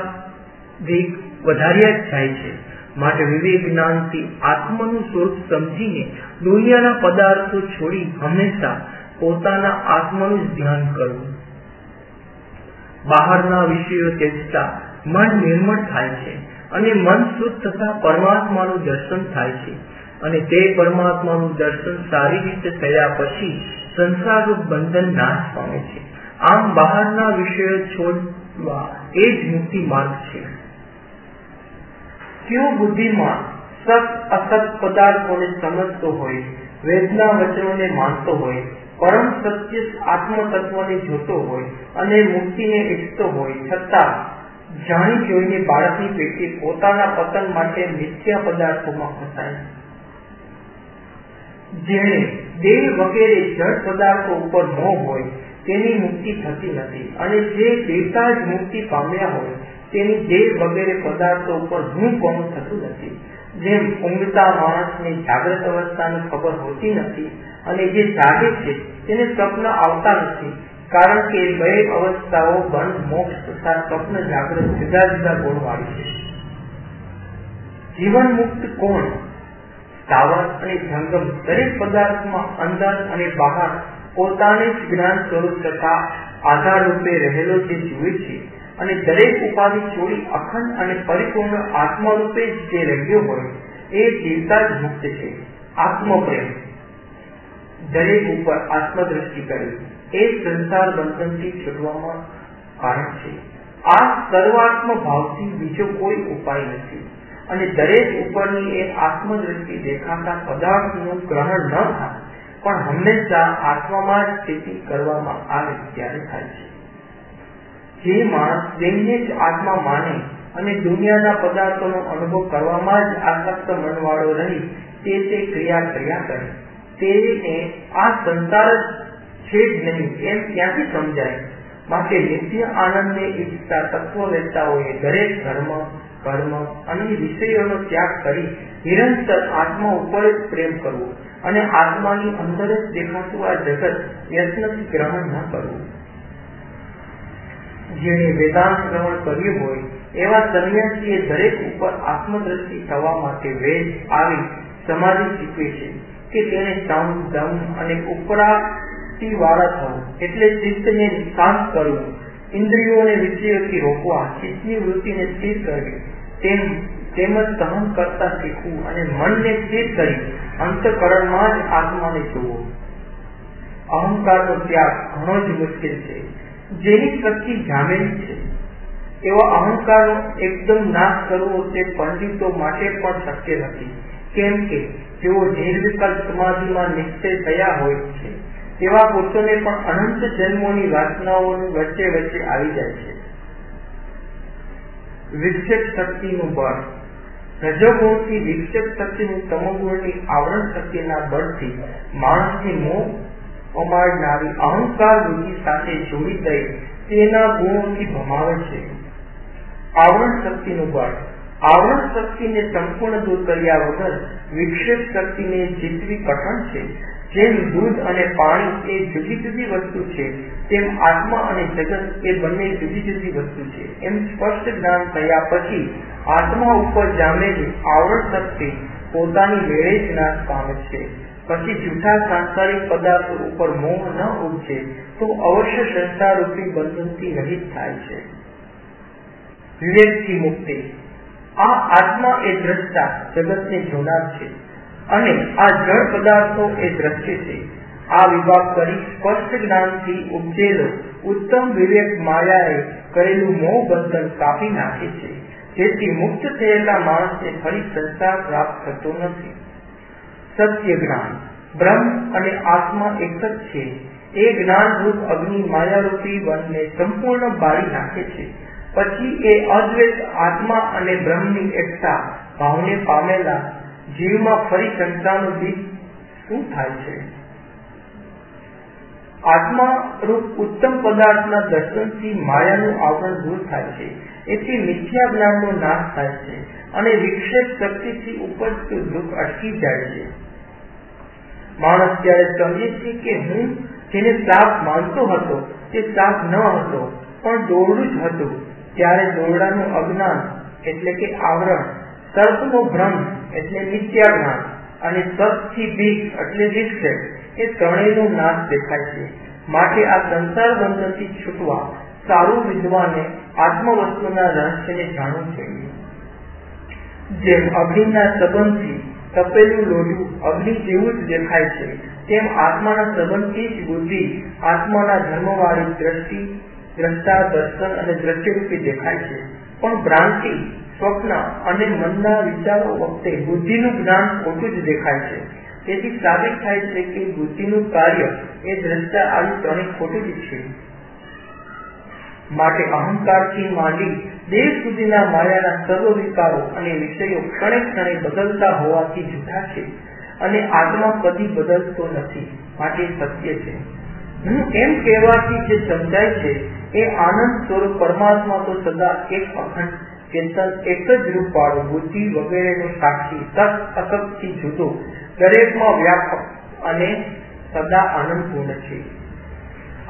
વધાર્યા જ જાય છે. માટે વિવેક જ્ઞાનથી આત્મનું સ્વરૂપ સમજીને દુનિયાના પદાર્થો છોડી હંમેશા પોતાના આત્માનું ધ્યાન કરવું. બહારના વિષયો તેજતા મન નિર્મળ થાય છે અને મન શુદ્ધ થતા પરમાત્માનું દર્શન થાય છે. અને તે પરમાત્માનું દર્શન સારી રીતે થયા પછી સંસારરૂપ બંધન નાશ પામે છે. આમ બહારના વિષયો છોડવા એ જ મુક્તિ માર્ગ છે. કેવો બુદ્ધિમાં સત, અસત પદાર્થોને સમજતો હોય, વેદના વચનોને માનતો હોય, પરમ સત્ય આત્મ જોતો હોય અને મુક્તિને ઈચ્છતો હોય, છતાં જાણી જોઈને બાળકની પેટી પોતાના પતન માટે મિથ્યા પદાર્થોમાં ફસાય. જેને દેહ વગેરે જળ પદાર્થો ઉપર મોહ હોય, તેની મુક્તિ થતી નથી. અને જે દેવતા જ મુક્તિ પામ્યા હોય તેની દેહ વગેરે પદાર્થો ઉપર હું કોણ થતું નથી. જેમ ઊંઘતા માણસને જાગ્રત અવસ્થાની ખબર હોતી નથી અને જે જાગે છે તેને સ્વપ્ન આવતા નથી. કારણ કે બે અવસ્થાઓ બંધ મોક્ષ તથા સ્વપ્ન જાગ્રત જુદા જુદા ગુણ વાળી છે. જીવન મુક્ત કોણ? સ્થાવર અને જંગમ દરેક પદાર્થમાં અંદર અને બહાર પોતાને જ જ્ઞાન સ્વરૂપ તથા આધાર રૂપે રહેલો જે જુએ છે અને દરેક ઉપાધિ છોડી અખંડ અને પરિપૂર્ણ આત્મરૂપે જે રહ્યો હોય, એ જીવતા જ મુક્ત છે. આત્મપ્રેમ. દરેક ઉપર આત્મદ્રષ્ટિ કરવી એ સંસાર બંધનથી છૂટવામાં કારણ છે. આ સર્વાત્મ ભાવથી બીજો કોઈ ઉપાય નથી. અને દરેક ઉપરની એ આત્મદ્રષ્ટિ દેખાતા પદાર્થનું ગ્રહણ ન થાય, પણ હંમેશા આત્મામાં સ્થિતિ કરવામાં આવે ત્યારે થાય છે. જે માણસ દેહને જ આત્મા માને અને દુનિયાના પદાર્થોનો અનુભવ કરવામાં જ આસક્ત મનવાળો રહી, તે તે ક્રિયા કર્યા કરે. તેને આ સંસાર છે જ નહીં એમ ક્યાંથી સમજાય? માટે નિત્ય આનંદને ઈચ્છતા તત્વવેતાઓએ દરેક ધર્મ, કર્મ અને વિષયોનો ત્યાગ કરી નિરંતર આત્મા ઉપર જ પ્રેમ કરવો અને આત્માની અંદર જ દેખાતું આ જગત યત્નથી ગ્રહણ ન કરવું. જેણે વેદાંત શ્રવણ કર્યું હોય, એવા સંન્યાસીએ દરેક ઉપર આત્મદ્રષ્ટિ થવા માટે વેદ આવી સમાધિ શીખવે છે કે તેને સમ દમ અને ઉપરાથી વાળા થવું, એટલે ચિત્તને શાંત કરવું, ઇન્દ્રિયોને વિષયોથી રોકવા, ચિત્તની વૃત્તિને સ્થિર કરવી, તેમ, તેમજ સહન કરતા શીખવું અને મનને સ્થિર કરી અંતકરણમાં જ આત્માને જોવો અહંકારનો ત્યાગ ઘણો જ મુશ્કેલ છે. જેની શક્તિ જામેલી છે. એવો અહંકારનો એકદમ નાશ કરવો તે પંડિતો માટે પણ શક્ય નથી. કેમ કે જેઓ નિર્વિકલ્પ સમાધિમાં નિશ્ચય થયા હોય છે. તેવા પુરુષોને પણ અનંત જન્મોની વાસનાઓની વચ્ચે વચ્ચે આવી જાય છે. વિક્ષેપ શક્તિનું બળ. રજોગુણથી વિક્ષેપ શક્તિનું તમોગુણની આવરણ શક્તિના બળથી માણસની મોહ પમાડનારી અહંકાર વૃત્તિ સાથે જોડી દઈ તેના ગુણોથી ભમાવે છે. આવરણ શક્તિનું બળ. આવરણ શક્તિને સંપૂર્ણ દૂર કર્યા વગર વિક્ષેપ શક્તિને જીતવી કઠણ છે. જેમ દૂધ અને પાણી એ જુદી જુદી વસ્તુ છે, તેમ આત્મા અને જગત એ બંને જુદી જુદી વસ્તુ છે. એમ સ્પષ્ટ જ્ઞાન થયા પછી આત્મા ઉપર જામેલી આવરણ શક્તિ પોતાની વેળે જ નાશ પામે છે. પછી જૂઠા સાંસારિક પદાર્થો ઉપર મોહ ન ઉપજે તો અવશ્ય સંસારરૂપી બંધનથી રહિત થાય છે. વિવેકથી મુક્તિ. આ આત્મા એ દ્રષ્ટા, જગતને જોનાર છે. અને આ જળ પદાર્થો એ દ્રશ્ય છે. આ વિભાગ કરી સ્પષ્ટ જ્ઞાનથી ઉપજેલો ઉત્તમ વિવેક માયાએ કરેલું મોહ બંધન કાપી નાખે છે. જેથી મુક્ત થયેલા માણસને ફરી સંસાર પ્રાપ્ત થતો નથી. સત્ય જ્ઞાન બ્રહ્મ અને આત્મા એક જ છે એ જ્ઞાન રૂપ અગ્નિ માયારૂપી વનને સંપૂર્ણ બાળી નાખે છે પછી એ અદ્વૈત આત્મા અને બ્રહ્મની એકતા ભાવને પામેલા જીવમાં ફરી સંસારનું બીજ શું થાય છે? આત્મા રૂપ ઉત્તમ પદાર્થના દર્શનથી માયાનું આવરણ દૂર થાય છે. એથી મિથ્યા જ્ઞાનનો નાશ થાય છે અને વિક્ષેપ શક્તિથી ઉપજતું દુઃખ અટકી જાય છે. માણસ ત્યારે સમજે છે કે હું જેને સાપ માનતો હતો, તે સાપ ન હતો, પણ દોરડું જ હતું. ત્યારે દોરડાનું અજ્ઞાન એટલે કે આવરણ, સર્પનો ભ્રમ એટલે મિથ્યા જ્ઞાન અને સતથી બીક એટલે વિક્ષેપ, એ ત્રણેયનો નાશ દેખાય છે. માટે આ સંસાર બંધનથી છૂટવા સારું વિદ્વાને આત્મવસ્તુના રહસ્યને જાણવું જોઈએ. જેમ અગ્નિના સંબંધથી તપેલું લોઢું અગ્નિ જેવું જ દેખાય છે. તેમ આત્માના સંબંધથી જ બુદ્ધિ આત્માના ધર્મવાળી દ્રષ્ટિ, દ્રષ્ટા, દર્શન અને દ્રશ્યરૂપી દેખાય છે. પણ ભ્રાંતિ, સ્વપ્ન અને મનના વિચારો વખતે બુદ્ધિનું જ્ઞાન ખોટું જ દેખાય છે. તેથી સાબિત થાય છે કે બુદ્ધિનું કાર્ય એ દ્રષ્ટા આવી ત્રણેય ખોટું જ છે. માટે અહંકારથી માંડી દેહ સુધીના માયાના સર્વ વિકારો અને વિષયો ક્ષણે ક્ષણે બદલતા હોવાથી જુદા છે અને આત્મા કદી બદલતો નથી. માટે સત્ય છે. હું એમ કહેવાથી જે સમજાય છે, એ આનંદ સ્વરૂપ પરમાત્મા તો સદા એક અખંડ ચેતન એક જ રૂપ વાળો બુદ્ધિ વગેરેનો સાક્ષી સત અસતથી જુદો દરેકમાં વ્યાપક અને સદા આનંદપૂર્ણ છે.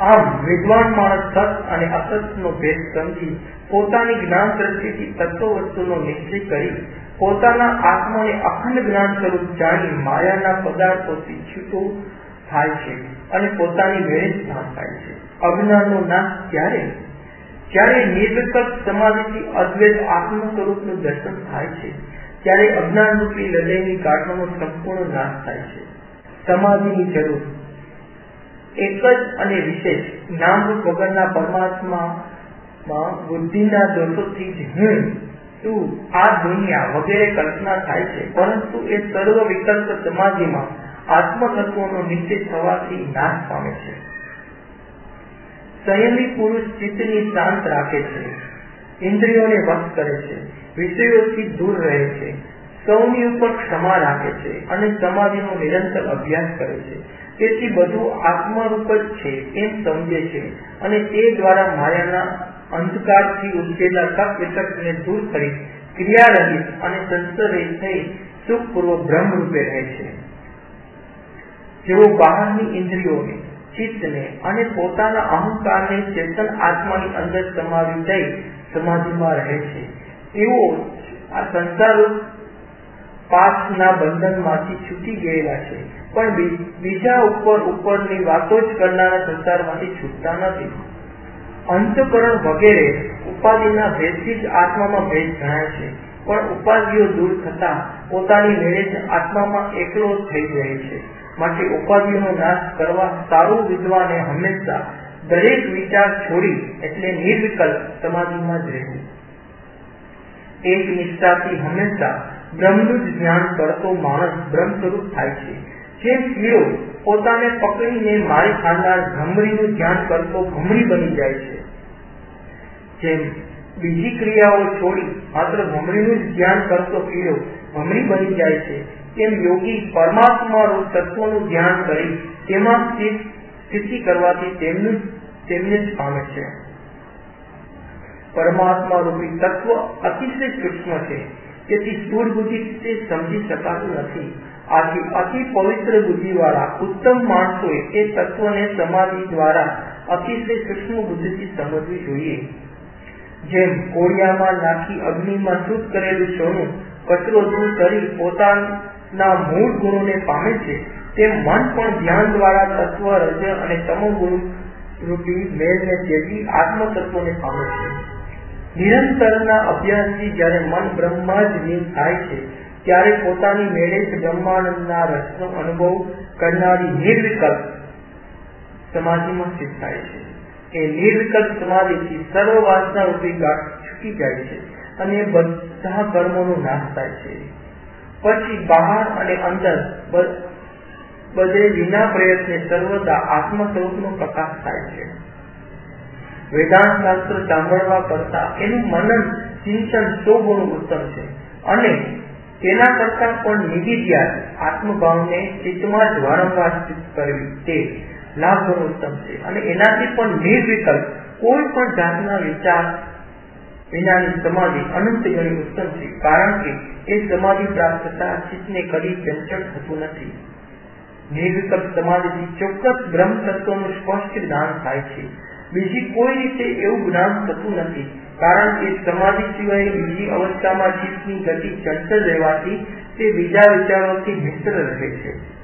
આમ વિદ્વાન માણસ સત અને અસતનો ભેદ સમજી પોતાની જ્ઞાન દ્રષ્ટિથી તત્વ વસ્તુનો નિશ્ચય કરી પોતાના આત્માને અખંડ જ્ઞાન સ્વરૂપ જાણી માયાના પદાર્થોથી છૂટો થાય છે અને પોતાની મેળે સ્નાન થાય છે. અજ્ઞાનનો નાશ ક્યારે? જ્યારે નિર્વિકલ્પ સમાધિથી અદ્વૈત આત્મ સ્વરૂપનું દર્શન થાય છે? ત્યારે અજ્ઞાન રૂપી હૃદયની ગાંઠોનો સંપૂર્ણ નાશ થાય છે? સમાધિની જરૂર એક જ અને વિશેષ નામરૂપ વગરના પરમાત્મામાં બુદ્ધિના દોષોથી જ હું તું આ દુનિયા વગેરે કલ્પના થાય છે, પરંતુ એ સર્વ વિકલ્પ સમાધિમાં આત્મ તત્વોનો નિશ્ચિત થવાથી નાશ પામે છે. સંયમી પુરુષ ચિત્તની શાંત રાખે છે, ઇન્દ્રિયોને વશ કરે છે, વિષયોથી દૂર રહે છે, સૌની ઉપર ક્ષમા રાખે છે અને સમાધિનો નિરંતર અભ્યાસ કરે છે. તેથી બધું આત્મરૂપ જ છે, એમ સમજે છે. અને તે દ્વારા માયાના અંધકારથી ઉપજેલા તક વિતકને દૂર કરી ક્રિયારહિત અને સંસ્તરહિત થઈ સુખપૂર્વક બ્રહ્મ રૂપે રહે છે. જેઓ બહારની ઇન્દ્રિયોને, ચિત્તને અને પોતાના અહંકારને ચેતન આત્માની અંદર સમાવી થઈ સમાધિમાં રહે છે. તેઓ આ સંસાર પાથના બંધનમાંથી છૂટી ગયેલા છે. પણ બીજા ઉપર, ઉપરની વાતો જ કરનારા સંસારમાંથી છૂટતા નથી. અંતકરણ વગેરે ઉપાધિના ભેદથી જ આત્મામાં ભેદ જણાય છે. પણ ઉપાધિઓ દૂર થતા પોતાની મેળે જ આત્મામાં એકલો થઈ જાય છે. માટે ઉપાધિઓનો નાશ કરવા સારું વિદ્વાને હંમેશા દરેક વિચાર છોડી એટલે નિર્વિકલ્પ સમાધિમાં જ રહેવું. એક નિષ્ઠાથી હંમેશા બ્રહ્મનું જ ધ્યાન કરતો માણસ બ્રહ્મ સ્વરૂપ થાય છે. જેમ કીડો પોતાને પકડીને મારી ખાનાર ભમરીનું ધ્યાન કરતો ભમરી બની જાય છે. જેમ બીજી ક્રિયાઓ છોડી માત્ર ભમરીનું જ ધ્યાન કરતો કીડો ભમરી બની જાય છે, તેમ યોગી પરમાત્મા તત્વનું ધ્યાન કરી તેમાં સ્થિતિ કરવાથી તેમનું તેમને જ પામે છે. પરમાત્મા રૂપી તત્વ અતિશય સૂક્ષ્મ છે, તેથી સૂળબુદ્ધિ તે સમજી શકાતું નથી. આથી અતિ પવિત્ર બુદ્ધિ વાળા ઉત્તમ માણસોએ એ તત્વને સમાધિ દ્વારા અતિશય સૂક્ષ્મ બુદ્ધિથી સમજવી જોઈએ. જેમ કોળિયામાં નાખી અગ્નિમાં શુદ્ધ કરેલું સોનું કચરો દૂર કરી પોતાના મૂળ ગુણોને પામે છે, તેમ મન પણ ધ્યાન દ્વારા તત્વ, રજ અને તમો ગુણ રૂપી મેળને ત્યજી આત્મ તત્વને પામે છે. નિરંતરના અભ્યાસથી જ્યારે મન બ્રહ્મા જ લીન થાય છે ત્યારે પોતાની મેળે જ બ્રહ્માનંદના રસનો અનુભવ કરનારી નિર્વિકલ્પ સમાધિમાં સ્થિત થાય છે. એ નિર્વિકલ્પ સમાધિથી સર્વ વાસના રૂપી ગાંઠ છૂટી જાય છે અને બધા કર્મોનો નાશ થાય છે. પછી બહાર અને અંદર બધે વિના પ્રયત્ને સર્વદા આત્મ સ્વરૂપનો પ્રકાશ થાય છે. વેદાંત શાસ્ત્ર સાંભળવા કરતા એનું મનન ચિંતન સો ગણું ઉત્તમ છે અને તેના કરતા પણ નિધિધ્યાસ આત્મભાવને ચિત્તમાં જ વારંવાર સ્થિત કરવી તે લાભ ઉત્તમ છે. અને એનાથી પણ નિર્વિકલ્પ કોઈ પણ જાતના વિચાર વિનાની સમાધિ અનંત ગણી ઉત્તમ છે. કારણ કે એ સમાધિ પ્રાપ્ત થતા ચિત્તને કદી ચંચળ થતું નથી. નિર્વિકલ્પ સમાધિથી ચોક્કસ બ્રહ્મ તત્વનું સ્પષ્ટ જ્ઞાન થાય છે. બીજી કોઈ રીતે એવું જ્ઞાન થતું નથી કારણ કે સમાધિ સિવાય બીજી અવસ્થામાં ચિત્તની ગતિ ચંચલ રહેવાથી તે બીજા વિચારોથી મિશ્ર રહે છે.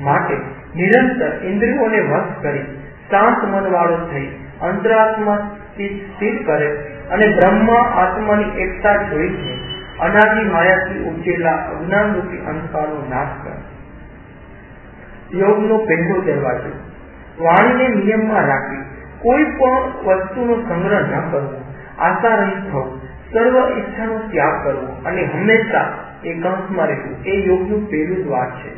માટે નિરંતર ઇન્દ્રિયોને વશ કરી શાંત મન વાળો થઈ અંતરાત્મા સ્થિર કરે અને બ્રહ્મ આત્માની એકતા જોઈને અનાદિ માયાથી ઉચેલા અજ્ઞાન રૂપી અંધકારનો નાશ કરે. યોગનો પહેલો દરવાજો. વાણીને નિયમમાં રાખવી કોઈ પણ વસ્તુનો સંગ્રહ ન કરવો. આશા રહિત થવું સર્વ ઈચ્છાનો ત્યાગ કરવો અને હંમેશા એકાંતમાં રહેવું. એ યોગનું પહેલું દ્વાર છે.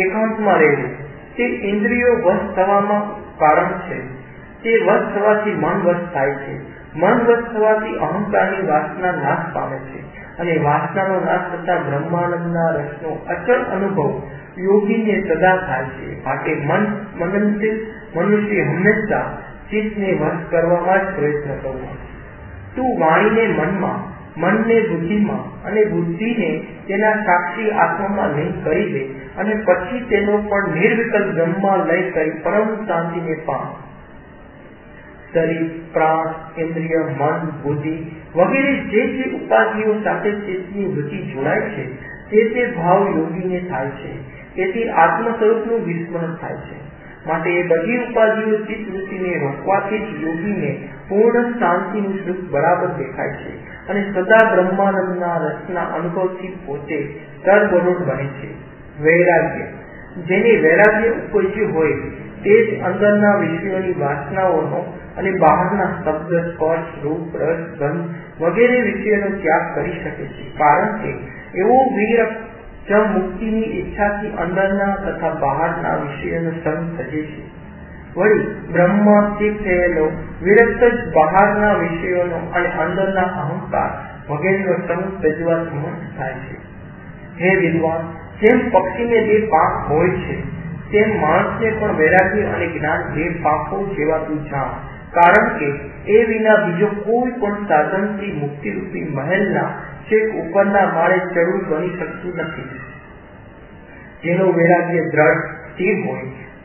એકાંતમાં રહેવું. તે ઇન્દ્રિયો વશ થવામાં કારણ છે. તે વશ થવાથી મન વશ થાય છે. મન વશ થવાથી અહંકારની વાસના નાશ પામે છે. અને વાસનાનો નાશ થતા બ્રહ્માનંદના રસનો અચળ અનુભવ યોગીને સદા થાય છે. માટે મન મનનશીલ મનુષ્ય હંમેશા ચિત્તને વશ કરવામાં જ પ્રયત્ન કરવો. તું વાણીને મનમાં, મનને બુદ્ધિમાં અને બુદ્ધિને તેના સાક્ષી આત્મામાં લીન કરી દે અને પછી તેનો પણ નિર્વિકલ્પ બ્રહ્મમાં લઈ કરી પરમ શાંતિને પામ. શરીર, પ્રાણ, ઇન્દ્રિય, મન, બુદ્ધિ વગેરે જે જે ઉપાધિઓ સાથે ચિત્તની વૃત્તિ જોડાય છે, તે તે ભાવ યોગીને થાય છે. તેથી આત્મ સ્વરૂપનું વિસ્મરણ થાય છે. માટે એ બધી ઉપાધિઓ ચિત્ત વૃત્તિને રોકવાથી જ યોગીને પૂર્ણ શાંતિનું સુખ બરાબર દેખાય છે અને સદા બ્રહ્માનંદના રસના અનુભવથી પોતે તરબરોડ બને છે. વૈરાગ્ય. જેને વૈરાગ્ય ઉપજ્યું હોય તે જ અંદરના વિષયોની વાસનાઓનો અને બહારના શબ્દ, સ્પર્શ, રૂપ, રસ, ગંધ વગેરે વિષયોનો ત્યાગ કરી શકે છે. કારણ કે એવો વીર જ મુક્તિની ઈચ્છાથી અંદરના તથા બહારના વિષયનો સંગ થશે છે. વળી બ્રહ્મથી થયેલો વિરક્ત જ બહારના વિષયોનો અને અંદરના અહંકાર વગેરેનો સંગ તજવાથી મુક્ત થાય છે. હે વિદ્વાન, જેમ પક્ષીને બે પાક હોય છે, તેમ માણસને પણ વૈરાગ્ય અને જ્ઞાન બે પાકો જેવા તું જાણ. કારણ કે એ વિના બીજો કોઈ પણ સાધનથી મુક્તિરૂપી મહેલના છેક ઉપરના માળે ચડવું બની શકતું નથી. જેનો વૈરાગ્ય દ્રઢ, સ્થિર હોય,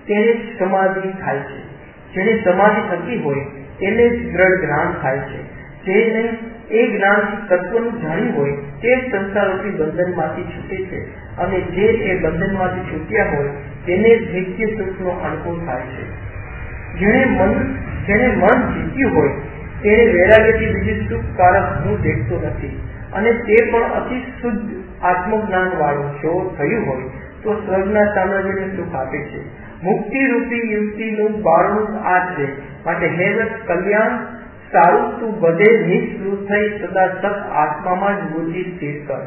તેને સમાધિ થાય છે. જેને સમાધિ થતી હોય, તેને દ્રઢ જ્ઞાન થાય છે. જેને એ જ્ઞાન તત્વનું જાણ્યું હોય, તે જ સંસારરૂપી બંધનમાંથી છૂટે છે. અને જે એ બંધનમાંથી છૂટ્યા હોય, તેને જ નિત્ય સુખનો અનુભવ થાય છે. જેને મન જેને મન જીત્યું હોય, તેને વૈરાગ્યથી બીજું સુખકારક હું દેખતો નથી. અને તે પણ અતિ શુદ્ધ આત્મજ્ઞાન વાળું જો થયું હોય તો સ્વર્ગના સામ્રાજ્યને સુખ આપે છે. મુક્તિ રૂપી યુક્તિનું બારણું આ છે માટે હેવત કલ્યાણ સારું તું બધે નિષ્ફૃત થઈ સદા સત આત્મામાં જ બુદ્ધિ સ્થિર કર.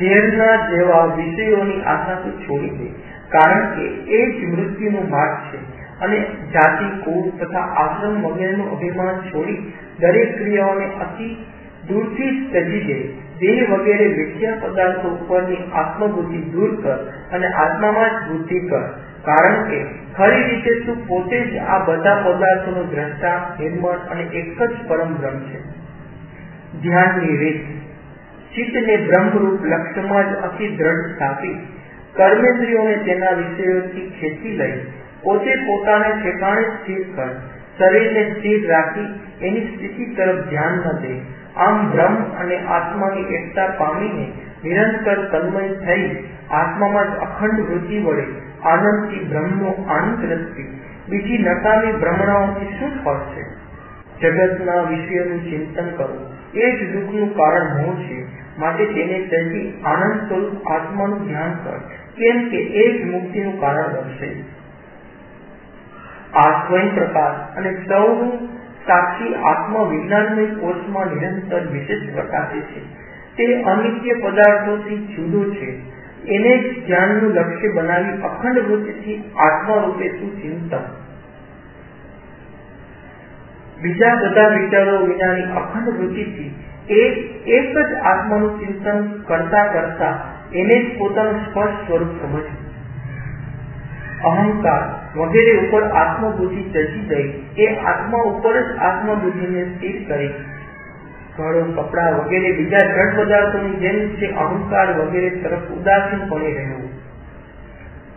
ઝેરના જેવા વિષયોની આશા તું છોડી દે, કારણ કે એ જ મૃત્યુનો માર્ગ છે. અને જાતિ, કુળ તથા આશ્રમ વગેરેનું અભિમાન છોડી દરેક ક્રિયાઓને અતિ દૂરથી જ તજી દે. દેહ વગેરે વિષય પદાર્થો ઉપરની આત્મબુદ્ધિ દૂર કર અને આત્મામાં જ બુદ્ધિ કર. કારણ કે ખરી રીતે તું પોતે જ આ બધા પદાર્થોનો દ્રષ્ટા નિર્મળ અને એક જ પરમ બ્રહ્મ છે. ધ્યાનની રીત. ચિત્તને બ્રહ્મરૂપ લક્ષ્યમાં જ અતિ દ્રઢ સ્થાપી કર્મેન્દ્રિયોને તેના વિષયોથી ખેંચી લઈ પોતે પોતાને ઠેકાણે સ્થિર કર, શરીરને સ્થિર રાખી, એની સ્થિતિ તરફ ધ્યાન ન દે. આમ બ્રહ્મ અને આત્માની એકતા પામીને નિરંતર તન્મય થઈ આત્મામાં જ અખંડ વૃત્તિ વડે આનંદથી બ્રહ્મનો આનંદ રસથી બીજી નકામી ભ્રમણાઓથી શું ફળ છે? જગતના વિષયોનું ચિંતન કરવું એ જ દુઃખનું કારણ હું છે. માટે તેને તેથી આનંદ સ્વરૂપ આત્માનું ધ્યાન કર. કેમ કે એ જ મુક્તિનું કારણ બનશે. આ પ્રકાશ. અને સૌનું સાક્ષી આત્મા કોષમાં નિરંતર વિશેષ પ્રકાશે છે. તે અનિત્ય પદાર્થોથી જુદો છે. એને જ ધ્યાનનું લક્ષ્ય બનાવી અખંડ વૃત્તિથી આત્મા રૂપે શું ચિંતન બીજા બધા વિચારો વિનાની અખંડ વૃત્તિથી એ એક જ આત્માનું ચિંતન કરતા કરતા એને જ પોતાનું સ્પષ્ટ સ્વરૂપ સમજવું. અહંકાર વગેરે ઉપર આત્મબુદ્ધિ ચચી ગઈ. એ આત્મા ઉપર જ આત્મબુદ્ધિને સ્થિર કરી. ઘડો કપડા વગેરે બીજા જળ પદાર્થોની જેમ છે અહંકાર વગેરે તરફ ઉદાસીનપણે રહેવું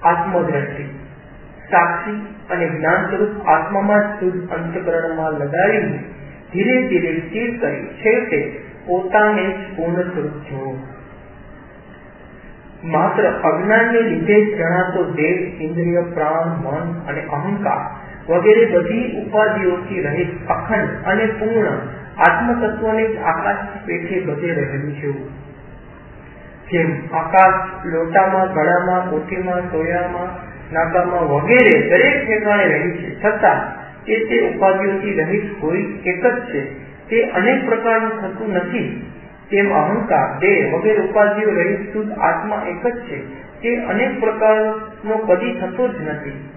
આત્મદ્રષ્ટિ. સાક્ષી અને જ્ઞાન સ્વરૂપ આત્મામાં શુદ્ધ અંતકરણમાં લગાડીને ધીરે ધીરે સ્થિર કરી. છેવટે પોતાને પૂર્ણ સ્વરૂપ જોવું. માત્ર અજ્ઞાનને લીધે જણાતો દેહ, ઇન્દ્રિય, પ્રાણ, મન અને અહંકાર વગેરે બધી ઉપાધિઓથી રહિત, અખંડ અને પૂર્ણ આત્મતત્વને જ આકાશ પેઠે બધે રહેલું છે. જેમ આકાશ લોટામાં, ગળામાં, કોઠીમાં, સોયામાં, નાકામાં વગેરે દરેક ઠેકાણે રહી છે. છતાં તે તે ઉપાધિઓથી રહિત કોઈ એક જ છે. તે અનેક પ્રકારનું થતું નથી. તેમ અહંકાર, દેહ વગેરે ઉપાધિઓ રહિત શુદ્ધ આત્મા એક જ છે. તે અનેક પ્રકારનો કદી થતો જ નથી.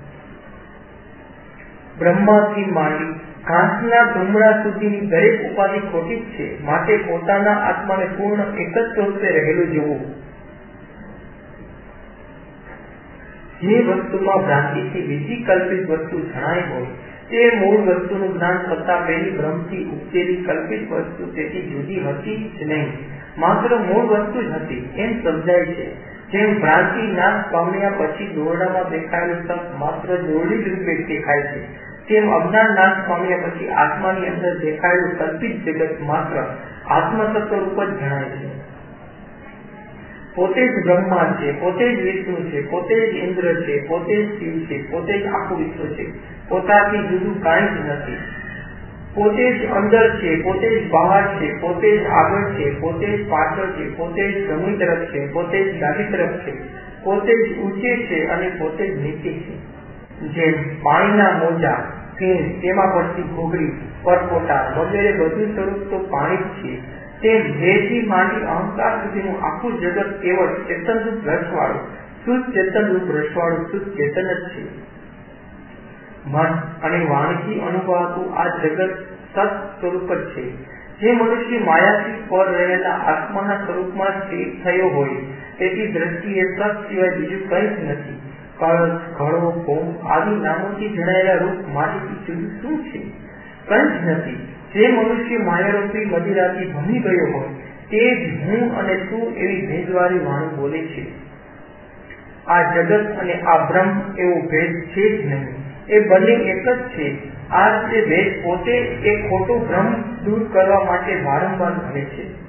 બ્રહ્માથી માંડી, ઘાસના ધુમડા સુધીની દરેક ઉપાધિ ખોટી જ છે. માટે પોતાના આત્માને પૂર્ણ એક જ સ્વરૂપે રહેલું જોવું. જે વસ્તુમાં ભ્રાંતિથી બીજી કલ્પિત વસ્તુ જણાય હોય તે મૂળ વસ્તુનું જ્ઞાન થતા પહેલી ભ્રમથી ઉપજેલી કલ્પિત વસ્તુ તેથી જુદી હતી જ નહીં. માત્ર મૂળ વસ્તુ જ હતી, એમ સમજાય છે. જેમ ભ્રાંતિ નાશ પામ્યા પછી દોરડામાં દેખાયેલું સપ માત્ર દોરડી રૂપે દેખાય છે. તેમ અજ્ઞાન નાશ પામ્યા પછી આત્માની અંદર દેખાયેલું કલ્પિત જગત માત્ર આત્મતત્વ રૂપ જ જણાય છે. પોતે જ બ્રહ્મા છે પોતે જ વિષ્ણુ છે પોતે જ ઇન્દ્ર છે પોતે જ શિવ છે પોતે જ આખું વિશ્વ છે પોતાથી જુદું કાંઈ જ નથી પોતે જ અંદર છે પોતે જ બહાર છે પોતે જ આગળ છે પોતે જ પાછળ છે પોતે જ જમણી તરફ છે પોતે જ ડાબી તરફ છે પોતે જ ઊંચે છે અને પોતે જ નીચે છે જેમ પાણીના મોજા ફીણ તેમાં પડતી ઘોઘરી પરપોટા વગેરે બધું સ્વરૂપ તો પાણી જ છે તેમ દેહથી માંડી અહંકાર સુધીનું આખું જગત કેવળ ચેતનરૂપ રસવાળું શુદ્ધ ચેતનરૂપ રસવાળું શુદ્ધ ચેતન જ છે. મન અને વાણીથી અનુભવાતું આ જગત સત સ્વરૂપ જ છે. જે મનુષ્ય માયાથી પર રહેલા આત્માના સ્વરૂપમાં સ્થિત થયો હોય, તેથી દ્રષ્ટિએ સત સિવાય બીજું કંઈ જ નથી. કળશ, ઘડો, કોમ, આદિ નામોથી જણાયેલા રૂપ જુદું શું છે? કંઈ જ નથી. જે મનુષ્ય માયારૂપી મદિરાથી ભમી ગયો હોય, તે જ હું અને તું એવી ભેદવાળી વાણી બોલે છે. આ જગત અને આ બ્રહ્મ એવો ભેદ છે જ નહીં. એ બંને એક જ છે. આ રીતે ભેદ પોતે એ ખોટું ભ્રમ દૂર કરવા માટે વારંવાર બને છે.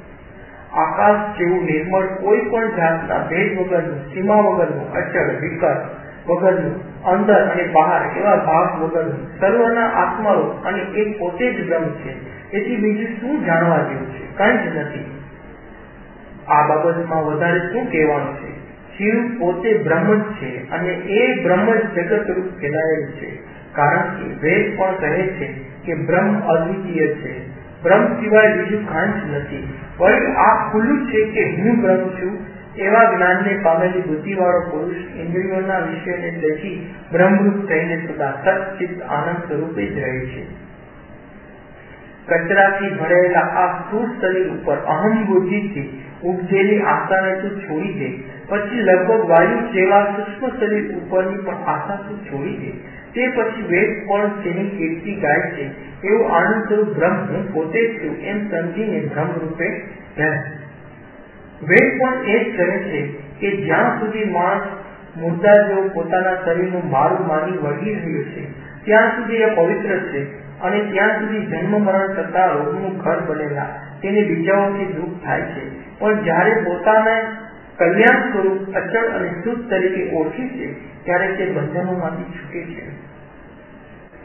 આકાશ જેવું નિર્મળ કોઈ પણ જાતના ભેદ વગરનું, સીમા વગરનું અચળ વિકર વગરનું અંદર અને બહાર, એવા ભાગ વગરનું. સર્વના આત્મારૂપ અને એ પોતે જ બ્રહ્મ છે. એથી બીજું શું જાણવા જેવું છે? કઈ જ નથી. આ બાબતમાં વધારે શું કહેવાનું છે? શિવ પોતે બ્રહ્મ જ છે અને એ બ્રહ્મ જ જગત રૂપ ફેલાયેલ છે. કારણ કે વેદ પણ કહે છે કે બ્રહ્મ અદ્વિતીય છે. બ્રહ્મ સિવાય બીજું કાંઈ જ નથી. વળી આ ખુલ્લું છે કે હું બ્રહ્મ છું? એવા જ્ઞાનને પામેલી બુદ્ધિવાળો પુરુષ ઇન્દ્રિયોના વિષયને લખી બ્રહ્મરૂપ થઈને સદા સચિત આનંદ સ્વરૂપે જ રહે છે. કચરાથી ભરેલા આ સ્થૂળ શરીર ઉપર અહમ બુદ્ધિથી ઉપજેલી આશાને તું છોડી દે. પછી લગભગ વાયુ જેવા સૂક્ષ્મ શરીર ઉપરની પણ આશા તું છોડી દે. તે પછી વેદ પણ તેની કીર્તિ ગાય છે. એવું આનંદ સ્વરૂપ બ્રહ્મ હું પોતે છું એમ સમજીને બ્રહ્મ રૂપે રહે. વેદ પણ એ જ કહે છે કે જ્યાં સુધી માણસ મુદ્દા જેવો પોતાના શરીરનું મારું માની વળગી રહ્યું છે, ત્યાં સુધી એ પવિત્ર છે અને ત્યાં સુધી જન્મ મરણ થતા રોગનું ઘર બનેલા. તેને બીજાઓથી દુઃખ થાય છે. પણ જ્યારે પોતાના કલ્યાણ સ્વરૂપ અચળ અને શુદ્ધ તરીકે ઓળખી છે, ત્યારે તે બંધનોમાંથી છૂટે છે.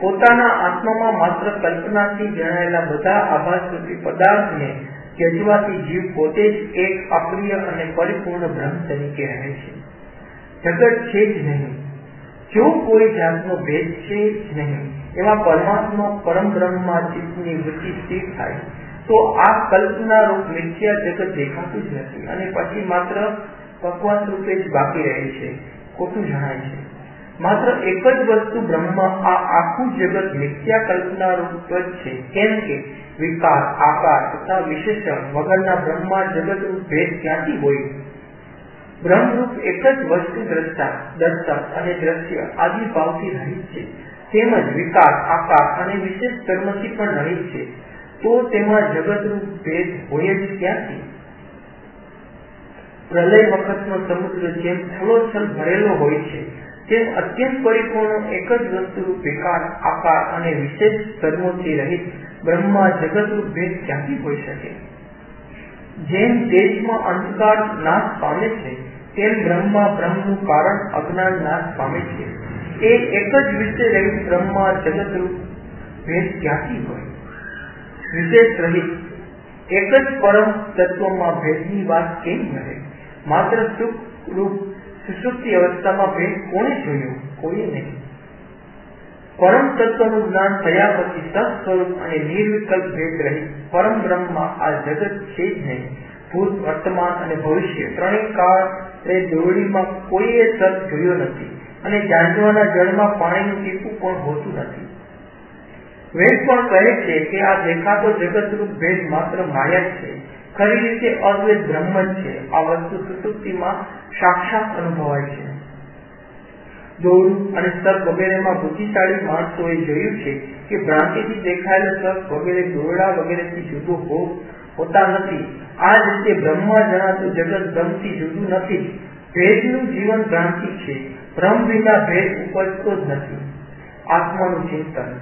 પોતાના આત્મામાં માત્ર કલ્પનાથી જણાયેલા બધા આભાસરૂપી પદાર્થને ત્યજવાથી જીવ પોતે જ એક અપ્રિય અને પરિપૂર્ણ બ્રહ્મ તરીકે રહે છે. જગત છે જ નહીં. જો કોઈ જાતનો ભેદ છે જ નહીં, એવા પરમાત્મા પરમ બ્રહ્મમાં ચિત્તની વૃત્તિ સ્થિર થાય, તો આ કલ્પના રૂપ મિથ્યા જગત દેખાતું જ નથી અને પછી માત્ર પકવાન રૂપે જ બાકી રહે છે, ખોટું જણાય છે. માત્ર એક જ વસ્તુ બ્રહ્મા આ આખું જગત મિથ્યા કલ્પના રૂપ જ છે. કેમ કે વિકાર આકાર તથા વિશેષણ વગરના બ્રહ્મા જગત રૂપ ભેદ ક્યાંથી હોય? બ્રહ્મરૂપ એક જ વસ્તુ દ્રષ્ટા દર્શક અને દ્રશ્ય આદિ ભાવથી રહિત છે. તેમજ વિકાર આકાર અને વિશેષ કર્મથી પણ રહિત છે. તો તેમાં જગતરૂપ ભેદ હોય જ ક્યાંથી? પ્રલય વખતનો સમુદ્ર જેમ છલોછલ ભરેલો હોય છે. તેમ અત્યંત પરિપૂર્ણ એક જ વસ્તુ વિકાર આકાર અને વિશેષ ધર્મોથી રહિત બ્રહ્મા જગતરૂપ ભેદ ક્યાંથી હોઈ શકે? જેમ દેશમાં અંધકાર નાશ પામે છે, તેમ બ્રહ્મા બ્રહ્મનું કારણ અજ્ઞાન નાશ પામે છે. એ એક જ વિષય રહિત બ્રહ્મા જગતરૂપ ભેદ ક્યાંથી હોય? વિશેષ રહિત, એક જ પરમ તત્વમાં ભેદની વાત કેમ રહે? માત્ર સુખ રૂપ સુસુપ્તિ અવસ્થામાં ભેદ કોને જોયું? કોઈએ નહીં. પરમ તત્વનું જ્ઞાન થયા પછી સત્સ્વરૂપ અને નિર્વિકલ્પ ભેદ રહી પરમ બ્રહ્મમાં આ જગત છે જ નહીં. ભૂત, વર્તમાન અને ભવિષ્ય ત્રણેય કાળ એ દોરડીમાં કોઈએ સત જોયો નથી અને જાંજવાના જળમાં પાણીનું ટીપું પણ હોતું નથી. વેદ પણ કહે છે કે આ દેખાતો જગતરૂપ ભેદ માત્ર માયા છે. ખરી રીતે અદ્વૈત બ્રહ્મ જ છે. આ વસ્તુ સુસુપ્તિમાં સાક્ષાત અનુભવાય છે. દોરું અને સર્પ વગેરેમાં બુદ્ધિશાળી માણસોએ જોયું છે કે ભ્રાંતિથી દેખાયેલો સર્પ વગેરે દોરડા વગેરેથી જુદો હોતા નથી. આ જ રીતે બ્રહ્મા જણાતું જગત બ્રહ્મથી જુદું નથી. ભેદનું જીવન ભ્રાંતિ છે. બ્રહ્મ વિના ભેદ ઉપજતો જ નથી. આત્માનું ચિંતન.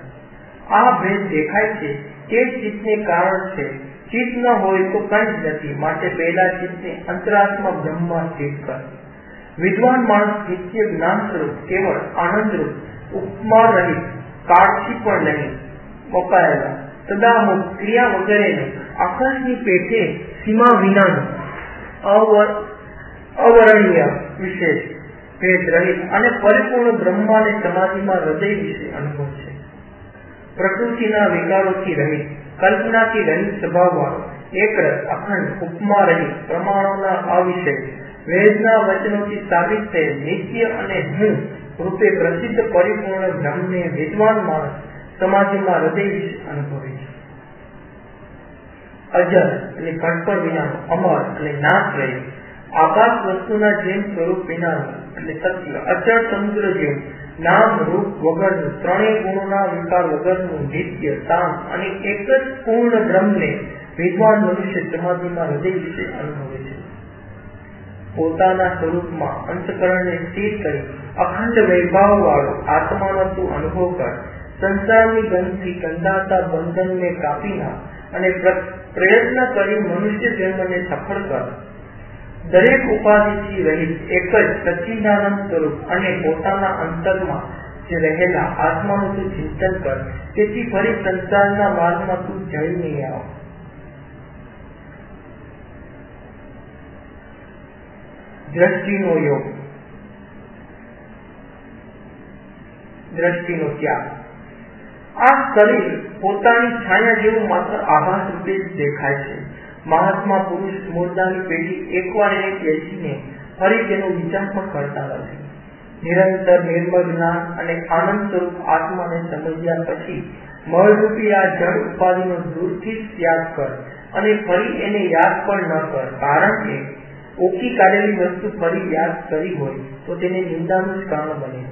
આ ભેદ દેખાય છે તે ચિત્તને કારણ છે. ચિત્ત ન હોય તો કઈ જ નથી. માટે પહેલા ચિત્તને અંતરાત્મા બ્રહ્મમાં સ્થિત કર વિદ્વાન માણસ નિત્ય જ્ઞાન સ્વરૂપ કેવળ આનંદરૂપ ઉપમા રહિત કાળથી પણ નહીં વપાયેલા સદામુખ, ક્રિયા વગેરેને આકાશની પેટે સીમા વિનાનું અવરણ્ય વિશેષ ભેદ રહિત અને પરિપૂર્ણ બ્રહ્માને સમાધિમાં હૃદય વિશે અનુભવ છે. પ્રકૃતિના વિકારોથી રહિત કલ્પનાથી રહિત સ્વભાવવાળો, એકરસ, અખંડ ઉપમા રહિત પ્રમાણોના અવિષય, વેદના વચનોથી સાબિત થયેલ નિત્ય અને હું રૂપે પ્રસિદ્ધ પરિપૂર્ણ બ્રહ્મને વિદ્વાન માણસ સમાધિમાં હૃદય અનુભવે છે. અજર એટલે કટપર વિનાનો અમર અને નાશ રહી આકાશ વસ્તુના જેમ સ્વરૂપ વિનાનું એટલે સત્ય અચળ સમુદ્ર જેવું નામ રૂપ વગરનું ત્રણેય ગુણોના વિકાર વગરનું નિત્ય શાંત અને એક જ પૂર્ણ બ્રહ્મને વિદ્વાન મનુષ્ય સમાધિમાં હૃદય વિશે અનુભવે છે. પોતાના સ્વરૂપમાં અંતકરણને સ્થિર કરી અખંડ વૈભાવ વાળો આત્માનો તું અનુભવ કર. સંસારની ગંધથી કંધાતા બંધનને કાપી નાખ અને પ્રયત્ન કરી મનુષ્ય જન્મને સફળ કર. દરેક ઉપાધિથી રહિત એક જ સચ્ચિદાનંદ સ્વરૂપ અને પોતાના અંતરમાં જે રહેલા આત્માનું તું ચિંતન કર, તેથી ફરી સંસારના માર્ગમાં તું જઈ નહીં આવ. દ્રષ્ટિનો યોગ. દ્રષ્ટિનો ત્યાગ. આ શરીર પોતાની છાયા જેવું માત્ર આભાસ રૂપે જ દેખાય છે. મહાત્મા પુરુષ મુર્દાની પેઢી એકવાર એને બેસીને ફરી તેનો વિચાર પણ કરતા નથી નિરંતર નિર્મળ જ્ઞાન અને આનંદ સ્વરૂપ આત્માને સમજ્યા પછી મળરૂપી આ જળ ઉપાધિનો દૂરથી ત્યાગ કર અને ફરી એને યાદ પણ ન કર. કારણ કે ઓકી કાઢેલી વસ્તુ ફરી યાદ કરી હોય તો તેને નિંદાનું જ કારણ બને.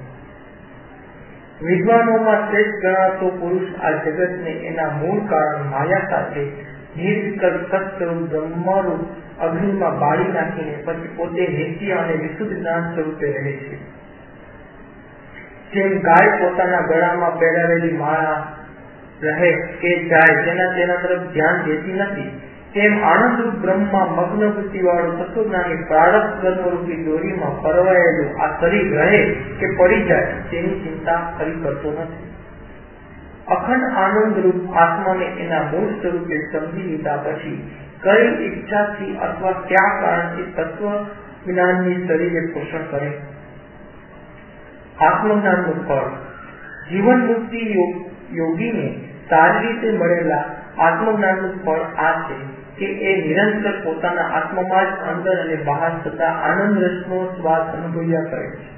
વિદ્વાનોમાં શ્રેષ્ઠ ગણાતો પુરુષ આ જગતને એના મૂળ કારણ માયા સાથે રહે પહેરાવેલી માળા રહે કે જાય તેના તેના તરફ ધ્યાન દેતી નથી તેમ આનંદરૂપ બ્રહ્મમાં મગ્ન વૃત્તિ વાળું તત્વજ્ઞાની પ્રારબ્ધ કર્મરૂપી દોરીમાં પરવાયેલું આ શરીર રહે કે પડી જાય તેની ચિંતા કરી કરતો નથી અખંડ આનંદ રૂપ આત્માને એના મૂળ સ્વરૂપે સમજી લીધા પછી કઈ ઈચ્છાથી અથવા ક્યાં કારણથી તત્વ જ્ઞાનની શરીરે પોષણ કરે? આત્મજ્ઞાનનું ફળ. જીવન મુક્તિ યોગીને સારી રીતે મળેલા આત્મજ્ઞાનનું ફળ આ છે કે એ નિરંતર પોતાના આત્મામાં જ અંદર અને બહાર થતા આનંદ રસનો સ્વાદ અનુભવ્યા કરે છે.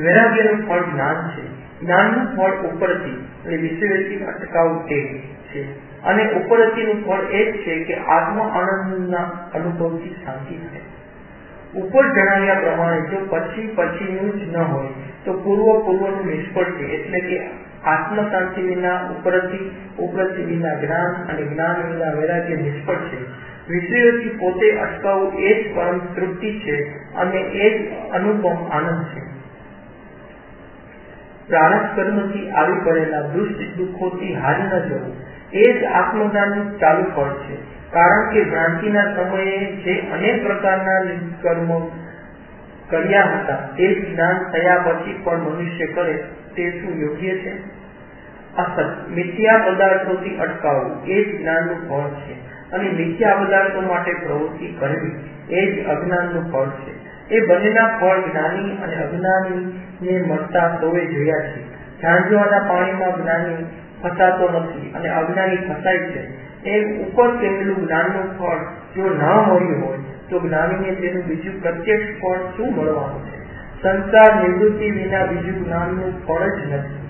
વૈરાગ્યનું ફળ જ્ઞાન છે. જ્ઞાનનું ફળ ઉપરથી. એટલે વિષયથી અટકાવ તે છે. અને ઉપરથીનું ફળ એ જ છે કે આત્મ આનંદના અનુભવથી શાંતિ થાય. ઉપર જણાવ્યા પ્રમાણે જો પછી પછીનું જ ન હોય, તો પૂર્વ પૂર્વનું નિષ્ફળ છે. એટલે કે આત્મશાંતિ વિના, ઉપરથી ઉપરથી વિના જ્ઞાન અને જ્ઞાન વિના વૈરાગ્ય નિષ્ફળ છે. વિષયોથી પોતે અટકાવવું એ જ પરમ તૃપ્તિ છે અને એ જ અનુપમ આનંદ છે. પ્રારંભ કર્મથી આવી પડેલા દુષ્ટ દુઃખોથી હારી ન જવું. એ જ આત્મદાનનું ચાલુ ફળ છે. કારણ કે ભ્રાંતિના સમયે જે અનેક પ્રકારના કર્મો કર્યા હતા, તે જ્ઞાન થયા પછી પણ મનુષ્ય કરે તે શું યોગ્ય છે? અસત. મિથ્યા પદાર્થોથી અટકાવવું, એ જ જ્ઞાનનું ફળ છે. અને મિથ્યા પદાર્થો માટે પ્રવૃત્તિ કરવી, એ જ અજ્ઞાનનું ફળ છે. એ બંનેના ફળ જ્ઞાની અને અજ્ઞાની ને મળતા સૌએ જોયા છે. ઝાંઝવાના પાણીમાં જ્ઞાની ફસાતો નથી અને અજ્ઞાની ફસાય છે. એ ઉપર કહેલું જ્ઞાનનું ફળ જો ન મળ્યું હોય, તો જ્ઞાનીને તેનું બીજું પ્રત્યક્ષ ફળ શું મળવાનું છે? સંસાર નિવૃત્તિ વિના બીજું જ્ઞાનનું ફળ જ નથી.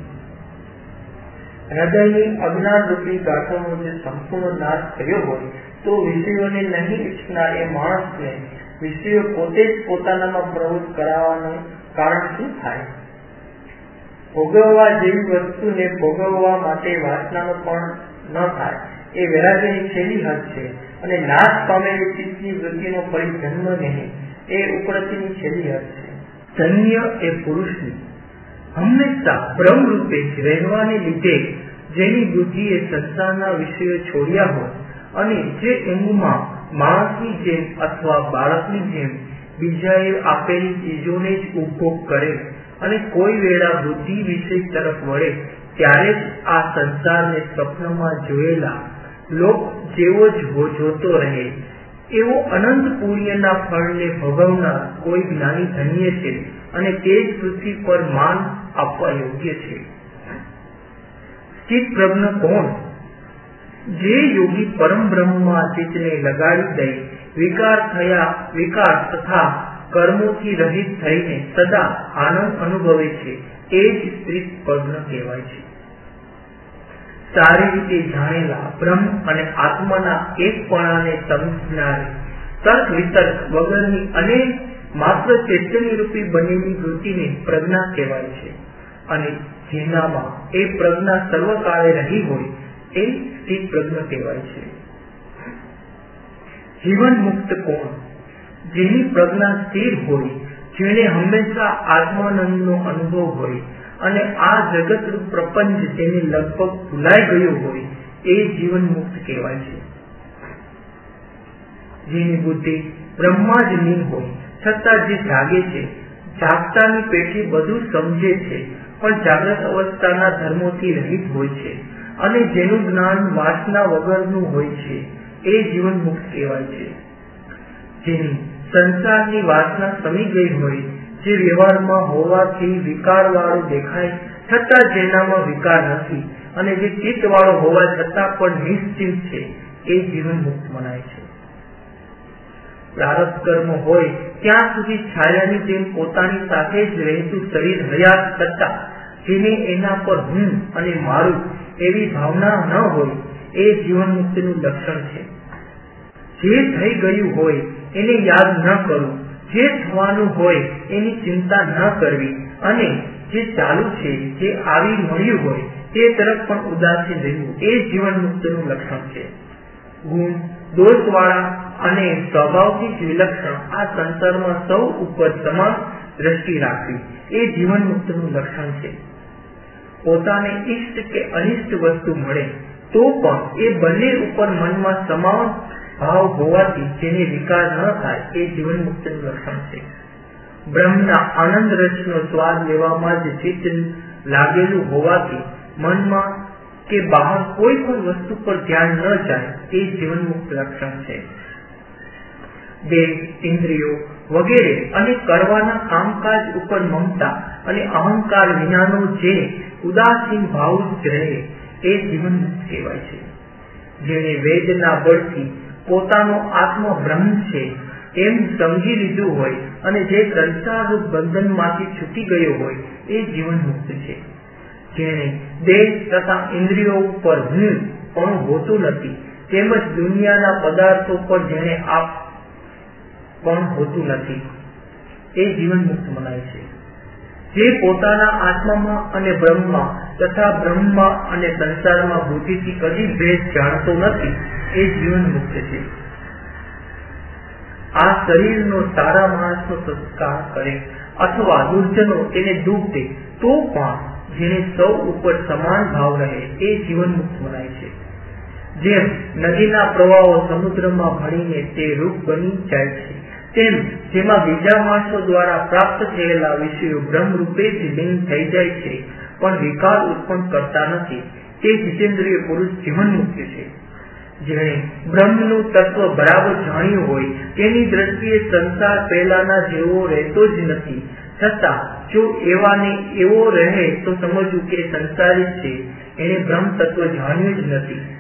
હૃદયની અજ્ઞાન રૂપી ગાંઠોનો જે સંપૂર્ણ નાશ થયો હોય, તો વિષયોને નહીં ઈચ્છનાર એ માણસને વિષયો પોતે જ પોતાનામાં પ્રવૃત્ત કરાવવાનું કારણ શું થાય? ભોગવવા જેવી વસ્તુને ભોગવવા માટે વાસનાનો પણ ન થાય. એ વૈરાગ્યની છેલ્લી હદ છે. અને નાશ પામેલી ચિત્તની વૃત્તિનો ફરી જન્મ નહીં. એ ઉપરતીની છેલ્લી હદ છે. ધન્ય એ પુરુષની હંમેશા ભ્રમરૂપે રહેવાને લીધે જેની બુદ્ધિએ સત્તાના વિષયો છોડ્યા હોય અને જે ઊંઘમાં માણસની જેમ અથવા બાળકની જેમ બીજાએ આપેલી ચીજોને જ ઉપભોગ કરે અને કોઈ વેળા બુદ્ધિ વિષય તરફ વળે, ત્યારે જ આ સંસારને સ્વપ્નમાં જોયેલા લોક જેવો જ જોતો રહે. એવો અનંત પુણ્યના ફળને ભોગવનાર કોઈ જ્ઞાની ધન્ય છે અને તે જ પૃથ્વી પર માન આપવા યોગ્ય છે. સ્થિત પ્રજ્ઞ કોણ? જે યોગી પરમ બ્રહ્મમાં ચિત્તને લગાડી દઈ વિકાર થયા, વિકાર તથા કર્મોથી રહિત થઈને સદા આનંદ અનુભવે છે, એ જ સ્ત્રી પદ્મ કહેવાય છે. સારી રીતે જાણેલા બ્રહ્મ અને આત્માના એકપણાને સમજનારે તર્ક વિતર્ક વગરની અનેક માત્ર ચેતની રૂપી બનેલી વૃત્તિને પ્રજ્ઞા કહેવાય છે. અને જેનામાં એ પ્રજ્ઞા સર્વકાળે રહી હોય એ સ્થિત પ્રજ્ઞ કહેવાય છે. જીવન મુક્ત કોણ? જેની પ્રજ્ઞા સ્થિર હોય, જેને હંમેશા આત્માનંદનો અનુભવ હોય અને આ જગત પ્રપંચ તેને લગભગ ભૂલાઈ ગયો હોય, એ જીવન મુક્ત કહેવાય છે. જેની બુદ્ધિ બ્રહ્મા જ નહીં હોય, છતાં જે જાગે છે, જાગતાની પેઢી બધું સમજે છે, પણ જાગ્રત અવસ્થાના ધર્મોથી રહિત હોય છે. અને જેનું જ્ઞાન વાસના વગરનું હોય છે, એ જીવન મુક્ત કહેવાય છે. જેની સંસારની વાસના સમી ગઈ હોય, જે વ્યવહારમાં હોવાથી વિકાર વાળું દેખાય, છતાં જેનામાં વિકાર નથી, અને જે ચિત્ત વાળો હોવા છતાં પણ નિશ્ચિત છે, એ જીવન મુક્ત મનાય છે. પ્રારબ્ધ કર્મ હોય, ત્યાં સુધી છાયાની જેમ પોતાની સાથે જ રહેતું શરીર હયાત કરતા જેને એના પર હું અને મારું એવી ભાવના ન હોય, એ જીવન મુક્તિનું લક્ષણ છે. જે થઈ ગયું હોય, એને યાદ ન કરવું જે થવાનું હોય, એની ચિંતા ન કરવી. અને જે ચાલુ છે, જે આવી મળ્યું હોય, તે તરફ પણ ઉદાસીન રહેવું, એ જીવન મુક્તનું લક્ષણ છે. ગુણ, દોષવાળા અને સ્વભાવથી વિલક્ષણ આ સંસારમાં સૌ ઉપર સમાન દ્રષ્ટિ રાખવી, એ જીવન મુક્તનું લક્ષણ છે. પોતાને ઇષ્ટ કે અનિષ્ટ વસ્તુ મળે, તો પણ એ બંને ઉપર મનમાં સમાન ભાવ હોવાથી જેને વિકાર ન થાય એ જીવન મુક્તનું લક્ષણ છે. બ્રહ્મના આનંદ રસનો સ્વાદ લેવામાં જ ચિત્ત લાગેલું હોવાથી મનમાં કે બહાર કોઈ પણ વસ્તુ પર ધ્યાન ન જાય, તે જીવન મુક્ત લક્ષણ છે. દેહ ઇન્દ્રિયો વગેરે અને કરવાના કામકાજ ઉપર મમતા અને અહંકાર વિનાનો જે ઉદાસીન ભાવ જ રહે એ જીવન કહેવાય છે. જેને વેદના બળથી પોતાનો આત્મ બ્રહ્મ છે એમ સમજી લીધું હોય અને જે સંસારરૂપ બંધનમાંથી છૂટી ગયો હોય એ જીવન મુક્ત છે. જેને દેહ તથા ઇન્દ્રિયો ઉપર હું પણ હોતું નથી, તેમજ દુનિયાના પદાર્થો પર જેને આપ પણ હોતું નથી. એ જીવન મુક્ત મનાય છે. જે પોતાના આત્મામાં અને બ્રહ્મમાં તથા બ્રહ્મમાં અને સંસારમાં બુદ્ધિથી કદી ભેદ જાણતો નથી, એ જીવન મુક્ત છે. આ શરીરનો સારા માણસનો સંસ્કાર કરે અથવા દુર્જનો તેને દુઃખ દે, તો પણ જેને સૌ ઉપર સમાન ભાવ રહે, એ જીવન મુક્ત મનાય છે. જેમ નદીના પ્રવાહો સમુદ્રમાં ભળીને તે રૂપ બની જાય છે. તેમ જેમાં બીજા માણસો દ્વારા પ્રાપ્ત થયેલા વિષયો બ્રહ્મ રૂપે લીન થઈ જાય છે, પણ વિકાર ઉત્પન્ન કરતા નથી. તે જીતેન્દ્રિય પુરુષ જીવન મુક્ત છે. જેણે બ્રહ્મનું તત્વ બરાબર જાણ્યું હોય, તેની દ્રષ્ટિએ સંસાર પહેલાના જેવો રહેતો જ નથી. છતાં, જો એવાને એવો રહે, તો સમજવું કે સંસારી છે. એને બ્રહ્મ તત્વ જાણ્યું જ નથી.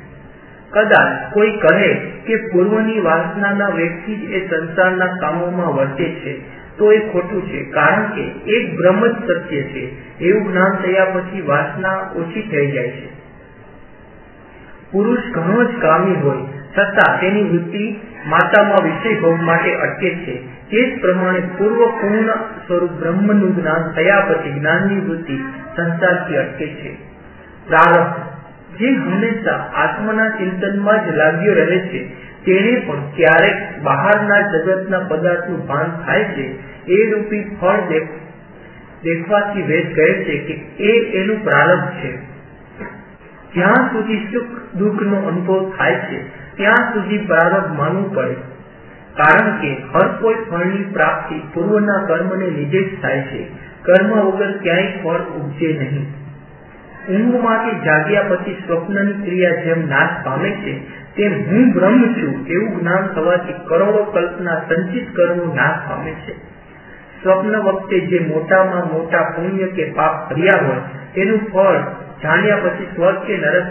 કદાચ કોઈ કહે કે પૂર્વની વાસનાના વ્યક્તિ જ એ સંસારના કામોમાં વર્તે છે, તો એ ખોટું છે, કારણ કે એક બ્રહ્મ જ સત્ય છે. એવું જ્ઞાન થયા પછી વાસના ઓછી થઈ જાય છે. પુરુષ ઘણો જ કામી હોય, છતાં તેની વૃત્તિ માતામાં વિષય ભોગ માટે અટકે છે. તે જ પ્રમાણે પૂર્વ પૂર્ણ સ્વરૂપ બ્રહ્મનું જ્ઞાન થયા પછી જ્ઞાનની વૃત્તિ સંસારથી અટકે છે. પ્રારબ્ધ જે હંમેશા આત્માના ચિંતનમાં જ લાગ્યો રહે છે, તેને પણ ક્યારેક બહારના જગતના પદાર્થનું ભાન થાય છે, એ રૂપી ફળ દેખવાથી વેદ કહે છે કે એ એનું પ્રારંભ છે. જ્યાં સુધી સુખ દુઃખ નો અનુભવ થાય છે, ત્યાં સુધી પ્રારંભ માનવું પડે. કારણ કે હર કોઈ ફળની પ્રાપ્તિ પૂર્વના કર્મને લીધે જ થાય છે. કર્મ વગર ક્યાંય ફળ ઉગજે નહીં. ઊંઘમાંથી જાગ્યા પછી સ્વપ્નની ક્રિયા જેમ નાશ પામે છે, તેમ હું બ્રહ્મ છું એવું જ્ઞાન થવાથી કરોડો કલ્પના સંચિત કર્મો નાશ પામે છે. સ્વપ્ન વખતે જે મોટામાં મોટા પુણ્ય કે પાપ કર્યા હોય, તેનું ફળ જાણ્યા પછી સ્વર્ગ કે નરક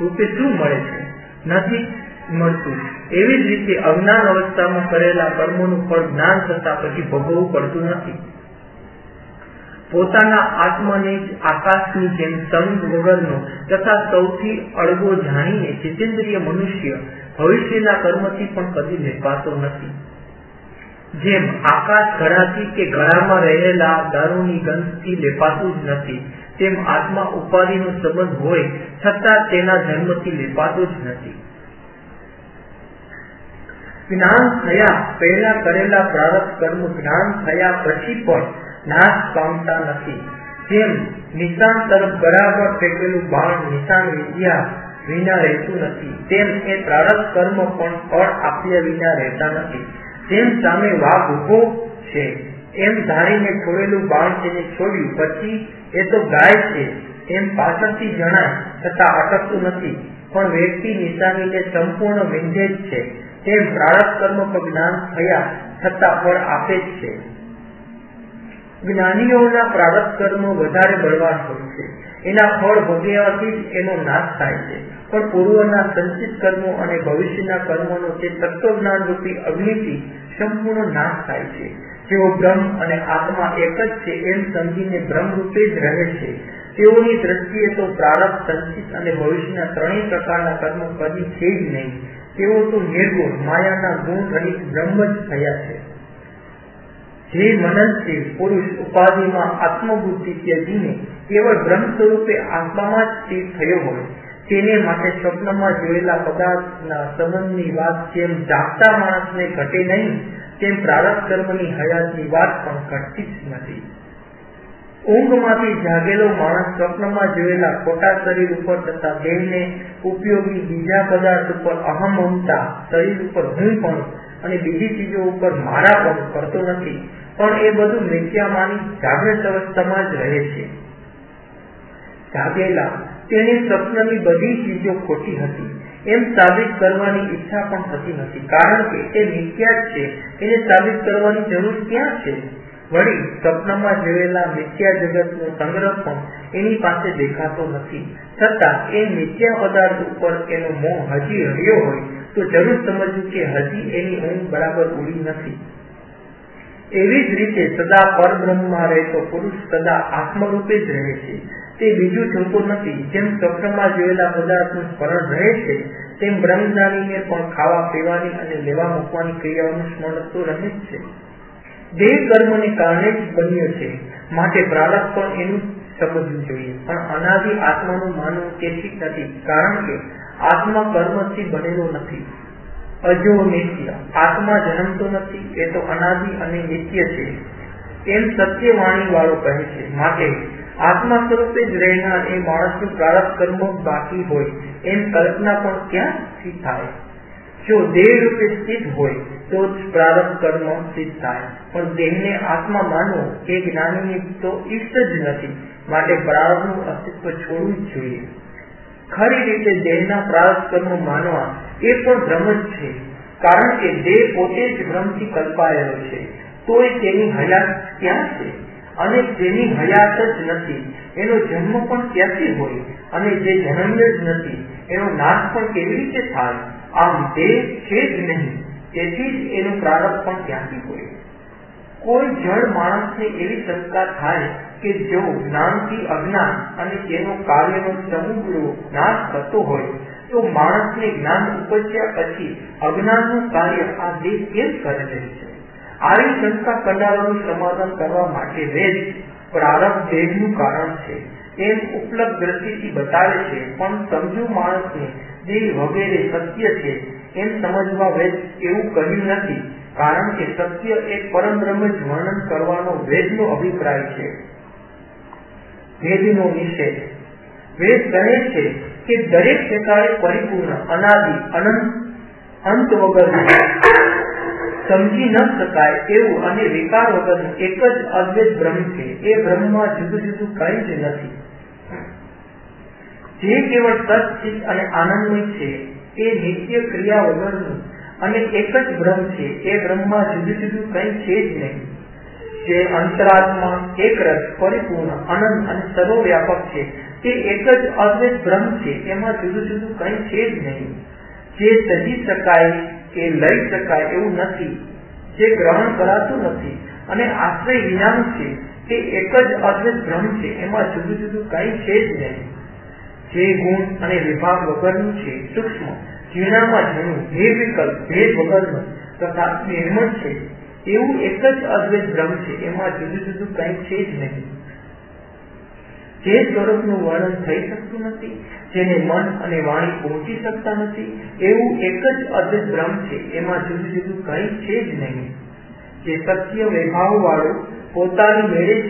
રૂપે શું મળે છે? નથી મળતું. એવી જ રીતે અજ્ઞાન અવસ્થામાં કરેલા કર્મોનું ફળ જ્ઞાન થતા પછી ભોગવવું પડતું નથી. પોતાના આત્માને જ આકાશની જેમ સંગ વગરનો તથા સૌથી અળગો જાણીને જીતેન્દ્રિય મનુષ્ય ભવિષ્યના કર્મથી પણ કદી નિર્પાતો નથી. જેમ આકાશ ઘડાથી કે ઘડામાં રહેલા દારૂની ગંધથી લેપાતું જ નથી, તેમ આત્મા ઉપાધિનો સંબંધ હોય છતાં તેના જન્મથી લેપાતો જ નથી. જ્ઞાન થયા પહેલા કરેલા પ્રારબ્ધ કર્મ જ્ઞાન થયા પછી પણ નાશ પામતા નથી. જેમ નિશાન તરફ બરાબર ફેંકેલું બાણ નિશાન વિદ્યા વિના રહેતું નથી, તેમ એ પ્રારબ્ધ કર્મ પણ ફળ આપ્યા વિના રહેતા નથી. તેમ સામે વાઘ ઊભો છે, એમ ધારીને છોડેલું બાણ તેને છોડ્યું. પછી એ તો ગાય છે, એમ પાછળથી જણાય છતાં અટકતું નથી. પણ વ્યક્તિ નિશાનીને સંપૂર્ણ વિંધે જ છે. તેમ પ્રારબ્ધ કર્મ પર જ્ઞાન થયા છતાં ફળ આપે જ છે. જ્ઞાનીઓના પ્રારબ્ધ કર્મો વધારે બળવાન હોય છે. એના ફળ ભોગવવાથી એનો નાશ થાય છે. પણ પૂર્વના સંચિત કર્મો અને ભવિષ્યના કર્મોનો તે તત્વજ્ઞાન રૂપી અગ્નિથી સંપૂર્ણ નાશ થાય છે. જેઓ બ્રહ્મ અને આત્મા એક જ છે એમ સમજીને બ્રહ્મ રૂપે જ રહે છે. તેઓની દ્રષ્ટિએ તો પ્રારબ્ધ, સંચિત અને ભવિષ્યના ત્રણેય પ્રકારના કર્મો કદી છે જ નહીં. તેઓ તો નિર્ગુણ, માયાના ગુણ રહિત બ્રહ્મ જ થયા છે. જે મનનશીલ પુરુષ ઉપાધિમાં આત્મબુદ્ધિ ત્યજીને કેવળ બ્રહ્મ સ્વરૂપે આત્મામાં જ સ્થિર થયો હોય, તેને માટે સ્વપ્નમાં જોયેલા પદાર્થના સંબંધની વાત જેમ જાગતા માણસને ઘટે નહીં, તેમ પ્રારબ્ધ કર્મની હયાતની વાત પણ ઘટતી જ નથી. ઊંઘમાંથી જાગેલો માણસ સ્વપ્નમાં જોયેલા ખોટા શરીર ઉપર તથા દેહને ઉપયોગી બીજા પદાર્થ ઉપર અહમ અમતા શરીર ઉપર હું પણ અને બીજી ચીજો ઉપર મારા પગ પડતો નથી, પણ એ બધું મિથ્યામાની જાગૃત અવસ્થામાં જ રહે છે. જાગેલા, તેને સ્વપ્નની બધી ચીજો ખોટી હતી. એમ સાબિત કરવાની ઈચ્છા પણ થતી નથી, કારણ કે તે મિથ્યા છે. એને સાબિત કરવાની જરૂર ક્યાં છે? વળી, સ્વપ્નમાં જોયેલા મિથ્યા જગતનો સંગ્રહ પણ એની પાસે દેખાતો નથી. છતાં, એ મિથ્યા પદાર્થ ઉપર એનો મોહ હજી રહ્યો હોય તો જરૂર સમજવું કે હજી એની ઊંઘ બરાબર ઉડી નથી. એવી જ રીતે સદા પરબ્રહ્મમાં રહેતો પુરુષ સદા આત્મરૂપે જ રહે છે. તે બીજું જોતો નથી. જેમ સ્વપ્નમાં જોયેલા પદાર્થનું સ્મરણ રહે છે, તેમ બ્રહ્મજ્ઞાનીને પણ ખાવા પીવાની અને લેવા મૂકવાની ક્રિયાઓનું સ્મરણ તો રહે જ છે. દેહ કર્મને કારણે જ બન્યો છે. માટે પ્રારબ્ધ પણ એનું સમજવું જોઈએ. પણ અનાદિ આત્માનું માનવું તેથી નથી. કારણ કે આત્મા કર્મથી બનેલો નથી. અજો નિત્ય. આત્મા જન્મતો નથી. એ તો અનાદિ અને નિત્ય છે. એમ સત્યવાણી વાળો કહે છે. માટે આત્મા સ્વરૂપે જ રહેનાર એ માણસનું પ્રારબ્ધ કર્મ બાકી હોય. એમ કલ્પના પણ ક્યાંથી થાય? જો દેહ રૂપે સ્થિત હોય, તો જ પ્રારબ્ધ કર્મ સિદ્ધ થાય. પણ દેહને આત્મા માનવો એ જ્ઞાનીની તો ઈષ્ટ જ નથી. માટે પ્રારબ્ધનું અસ્તિત્વ છોડવું જ જોઈએ. ખરી રીતે દેહના પ્રારબ્ધ કર્મ માનવા એ પણ ભ્રમ જ છે. કારણ કે દેહ પોતે જ ભ્રમથી કલ્પાયેલો છે. તોય તેની હયાત ક્યાં છે? અને તેની હયાત જ નથી. એનો જન્મ પણ ક્યાંથી હોય? અને જે જન્મ્ય જ નથી, એનો નાશ પણ કેવી રીતે થાય? આમ દેહ છે જ નહીં, તેથી જ એનો પ્રારંભ પણ ક્યાંથી હોય? કોઈ જળ માણસને એવી શંકા થાય કે જો જ્ઞાનથી અજ્ઞાન અને તેનો કાર્યનો સમૂહ નાશ થતો હોય, તો માણસને જ્ઞાન ઉપજ્યા પછી અજ્ઞાનનું કાર્ય આ દેહ કેમ કરે છે? આવી શંકા કરનારાનું સમાધાન કરવા માટે વેદ પ્રારંભ દેહનું કારણ છે. એમ ઉપલબ્ધ દ્રષ્ટિથી બતાવે છે, પણ સમજુ માણસને દેહ વગેરે સત્ય છે એમ સમજવા વેદ એવું કહ્યું નથી, કારણ કે સત્ય એ પરમ બ્રહ્મ જ વર્ણન કરવાનો વેદનો અભિપ્રાય છે. વેદનો નિષેધ. વેદ કહે છે કે દરેક પ્રકારે પરિપૂર્ણ, અનાદિ, અનંત, અંત વગર સમજી ન શકાય એવું અને વિકાર વગરનું એક જ અદ્વૈત બ્રહ્મ છે. એ બ્રહ્મમાં જુદું જુદું કઈ જ નથી. જે કેવળ સચિત અને આનંદમય છે, એ નિત્ય ક્રિયા વગરનું અને એક જ બ્રહ્મ છે. એ બ્રહ્મમાં જુદું જુદું કઈ છે જ નહીં. જે અંતરાત્મા એક પરિપૂર્ણ, અનંત અને સર્વવ્યાપક છે. તે એક જ અદ્વૈત બ્રહ્મ છે. એમાં જુદું જુદું કઈ છે જ નહીં. જે સજી શકાય કે લઈ શકાય એવું નથી. જે ગ્રહણ કરાતું નથી. અને આશ્રય વિનાનું છે. તે એક જ અદ્વૈત બ્રહ્મ છે. એમાં જુદું જુદું કઈ છે જ નહીં. જે ગુણ અને વિભાગ વગરનું છે. સૂક્ષ્મ ઝીણામાં ઝીણું નિર્વિકલ્પ ભેદ વગરનું તથા નિર્મળ છે. એવું એક જ અદ્વૈત બ્રહ્મ છે. એમાં જુદું જુદું કઈ છે જ નહીં. જે સ્વરૂપનું વર્ણન થઈ શકતું નથી, જેને મન અને વાણી પહોંચી શકતા નથી, એવું એક જ અદ્વૈત બ્રહ્મ છે. એમાં જુદું જુદું કઈ છે જ નહીં. જે સત્ય વૈભાવ વાળું પોતાની મેળે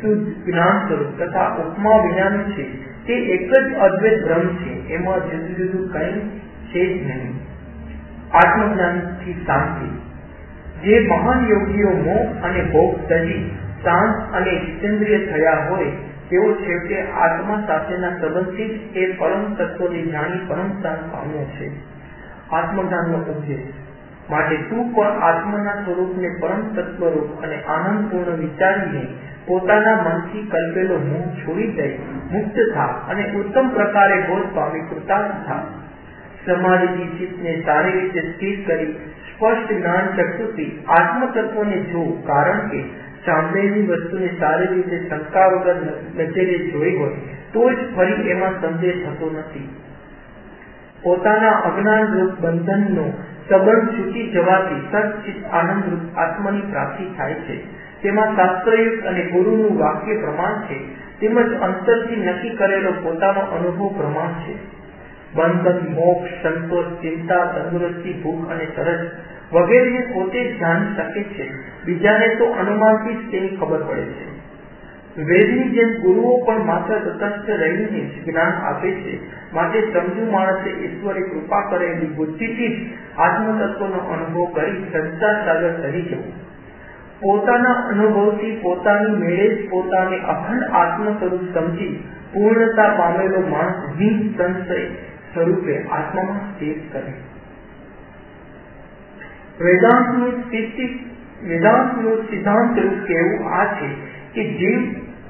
શુદ્ધ જ્ઞાન સ્વરૂપ તથા ઉપમા વિનાનું છે. તે એક જ અદ્વૈત બ્રહ્મ છે. એમાં જુદું જુદું કઈ છે જ નહીં. આત્મજ્ઞાનથી શાંતિ. જે મહાન યોગીઓ મોહ અને ભોગ તજી શાંત અને જીતેન્દ્રિય થયા હોય, તેઓ છેવટે આત્મા સાથેના સંબંધથી એ પરમ તત્વને જાણી પરમ સ્થાન પામ્યો છે. આત્મજ્ઞાનનો ઉપદેશ માટે તું પણ આત્માના સ્વરૂપને પરમ તત્વરૂપ અને આનંદપૂર્ણ વિચારીને પોતાના મનથી કલ્પેલો મોહ છોડી દઈ મુક્ત થા અને ઉત્તમ પ્રકારે બોધ પામી કૃતાર્થ થા. સમાધિથી ચિત્તને સારી રીતે સ્થિર કરી સ્પષ્ટ જ્ઞાન ચક્ષુથી આત્મ તત્વને જો કારણ કે સાંભળેલી વસ્તુને સારી રીતે શંકા વગર નજરે જોઈ હોય, તો જ ફરી એમાં સંદેહ થતો નથી. પોતાના અજ્ઞાન રૂપ બંધનનો સંબંધ છૂટી જવાથી સચિત આનંદ રૂપ આત્માની પ્રાપ્તિ થાય છે. તેમાં શાસ્ત્રયુક્ત અને ગુરુનું વાક્ય પ્રમાણ છે, તેમજ અંતરથી નક્કી કરેલો પોતાનો અનુભવ પ્રમાણ છે. બંધન મોક્ષ, સંતોષ, ચિંતા, તંદુરસ્તી, ભૂખ અને તરસ વગેરેને પોતે જાણી શકે છે. બીજાને તો અનુમાનથી જ તેની ખબર પડે છે. વેદની જેમ ગુરુઓ પણ માત્ર તટસ્થ રહીને જ્ઞાન આપે છે. માટે સમજુ માણસે ઈશ્વરે કૃપા કરેલી બુદ્ધિથી જ આત્મતત્વનો અનુભવ કરી સંસાર સાગર રહી જવું. પોતાના અનુભવથી પોતાની મેળે જ પોતાને અખંડ આત્મ સ્વરૂપ સમજી પૂર્ણતા પામેલો માણસ હિંદ સંશય સ્વરૂપે આત્મામાં સ્થિત કરે. વેદાંતનું સ્થિતિ વેદાંતનું કહેવું આ છે કે જીવ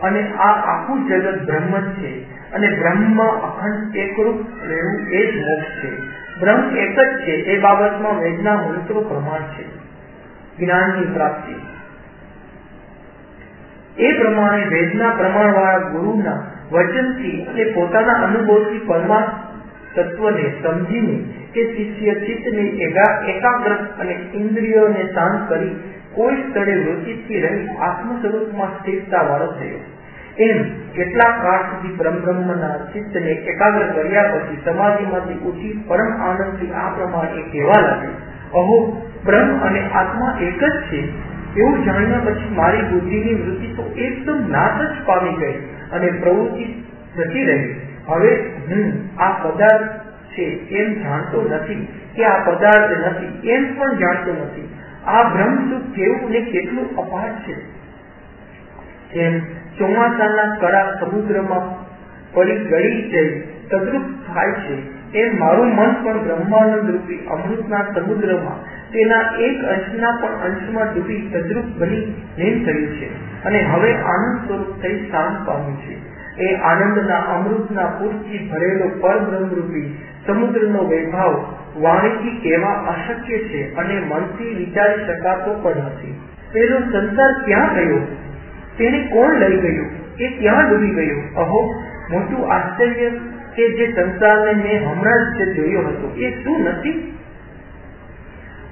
અને આ આખું જગત બ્રહ્મ છે અને બ્રહ્મમાં અખંડ એકરૂપ રહેવું એ જ મોક્ષ છે. બ્રહ્મ એક જ છે, એ બાબતમાં વેદના મંત્રો પ્રમાણ છે. જ્ઞાનની પ્રાપ્તિ. એ પ્રમાણે વેદના પ્રમાણવાળા ગુરુના વચનથી અને પોતાના અનુભવથી પરમાત્મા તત્વને સમજીને કે શિષ્ય ચિત્તને એકાગ્ર અને ઇન્દ્રિયોને શાંત કરી કોઈ સ્થળે વૃત્તિથી રહી આત્મ સ્વરૂપમાં સ્થિરતા વાળો થયો. એમ કેટલાક કાળ સુધી પરમબ્રહ્મના ચિત્તને એકાગ્ર કર્યા પછી સમાધિમાંથી ઉઠી પરમ આનંદથી આ પ્રમાણે કહેવા લાગે અહો, બ્રહ્મ અને આત્મા એક જ છે. એવું જાણ્યા પછી મારી બુદ્ધિની વૃત્તિ તો એકદમ નાશ જ પામી ગઈ અને પ્રવૃત્તિ જતી રહી. હવે હું આ પદાર્થ છે એમ જાણતો નથી કે આ પદાર્થ નથી એમ પણ જાણતો નથી. આ બ્રહ્મ સુખ કેવું ને કેટલું અપાર છે? જેમ ચોમાસાના કડા સમુદ્રમાં પડી ગળી જઈ તદ્રુપ થાય છે, એમ મારું મન પણ બ્રહ્માનંદ રૂપી અમૃતના સમુદ્રમાં, તેના એક અંશના પણ અંશમાં ડૂબી તદ્રુપ બની લીન થયું છે. અને હવે આનંદ સ્વરૂપ થઈ શાંત પામ્યું છે. એ આનંદના અમૃતના પૂરથી ભરેલો પરબ્રહ્મ રૂપી સમુદ્રનો વૈભવ વાણીથી કહેવા અશક્ય છે અને મનથી વિચારી શકાતો પણ નથી. પેલો સંસાર ક્યાં ગયો? તેને કોણ લઈ ગયું? એ ક્યાં ડૂબી ગયો? અહો, મોટું આશ્ચર્ય કે જે સંસારને મેં હમણાં જ જોયો હતો, એ શું નથી?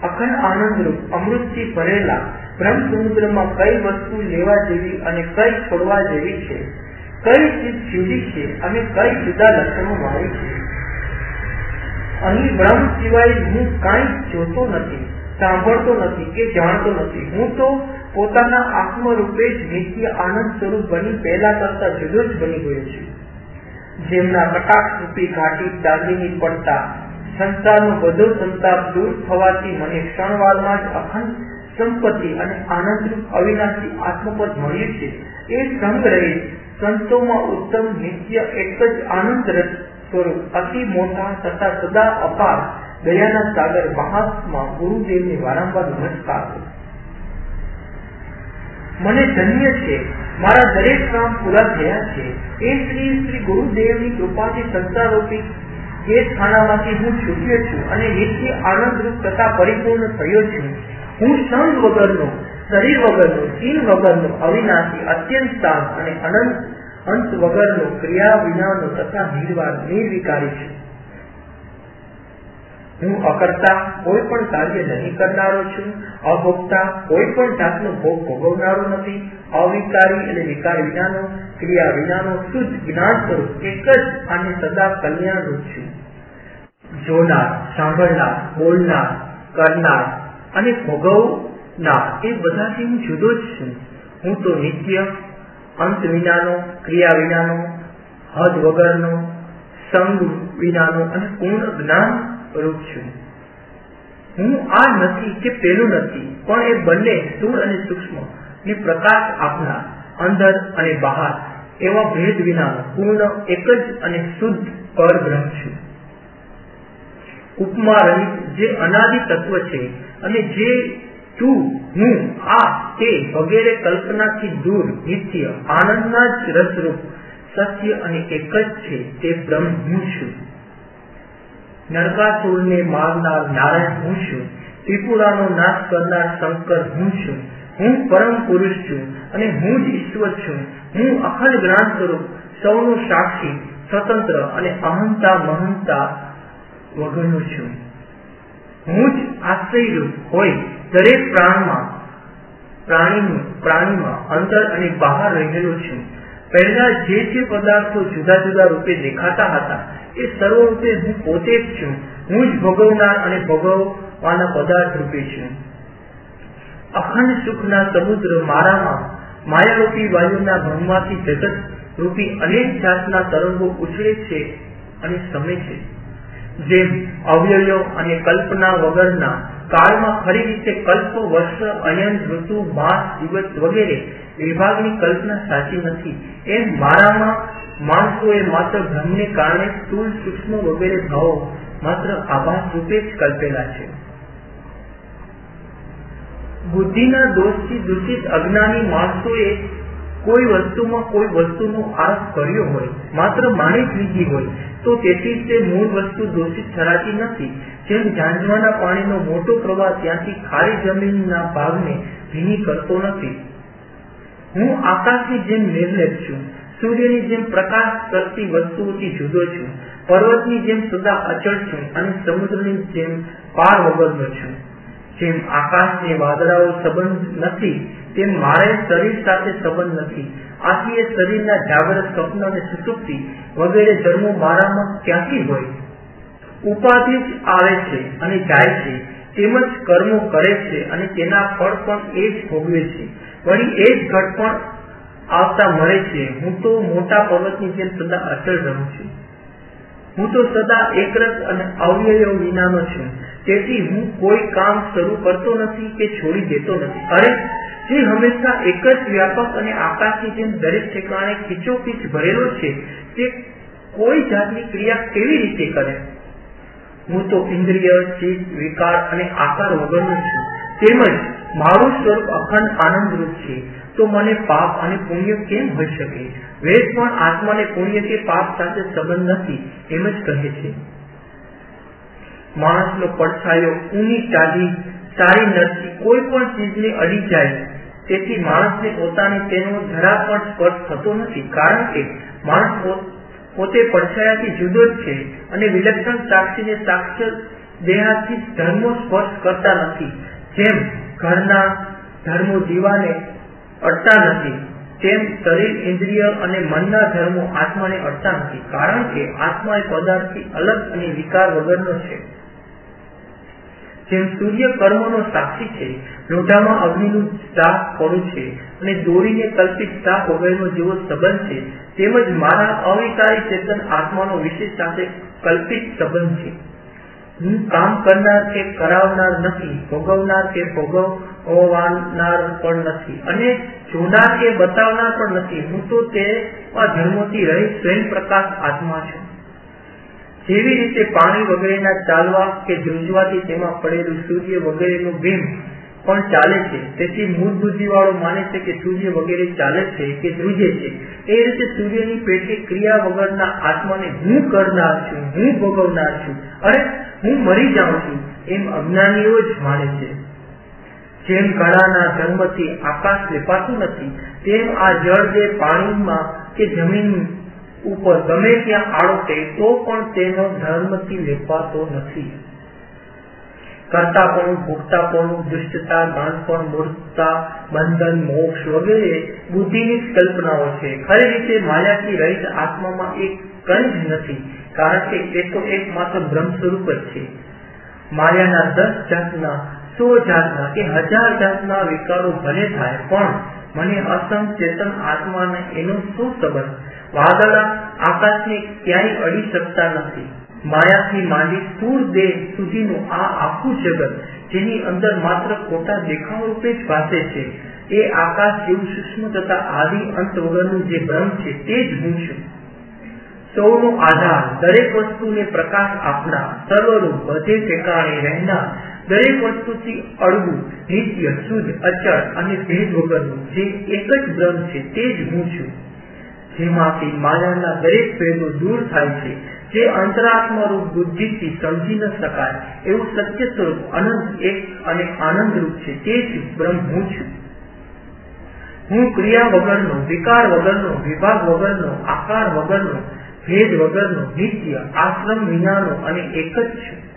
અખંડ આનંદરૂપ, અમૃતથી ભરેલા બ્રહ્મ સમુદ્રમાં કઈ વસ્તુ લેવા જેવી અને કઈ છોડવા જેવી છે? કઈ ચીજ જુદી છે અને કઈ જુદા લક્ષણો વાળી છે? અહીં બ્રહ્મ સિવાય હું કાંઈ જોતો નથી, સાંભળતો નથી કે જાણતો નથી. હું તો પોતાના આત્મરૂપે જ નિત્ય આનંદ સ્વરૂપ બની પહેલા કરતા જુદો જ બની ગયો છું. જેમના કટાક્ષ રૂપી ઘાટી દાગીની પડતા સંસારનો બધો સંતાપ દૂર થવાથી મને ક્ષણવારમાં જ અખંડ સંપત્તિ અને આનંદરૂપ અવિનાશી આત્મપદ મળ્યું છે. એ સંગ્રહી સંતોમાં ઉત્તમ નિત્ય એક જ આનંદ સ્વરૂપ, અતિ મોટા તથા સદા અપાર દયાના સાગર મહાત્મા ગુરુદેવને વારંવાર નમસ્કાર મને ધન્ય છે, મારા દરેક કામ પૂરા થયા છે. એ શ્રી શ્રી ગુરુદેવની કૃપાથી સંસારોપી એ ખાનામાંથી હું છૂટ્યો છું અને નિત્ય આનંદરૂપ તથા પરિપૂર્ણ થયો છું. હું સંગ વગરનો શરીર વગરનું ચીન વગરનું અવિનાશી અત્યંત શાંત અને અનંત અંત વગરનું ક્રિયા વિનાનું તથા નિર્વાર નિર્વિકારી છું. હું અકર્તા કોઈ પણ કાર્ય નહીં કરનારો છું અભોગતા કોઈ પણ જાતનો ભોગ ભોગવનારો નથી, અવિકારી અને વિકાર વિનાનો, ક્રિયા વિનાનો, શુદ્ધ જ્ઞાન સ્વરૂપ એક જ અને સદા કલ્યાણ છું. જોનાર, સાંભળનાર, બોલનાર, કરનાર અને ભોગવનાર એ બધાથી હું જુદો જ છું. હું તો નિત્ય અંત વિનાનો, ક્રિયા વિનાનો, હદ વગરનો, સંગ વિનાનો અને પૂર્ણ જ્ઞાન રૂપ છું. હું આ નથી કે પેલું નથી, પણ એ બંને સ્થૂળ અને સૂક્ષ્મ ને પ્રકાશ આપનાર, અંદર અને બહાર, એવા ભેદ વિનાનો પૂર્ણ, એક જ અને શુદ્ધ પર બ્રહ્મ છું. ઉપમા રહિત જે અનાદિ તત્વ છે અને જે તું, હું, આ તે વગેરે કલ્પનાથી દૂર, નિત્ય, આનંદના જ રસરૂપ, સત્ય અને એક જ છે, તે બ્રહ્મ હું છું. નરકાસુરને મારનાર નારાયણ હું છું, ત્રિપુરાનો નાશ કરનાર શંકર હું છું, હું પરમ પુરુષ છું અને હું જ ઈશ્વર છું, હું અખંડ જ્ઞાન સ્વરૂપ, સૌનું સાક્ષી, સ્વતંત્ર અને અહંતા મહંતા વગરનું છું. હું જ આશ્રયરૂપ હોય, દરેક પ્રાણમાં, પ્રાણીનું, પ્રાણીમાં અંદર અને બહાર રહેલો છું. પહેલા જે જે પદાર્થો જુદા જુદા રૂપે દેખાતા હતા, એ સર્વરૂપે હું પોતે જ છું. હું જ ભોગવનાર અને ભોગવવાના પદાર્થ રૂપે છું. અખંડ સુખના સમુદ્ર મારામાં માયારૂપી વાયુના ભ્રમમાંથી જગત રૂપી અનેક જાતના તરંગો ઉછળે છે અને સમે છે. જેમ અવયયો અને કલ્પના વગરના કાળમાં ખરી રીતે કલ્પ વર્ષ અયન, ઋતુ, માસ, દિવસ વગેરે વિભાગની કલ્પના સાચી નથી. એમ મારામાં માણસોએ માત્ર ભ્રમને કારણે સ્થૂળ સૂક્ષ્મ વગેરે ભાવો માત્ર આભાસ રૂપે જ કલ્પેલા છે. બુદ્ધિના દોષથી દૂષિત અજ્ઞાની માણસોએ કોઈ વસ્તુમાં કોઈ વસ્તુનો આરોપ કર્યો હોય, માત્ર માણી લીધી હોય, તો તેથી તે મૂળ વસ્તુ દોષિત ઠરાતી નથી. જેમ ઝાંઝવાના પાણીનો મોટો પ્રવાહ ત્યાંથી ખારી જમીનના ભાગને ભીની કરતો નથી. હું આકાશની જેમ નિર્લેપ છું, સૂર્યની જેમ પ્રકાશ કરતી વસ્તુઓથી જુદો છું, પર્વતની જેમ સદા અચળ છું અને સમુદ્રની જેમ પાર વગરનો છું. જેમ આકાશને વાદળાઓ સંબંધ નથી તેમ મારે શરીર સાથે સંબંધ નથી. આથી એ શરીરના જાગૃત સ્વપ્ન અને સુસુપ્તિ વગેરે ધર્મો મારામાં ક્યાંથી હોય? ઉપાધિ જ આવે છે અને જાય છે. તેમજ કર્મો કરે છે અને તેના ફળ પણ એ જ ભોગવે છે. વળી એ જ ઘટ પણ આવતા મળે છે. હું તો મોટા પર્વતની જેમ સદા અચળ રહું છું. હું તો સદા એકરસ અને અવયવ વિનાનો છું. તેથી હું કોઈ કામ શરૂ કરતો નથી કે છોડી દેતો નથી. અરે, જે હંમેશા એક જ વ્યાપક અને આકાશની જેમ દરેક ઠેકાણે ખીચોખીચ ભરેલો છે, તે કોઈ જાતની ક્રિયા કેવી રીતે કરે? હું તો ઇન્દ્રિય, ચિત્ત, વિકાર અને આકાર વગરનો છું. તેમજ મારું સ્વરૂપ અખંડ આનંદરૂપ છે. તો મને પાપ અને પુણ્ય કેમ હોઈ શકે? વેદ પણ આત્માને પુણ્ય કે પાપ સાથે સંબંધ નથી, એમ જ કહે છે. માણસનો પડછાયો, ઊની ચાલી, સારી નથી કોઈ પણ ચીજને અડી જાય, તેથી માણસને પોતાને તેનો જરા પણ સ્પર્શ થતો નથી, કારણ કે માણસ પોતે પડછાયાથી જુદો જ છે અને વિલક્ષણ સાક્ષીને સાક્ષર દેહાથી ધર્મો સ્પર્શ કરતા નથી. જેમ ઘરના ધર્મો જીવાને અડતા નથી. તેમ શરીર, ઇન્દ્રિય અને મનના ધર્મો આત્માને અડતા નથી. કારણ કે આત્મા એ પદાર્થથી અલગ અને વિકાર વગરનો છે. જેમ સૂર્ય કર્મનો સાક્ષી છે, લોઢામાં અગ્નિનું તાપ પડું છે અને દોરીને કલ્પિત તાપ વગેરેનો જેવો સંબંધ છે, તેમજ મારા અવિકારી ચેતન આત્માનો વિશેષ સાથે કલ્પિત સંબંધ છે. હું કામ કરનાર કે કરાવનાર નથી, ભોગવનાર કે ભોગવવાનાર પણ નથી અને જોનાર કે બતાવનાર પણ નથી. હું તો તે ધર્મોથી રહી સ્વયં પ્રકાશ આત્મા છું. જેવી રીતે પાણી વગેરેના ચાલવા કે ઝૂંઝવાથી તેમાં પડેલું સૂર્ય વગેરેનું બિંબ પણ ચાલે છે. તેથી મૂળ બુદ્ધિ વાળો માને છે કે સૂર્ય વગેરે ચાલે છે કે ધ્રુજે છે. એ રીતે સૂર્યની પેટે ક્રિયા વગરના આત્માને હું કરનાર છું, હું ભોગવનાર છું. અને હું મરી જાઉં છું. એમ અજ્ઞાનીઓ જ માને છે. જેમ ગળાના ધર્મથી આકાશ લેપાતું નથી, તેમ આ જળ જે પાણીમાં કે જમીન ઉપર ગમે ત્યાં આડો તો પણ તેનો ધર્મથી લેપાતો નથી. કરતાપણું ભોગતાપણું દુષ્ટતા ગાંઠપણ મૂર્ખતા, બંધન, મોક્ષ વગેરે બુદ્ધિની કલ્પનાઓ છે. ખરી રીતે માયાથી રહિત આત્મામાં એક કંઈ જ નથી, કારણ કે એ તો એકમાત્ર બ્રહ્મ સ્વરૂપ જ છે. માયાના દસ જાતના, સો જાતના કે હજાર જાતના વિકારો ભલે થાય, પણ મને અસંગ ચેતન આત્માને એનો શું સંબંધ? વાદળા આકાશને ક્યાંય અડી શકતા નથી. માયાથી માંડી સ્થૂળ દેહ સુધીનું આ આખું જગત, જેની અંદર માત્ર ખોટા દેખાવ રૂપે જ વાસે છે, એ આકાશ જેવું સૂક્ષ્મ તથા આદિ અંત વગરનું જે બ્રહ્મ છે, તે જ હું છું. સૌનો આધાર દરેક વસ્તુને પ્રકાશ આપનાર, સર્વરૂપ, બધે ઠેકાણે રહેનાર, દરેક વસ્તુથી અડવું, નિત્ય, શુદ્ધ, અચળ અને ભેદ વગરનું, જે એક જ બ્રહ્મ છે, તે જ હું છું. જેમાંથી માયાના દરેક ભેદો દૂર થાય છે જે અંતરાત્મા રૂપ બુદ્ધિથી સમજી ન શકાય, એવું સત્ય સ્વરૂપ અનંત એક અને આનંદ રૂપ છે. તે જ બ્રહ્મ હું છું. હું ક્રિયા વગરનો, વિકાર વગરનો, વિભાગ વગરનો, આકાર વગરનો, ભેદ વગરનો, નિત્ય, આશ્રમ વિનાનો અને એક જ છું.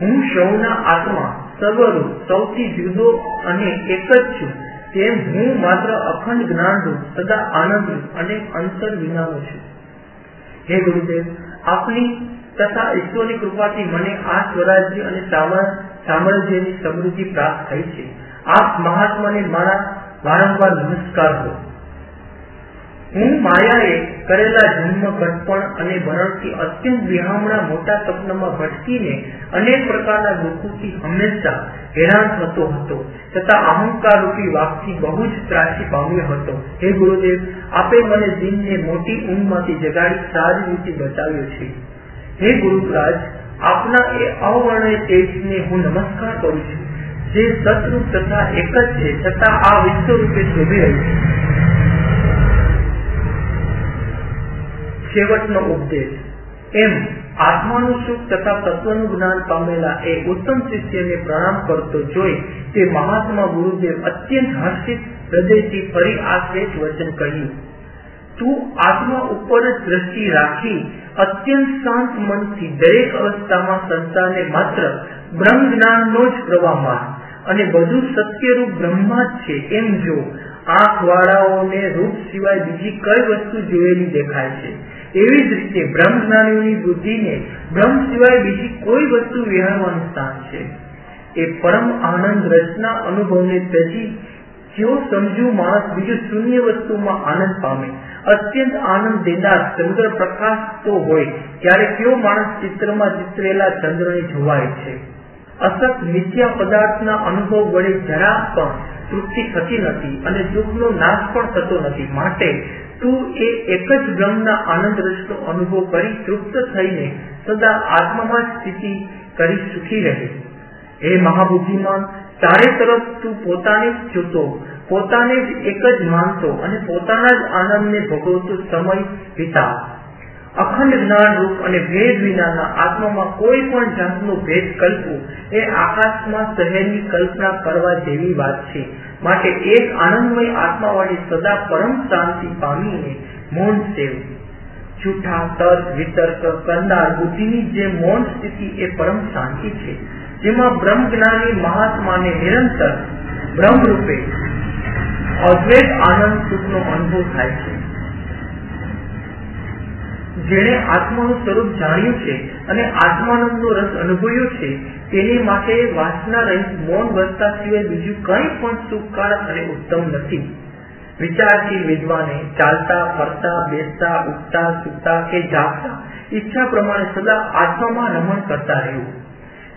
હું સૌના આત્મા, સર્વરૂપ, સૌથી જુદો અને એક જ છું. તેમ હું માત્ર અખંડ જ્ઞાન રૂપ સદા આનંદ રૂપ અને અંતર વિનાનો છું. હે ગુરુદેવ આપની તથા ઈશ્વરની કૃપાથી મને આ સ્વરાજ્ય અને સામ્રાજ્યની સમૃદ્ધિ પ્રાપ્ત થઈ છે. આપ મહાત્માને મારા વારંવાર નમસ્કાર હો હું માયાએ કરેલા જન્મ ઘટપણ અને ભરણથી અત્યંત વિહામણા મોટા સપનામાં ભટકીને અનેક પ્રકારના દુઃખોથી હંમેશા હેરાન થતો હતો. છતાં અહંકાર રૂપી વાકથી બહુ જ ત્રાસી પામ્યો હતો. હે ગુરુદેવ, આપે મને દિનને મોટી ઊંઘમાંથી જગાડી સારી રીતે બચાવ્યો છે. હે ગુરુરાજ આપના એ અવર્ણય તેજને હું નમસ્કાર કરું છું. જે સતરૂપ તથા એક જ છે છતાં આ વિશ્વ રૂપે શોભી રહ્યું છે. છેવટનો ઉપદેશ એમ આત્માનું સુખ તથા તત્વનું જ્ઞાન પામેલા એ ઉત્તમ શિષ્યને પ્રણામ કરતો જોઈ તે મહાત્મા ગુરુદેવ અત્યંત હર્ષિત હૃદયથી ફરી આ શ્રેષ્ઠ વચન કહ્યું, તું આત્મા ઉપર જ દ્રષ્ટિ રાખી અત્યંત શાંત મનથી દરેક અવસ્થામાં સંસારને માત્ર બ્રહ્મ જ્ઞાનનો જ પ્રવાહ માન અને બધું સત્યરૂપ બ્રહ્મા જ છે. એમ જો આંખ વાળાઓને રૂપ સિવાય બીજી કઈ વસ્તુ જોયેલી દેખાય છે? એવી જ રીતે બ્રહ્મ જ્ઞાનીઓની બુદ્ધિને બ્રહ્મ સિવાય બીજી કોઈ વસ્તુ વિહારવાનું સ્થાન છે. એ પરમ આનંદ રચના અનુભવને ત્યજી જેવો સમજુ માણસ બીજું શૂન્ય વસ્તુમાં આનંદ પામે, અત્યંત આનંદ દેનાર ચંદ્ર પ્રકાશ તો હોય, ત્યારે કયો માણસ ચિત્રમાં ચિતરેલા ચંદ્રને જોવાય છે? અસત પદાર્થ પદાર્થના અનુભવ વડે જરા પણ તૃપ્તિ થતી નથી અને દુઃખનો નાશ પણ થતો નથી. માટે તું એ એક જ બ્રહ્મના આનંદ રસનો અનુભવ કરી તૃપ્ત થઈને સદા આત્મામાં સ્થિતિ કરી સુખી રહે. હે મહાબુદ્ધિમાન, ચારે તરફ તું પોતાને જ જોતો, પોતાને જ એક જ માનતો અને પોતાના જ આનંદને ભોગવતો સમય વિતાવ. અખંડ જ્ઞાન રૂપ અને ભેદ વિનાના આત્મામાં કોઈ પણ જાતનું ભેદ કલ્પવું એ આકાશમાં શહેરની કલ્પના કરવા જેવી વાત છે. માટે એક આનંદમય આત્માવાળી સદા પરમ શાંતિ પામીને મૌન સેવ. જૂઠા, તર્ક, વિતર્ક કરનાર બુદ્ધિની જે મૌન સ્થિતિ એ પરમ શાંતિ છે. જેમાં બ્રહ્મ જ્ઞાની મહાત્માને નિરંતર બ્રહ્મ રૂપે અદ્વૈત આનંદ સુખનો અનુભવ થાય છે. જેણે આત્માનું સ્વરૂપ જાણ્યું છે અને આત્માનંદનો રસ અનુભવ્યો છે, તેની માટે વાસના રહિત મૌન વર્તા સિવાય બીજું કંઈ પણ સુખકારક અને ઉત્તમ નથી. વિચારશીલ વિદ્વાને ચાલતા, ફરતા, બેસતા, ઉઠતા, સૂતા કે જાગતા ઈચ્છા પ્રમાણે સદા આત્મામાં રમણ કરતા રહેવું.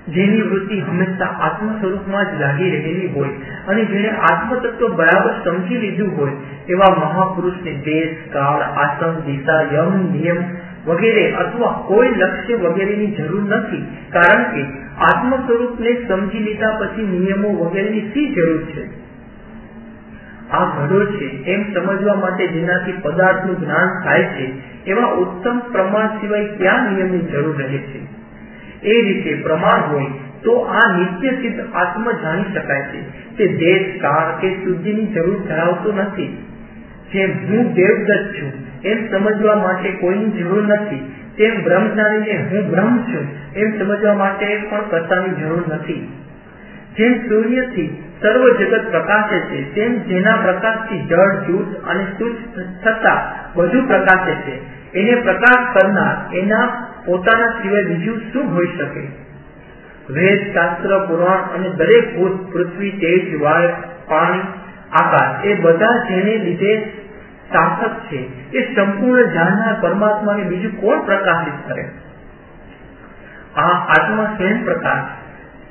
જેની વૃત્તિ હંમેશા આત્મ સ્વરૂપમાં જ લાગી રહેલી હોય અને જેને આત્મતત્વ બરાબર સમજી લીધું હોય એવા મહાપુરુષને દેશ, કાળ, આસન, દિશા, યમ, નિયમ વગેરે અથવા કોઈ લક્ષ્ય વગેરેની જરૂર નથી. કારણ કે આત્મ સ્વરૂપને સમજી લીધા પછી નિયમો વગેરેની શી જરૂર છે? આ ઘડો છે. એમ સમજવા માટે જેનાથી પદાર્થનું જ્ઞાન થાય છે, એવા ઉત્તમ પ્રમાણ સિવાય ક્યાં નિયમની જરૂર રહે છે? એ રીતે પ્રમાણ હોય તો આ નિત્ય સિદ્ધ આત્મ જાણી શકાય છે. તે દેશ, કાળ કે શુદ્ધિની જરૂર ધરાવતો નથી. જેમ હું દેવદત્ત છું, એમ સમજવા માટે કોઈની જરૂર નથી. તેમ બ્રહ્મ જાણીને હું બ્રહ્મ છું, એમ સમજવા માટે પણ કરતાની જરૂર નથી. જેમ સૂર્યથી સર્વ જગત પ્રકાશે છે, તેમ જેના પ્રકાશથી જળ, જૂથ અને સૂચ થતા બધું પ્રકાશે છે. એને પ્રકાશ કરનાર એના પોતાના સિવાય બીજું શું હોઈ શકે? વેદ, શાસ્ત્ર, પુરાણ અને દરેક ભૂત, પૃથ્વી, તેજ, વાય, પાણી, આકાશ, એ બધા જેને લીધે શાસક છે. એ સંપૂર્ણ જાણનાર પરમાત્માને બીજું કોણ પ્રકાશિત કરે? આ આત્મા સ્વયં પ્રકાશ,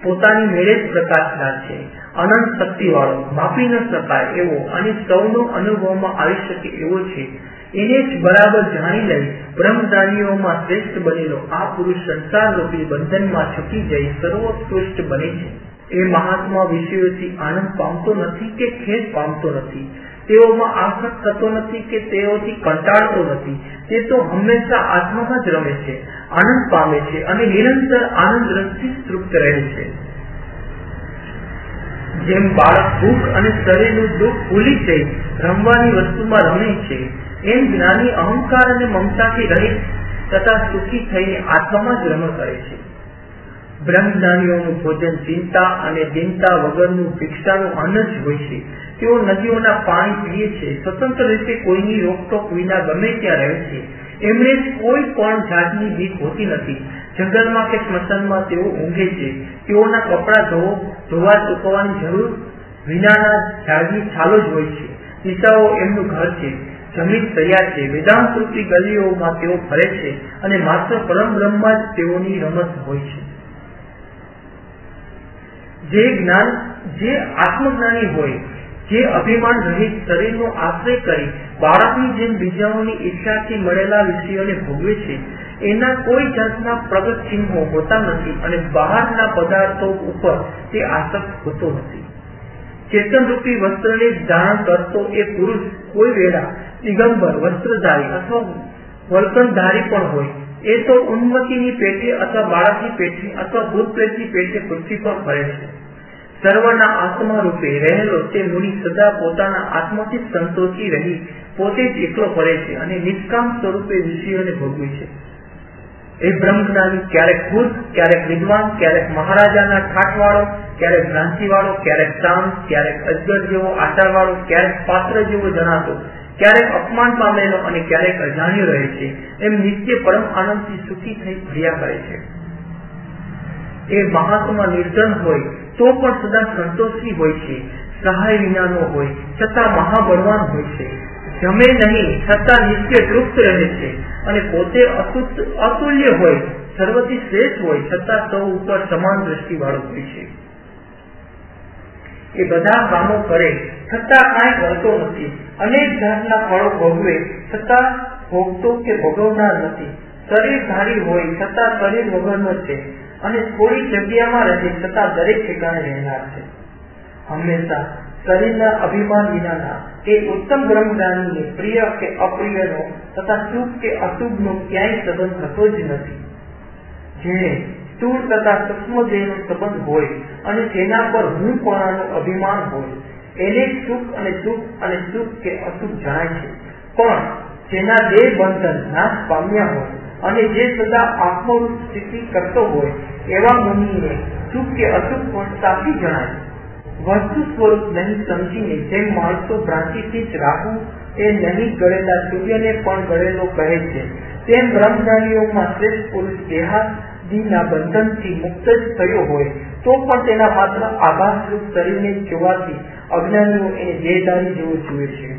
પોતાની મેળે જ પ્રકાશનાર છે. અનંત શક્તિ વાળો માપી ન શકાય એવો અને સૌનો અનુભવમાં આવી શકે એવો છે. એને જ બરાબર જાણી લઈ બ્રહ્મદાનીઓમાં શ્રેષ્ઠ બનેલો આ પુરુષ સંસાર રૂપી બંધનમાં છૂટી જઈ સર્વોત્કૃષ્ટ બને છે. એ મહાત્મા વિષયોથી આનંદ પામતો નથી કે ખેદ પામતો નથી. તેઓમાં આસક્ત થતો નથી કે તેઓથી કંટાળતો નથી. તે તો હંમેશા આત્મામાં જ રમે છે, આનંદ પામે છે અને નિરંતર આનંદ રસથી તૃપ્ત રહે છે. જેમ બાળક ભૂખ અને શરીરનું દુઃખ ભૂલી જઈ રમવાની વસ્તુમાં રમે છે એમ જ્ઞાની અહંકાર અને મમતાથી રહિત તથા સુખી થઈને આત્મામાં જ રમણ કરે છે. બ્રહ્મજ્ઞાનીઓનું ભોજન ચિંતા અને દિનતા વગરનું ભિક્ષાનું અન્ન જ હોય છે. તેઓ નદીઓના પાણી પીએ છે. સ્વતંત્ર રીતે કોઈની રોકટોક વિના ગમે ત્યાં રહે છે. એમને કોઈ પણ જાતની બીક હોતી નથી. જંગલમાં કે સ્મશાનમાં તેઓ ઊંઘે છે. તેઓના કપડા ધોવો ધોવા ચૂકવવાની જરૂર વિનાના ઝાડની છાલો જ હોય છે. દિશાઓ એમનું ઘર છે. જમીન તૈયાર છે. વેદાંત રૂપી ગલીઓમાં તેઓ ફરે છે અને માત્ર પરમ બ્રહ્મમાં જ તેઓની રમત હોય છે. જે જ્ઞાન, જે આત્મજ્ઞાની હોય, જે અભિમાન રહિત શરીરનો આશ્રય કરી, બાળકની જેમ બીજાઓની ઈચ્છાથી મળેલા વિષયોને ભોગવે છે, એના કોઈ જાતના પ્રગટ ચિહ્નો હોતા નથી અને બહારના પદાર્થો ઉપર તે આસક્ત હોતો નથી. ચેતન રૂપી વસ્ત્રને ધારણ કરતો એ પુરુષ કોઈ વેળા દિગંબર, વસ્ત્રધારી અથવા વર્તનધારી પણ હોય. એ તો ઉન્મતિની પેટે અથવા બાળકની પેટે અથવા ભૂત પ્રેતની પેટે પૃથ્વી પર ફરે છે. સર્વના આત્મા રૂપે રહેલો તે મુનિ સદા પોતાના આત્માથી સંતોષી રહી પોતે જ એકલો ફરે છે અને નિષ્કામ સ્વરૂપે ઋષિઓને ભોગવે છે. એ બ્રહ્મજ્ઞાની ક્યારેક ખુદ ક્યારેક વિદ્વાન, ક્યારેક મહારાજાના ઠાઠવાળો, ક્યારેક ભ્રાંતિવાળો ક્યારેક શાંત ક્યારેક અજગર જેવો આચારવાળો, ક્યારેક પાત્ર જેવો જણાતો. ક્યારેક અપમાન પામેલો અને ક્યારેક અજાણ્યો રહે છે. એમ નિત્ય પરમ આનંદથી સુખી થઈ ભર્યા કરે છે. એ મહાત્મા નિર્ધન હોય, તો પણ સદા સંતોષી હોય છે. સહાય વિનાનો હોય, છતાં મહાબળવાન હોય છે. જમે નહીં છતાં નિત્ય તૃપ્ત રહે છે. અને પોતે અતુલ્ય હોય, સર્વથી શ્રેષ્ઠ હોય, છતાં સૌ ઉપર સમાન દ્રષ્ટિ વાળો હોય છે. એ બધા કામો કરે, છતાં કાંઈ કરતો નથી. અનેક જાતના ફળો ભોગવે, છતાં ભોગતો કે ભોગવનાર નથી. શરીર ધારી હોય, છતાં શરીર વગરનો છે. અને થોડી જગ્યામાં રહે, છતાં દરેક ઠેકાણે રહેનાર છે. હંમેશા શરીરના અભિમાન વિનાના એ ઉત્તમ બ્રહ્મજ્ઞાનીને પ્રિય કે અપ્રિયનો તથા શુભ કે અશુભનો ક્યાંય સંબંધ થતો જ નથી. જેને સ્થૂળ તથા સૂક્ષ્મ દેહનો સંબંધ હોય અને તેના પર હું પણાનું અભિમાન હોય, એને સુખ અને સુખ અને સુખ કે અશુભ જણાય છે. પણ જેના દેહ બંધન નાશ પામ્યા હોય અને જે સદા આત્મરૂપ સ્થિતિ કરતો હોય, એવા મુનિને સુખ કે અશુભ પણ સાચી જણાય વસ્તુ સ્વરૂપ નહીં સમજીને જેમ માણસો ભ્રાંતિથી જ રાહુ એ નહીં ગળેલા સૂર્યને પણ ગળેલો કહે છે, તેમ બ્રહ્મજ્ઞાનીઓમાં શ્રેષ્ઠ પુરુષ દેહાદીના બંધનથી મુક્ત જ થયો હોય, તો પણ તેના માત્ર આભાસરૂપ શરીરને જોવાથી અજ્ઞાનીઓ એને દેહદારી જેવો જુએ છે.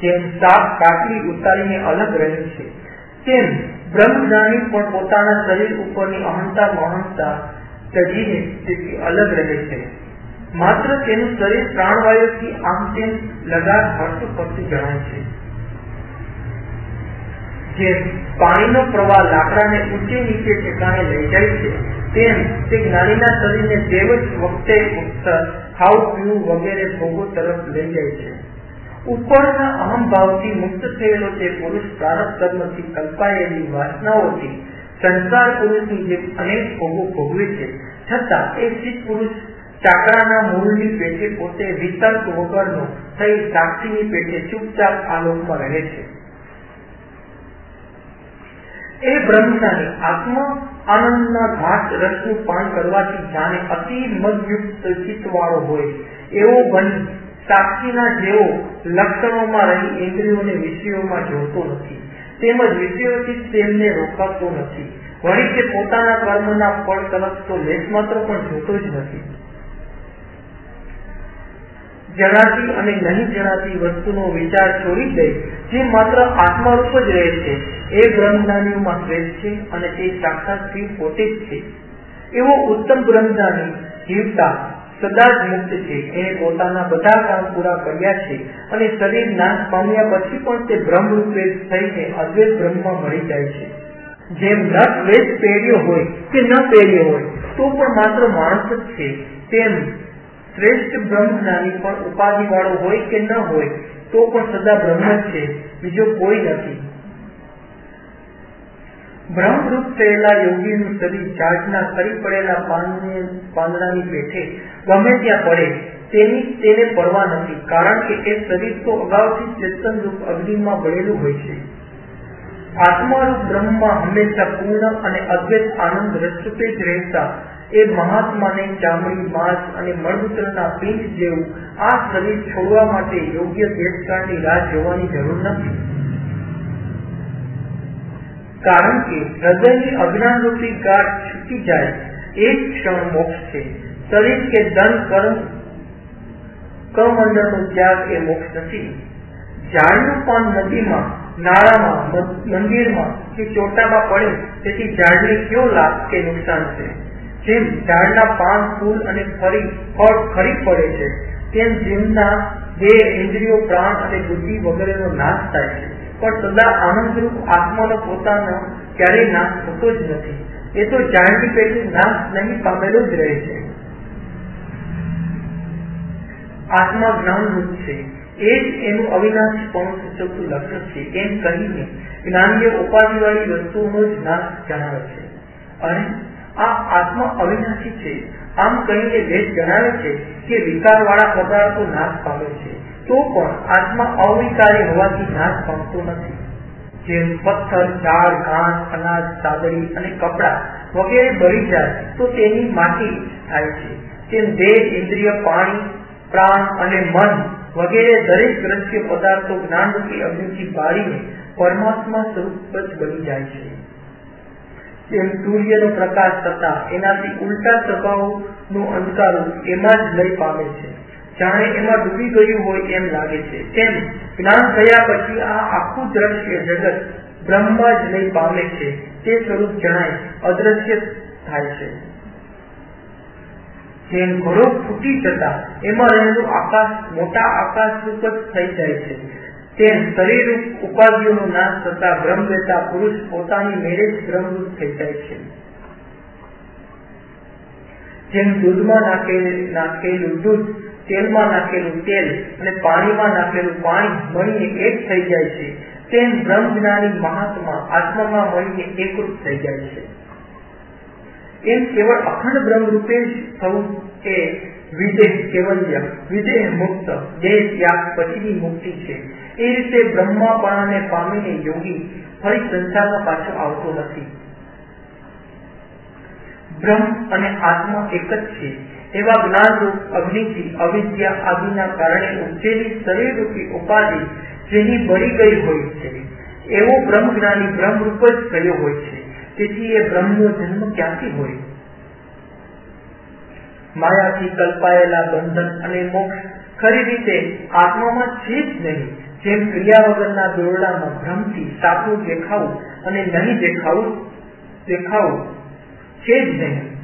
જેમ સાપ કાકડી ઉતારીને અલગ રહે છે, તેમ બ્રહ્મજ્ઞાની પણ પોતાના શરીર ઉપરની અહંતા મહંતા તજીને તેથી અલગ રહે છે. માત્ર તેનું શરીર પ્રાણવાયુથી આમ તેમ લગાડ ફરતું પડતું જણાય છે. જેમ પાણીનો પ્રવાહ લાકડાને ઊંચે નીચે ઠેકાણે લઈ જાય છે, તેમ તે જ્ઞાનીના શરીરને દેવ જ વખતે ખાવું પીવું વગેરે ભોગો તરફ લઈ જાય છે. ઉપરના અહમભાવથી મુક્ત થયેલો તે પુરુષ પ્રારબ્ધ કર્મથી કલ્પાયેલી વાસનાઓથી સંસાર પુરુષની જે અનેક ભોગો ભોગવે છે, છતાં એ ચિત્ત પુરુષ ચાકરાના મૂળની પેટે પોતે વિતર્ક વગરનો થઈ સાક્ષીની પેટે ચૂપચાપ આલોકમાં રહે છે. એ બ્રહ્મચારી આત્મ આનંદના ઘાટ રસનું પાન કરવાથી જાણે અતિ મદયુક્ત ચિત્ત વાળો હોય. એવો બની સાક્ષીના જેવો લક્ષણોમાં રહી ઇન્દ્રિયોને વિષયોમાં જોતો નથી. તેમજ વિષયોથી તેમને રોકાતો નથી. વળી તે પોતાના કર્મના ફળ તરફ તો લેશ માત્ર પણ જોતો જ નથી. જણાતી અને નહીં જણાતી વસ્તુનો વિચાર છોડી દઈ જે માત્ર આત્મારૂપ જ રહે છે. એ બ્રહ્મદાનીઓમાં શ્રેષ્ઠ છે અને તે સાક્ષાત શિવ પોતે જ છે. એવો ઉત્તમ બ્રહ્મદાની જીવતા સદા જ મુક્ત છે. એને પોતાના બધા કામ પૂરા કર્યા છે અને શરીર નાશ પામ્યા પછી પણ તે બ્રહ્મ રૂપે થઈને અદ્વૈત બ્રહ્મમાં મળી જાય છે. જેમ ન દ્વેષ પહેર્યો હોય કે ન પહેર્યો હોય, તો પણ માત્ર માણસ જ છે. તેમ શ્રેષ્ઠ બ્રહ્મ જ્ઞાની પણ ઉપાધિ વાળો હોય કે ન હોય, તો પણ સદા બ્રહ્મ જ છે. બીજો કોઈ નથી. બ્રહ્મરૂપ થયેલા યોગીનું શરીર ઝાડના ખરી પડેલા પાંદડાની પેઠે ગમે ત્યાં પડે તેની તેને પડવા નથી. કારણ કે એ શરીર તો અગાઉથી ચેતન રૂપ અગ્નિમાં બળેલું હોય છે. આત્મારૂપ બ્રહ્મમાં હંમેશા પૂર્ણ અને અદ્વૈત આનંદ રસરૂપે જ રહેતા એ મહાત્માને ચામડી, માંસ અને મળમૂત્રના પિંડ જેવું આ શરીર છોડવા માટે યોગ્ય દેશકાળની રાહ જોવાની જરૂર નથી. કારણ કે હૃદયની અજ્ઞાન રૂપી ગાઢ છૂટી જાય, એ ક્ષણ મોક્ષ છે. શરીર કે ધન, કર્મ કમંડળનો ત્યાગ એ મોક્ષ નથી. ઝાડનું પાન નદીમાં, નાળામાં મંદિરમાં કે ચોટામાં પડે, તેથી ઝાડને કયો લાભ કે નુકસાન છે? જેમ ઝાડના પાન, ફૂલ અને ફરી, ફળ ખરી પડે છે, તેમ જીવના દેહ, ઇન્દ્રિયો, પ્રાણ અને બુદ્ધિ વગેરેનો નાશ થાય છે. પણ સદા આનંદરૂપ આત્માનો પોતાનો ક્યારેય નાશ થતો જ નથી. એ તો જાણવી પેટે નાશ નહીં પામેલો જ રહે છે. આત્મા જ્ઞાન રૂપ છે. એ જ એનું અવિનાશી પણ સૂચવતું લક્ષણ છે. એમ કહીને જ્ઞાનીય ઉપાધિવાળી વસ્તુઓનો જ નાશ જણાવે છે. અને આ આત્મા અવિનાશી છે. આમ કહીને વેદ જણાવે છે કે વિકારવાળા પદાર્થો નાશ પામે છે. તો પણ આત્મા અવિકારી હોવાથી નાશ પામતો નથી. જેમ પથ્થર ઝાડ ઘાસ, અનાજ સાદડી અને કપડા વગેરે બળી જાય તો તેની માટી થાય છે. તેમ દેહ, ઇન્દ્રિય, પાણી, પ્રાણ અને મન વગેરે દરેક દ્રશ્ય પદાર્થો જ્ઞાનરૂપી અગ્નિથી બાળીને પરમાત્મા સ્વરૂપ જ બની જાય છે. તેમ સૂર્યનો પ્રકાશ થતા એનાથી ઉલટા સ્વભાવનું અંધકારું એમાં જ લઈ પામે છે. જાણે એમાં ડૂબી ગયું હોય એમ લાગે છે. તેમ જ્ઞાન થયા પછી આ આખું દ્રશ્ય જગત બ્રહ્મ જ લઈ પામે છે. તે સ્વરૂપ જણાય, અદ્રશ્ય થાય છે. જેમ ઘરો ફૂટી જતા એમાં રહેલું આકાશ, મોટા આકાશ રૂપ જ થઈ જાય છે. તેમ શરીર ઉપાધિઓનો નાશ થતા બ્રહ્મ લેતા પુરુષ પોતાની મેળે જ બ્રહ્મરૂપ થઈ જાય છે. જેમ દૂધમાં નાખેલું દૂધ તેલમાં નાખેલું તેલ અને પાણીમાં નાખેલું પાણી મળીને એક થઈ જાય છે. તેમ બ્રહ્મ જ્ઞાની મહાત્મા આત્મામાં મળીને એકરૂપ થઈ જાય છે. એમ કેવળ અખંડ બ્રહ્મ રૂપે જ થવું એ વિદેહ કેવલ્ય, વિદેહ મુક્ત, દેહ ત્યાગ પછીની મુક્તિ છે. એ રીતે બ્રહ્માપણાને પામીને યોગી ફરી સંસારમાં પાછો આવતો નથી. બ્રહ્મ અને આત્મા એક જ છે. એવા જ્ઞાનરૂપ અગ્નિથી અવિદ્યા આદિના કારણે ઉપજેલી શરીર રૂપી ઉપાધિ જેની ભરી ગઈ હોય છે. એવો બ્રહ્મ જ્ઞાની બ્રહ્મરૂપ જ થયો હોય છે. તેથી એ બ્રહ્મનો જન્મ ક્યાંથી હોય? માયાથી કલ્પાયેલા બંધન અને મોક્ષ ખરી રીતે આત્મામાં છે જ નહીં. જેમ ક્રિયા વગરના દોરડામાં ભ્રમથી સાચું દેખાવું અને નહીં દેખાવું દેખાવું છે જ નહીં.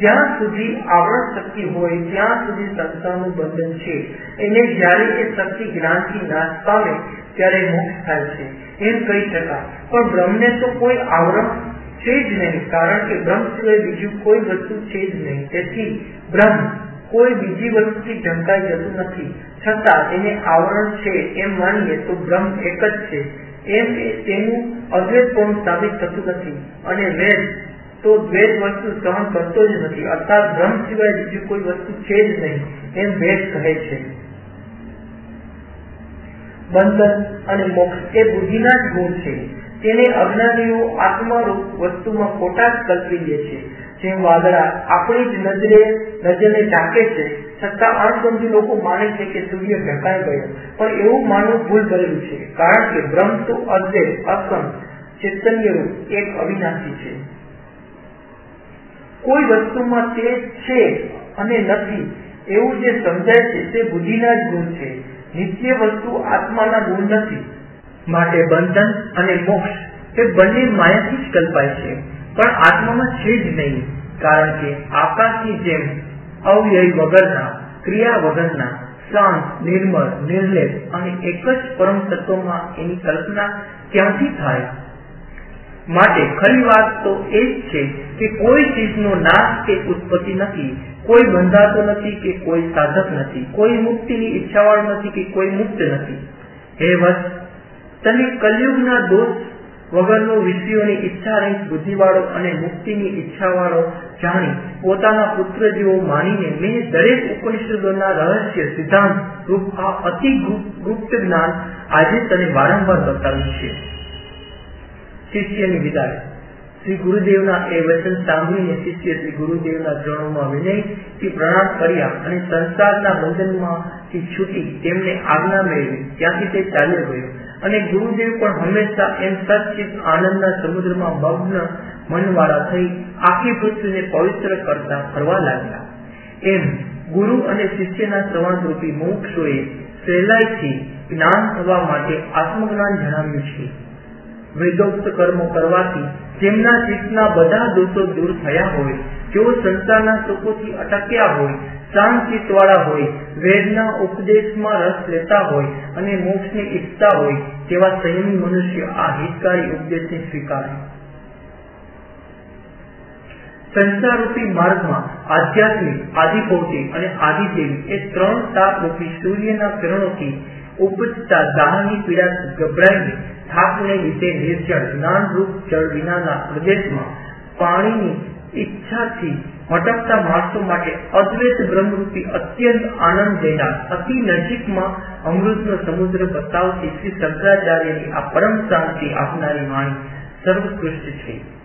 જ્યાં સુધી આવરણ શક્તિ હોય, ત્યાં સુધી સંસ્થાનું બંધન છે. એને જ્યારે એ શક્તિ જ્ઞાનથી નાશ પામે, ત્યારે મોક્ષ થાય છે. એમ કહી શકાય. પણ બ્રહ્મને તો કોઈ આવરણ છે જ નહીં, કારણ કે બ્રહ્મ સિવાય બીજું કોઈ વસ્તુ છે જ નહીં. તેથી બ્રહ્મ કોઈ બીજી વસ્તુથી ઢંકાઈ જતું નથી. છતાં એને આવરણ છે એમ માનીએ તો બ્રહ્મ એક જ છે. એમ તેનું અદ્વૈત સાબિત થતું નથી. અને વેદ તો ભેદ વસ્તુ સહન કરતો જ નથી. અર્થાત બ્રહ્મ સિવાય બીજી કોઈ વસ્તુ છે જ નહીં. એમ ભેદ કહે છે. બંધન અને મોક્ષ એ બુદ્ધિના જ ગુણ છે. તેને અજ્ઞાનીઓ આત્મારૂપ વસ્તુમાં ખોટા જ કલ્પી લે છે. જેમ વાદળા આપણી જ નજરે નજરને ઢાંકે છે, છતાં અણસમજુ લોકો માને છે કે સૂર્ય ઢંકાઈ ગયો. પણ એવું માનવું ભૂલ ભરેલું છે. કારણ કે બ્રહ્મ તો અદ્વૈત અસમ ચૈતન્યરૂપ, એક અવિનાશી છે. કોઈ વસ્તુમાં તે છે અને નથી, એવું જે સમજાય છે તે બુદ્ધિના જ ગુણ છે. નિત્ય વસ્તુ આત્માના ગુણ નથી. માટે બંધન અને મોક્ષ એ બંને માયાથી જ કલ્પાય છે. પણ આત્મામાં છે જ નહીં, કારણ કે આકાશની જેમ અવ્યય વગરના, ક્રિયા વગરના, શાંત, નિર્મળ, નિર્લેપ અને એક જ પરમ તત્વમાં એની કલ્પના ક્યાંથી થાય? માટે ખરી વાત તો એ જ છે કે કોઈ ચીજનો નાશ કે ઉત્પત્તિ નથી, કોઈ બંધાતો નથી કે કોઈ સાધક નથી, કોઈ મુક્તિની ઈચ્છાવાળો નથી કે કોઈ મુક્ત નથી. હે વત્સ તને કલયુગના દોષ વગરનો વિષયોની ઈચ્છા રહિત બુદ્ધિવાળો અને મુક્તિની ઈચ્છાવાળો જાણી, પોતાના પુત્ર જેવો માનીને મેં દરેક ઉપનિષદોના રહસ્ય સિદ્ધાંત રૂપ આ અતિ ગુપ્ત જ્ઞાન આજે તને વારંવાર બતાવ્યું છે શિષ્યની વિદાય. શ્રી ગુરુદેવના એ વચન સાંભળીને શિષ્ય શ્રી ગુરુદેવના ચરણોમાં વિનયથી પ્રણામ કર્યા અને સંસારના બંધનમાંથી છૂટી તેમને આજ્ઞા મેળવી. ત્યાંથી તે ચાલ્યો ગયો. અને ગુરુદેવ પણ હંમેશા એમ સચિત આનંદના સમુદ્રમાં મગ્ન મનવાળા થઈ આખી પૃથ્વીને પવિત્ર કરતા ફરવા લાગ્યા. એમ ગુરુ અને શિષ્યના શ્રવણ રૂપી મોક્ષોએ સહેલાઈથી જ્ઞાન થવા માટે આત્મજ્ઞાન જણાવ્યું છે. વેદોક્ત કર્મો કરવાથી તેમના ચિત્તના બધા દોષો દૂર થયા હોય જેઓ સંસારના સુખોથી અટક્યા હોય શાંત ચિત્તવાળા હોય, વેદના ઉપદેશમાં રસ લેતા હોય અને મોક્ષને ઈચ્છતા હોય, તેવા સંયમી મનુષ્ય આ હિતકારી ઉપદેશને સ્વીકારે. સંસારરૂપી માર્ગમાં આધ્યાત્મિક, આદિભૌતિક અને આદિદેવી એ ત્રણ તાપ રૂપી સૂર્યના કિરણોથી ઉપજતા દાહની પીડા ગભરાઈને થાકને લીધે નિર્જળ જ્ઞાનરૂપ જળ વિનાના પ્રદેશમાં પાણીની ઈચ્છાથી ભટકતા માણસો માટે અદ્વૈત બ્રહ્મરૂપી અત્યંત આનંદ દેનાર અતિ નજીકમાં અમૃતનો સમુદ્ર બતાવતી શ્રી શંકરાચાર્યની આ પરમ શાંતિ આપનારી વાણી સર્વોત્કૃષ્ટ છે.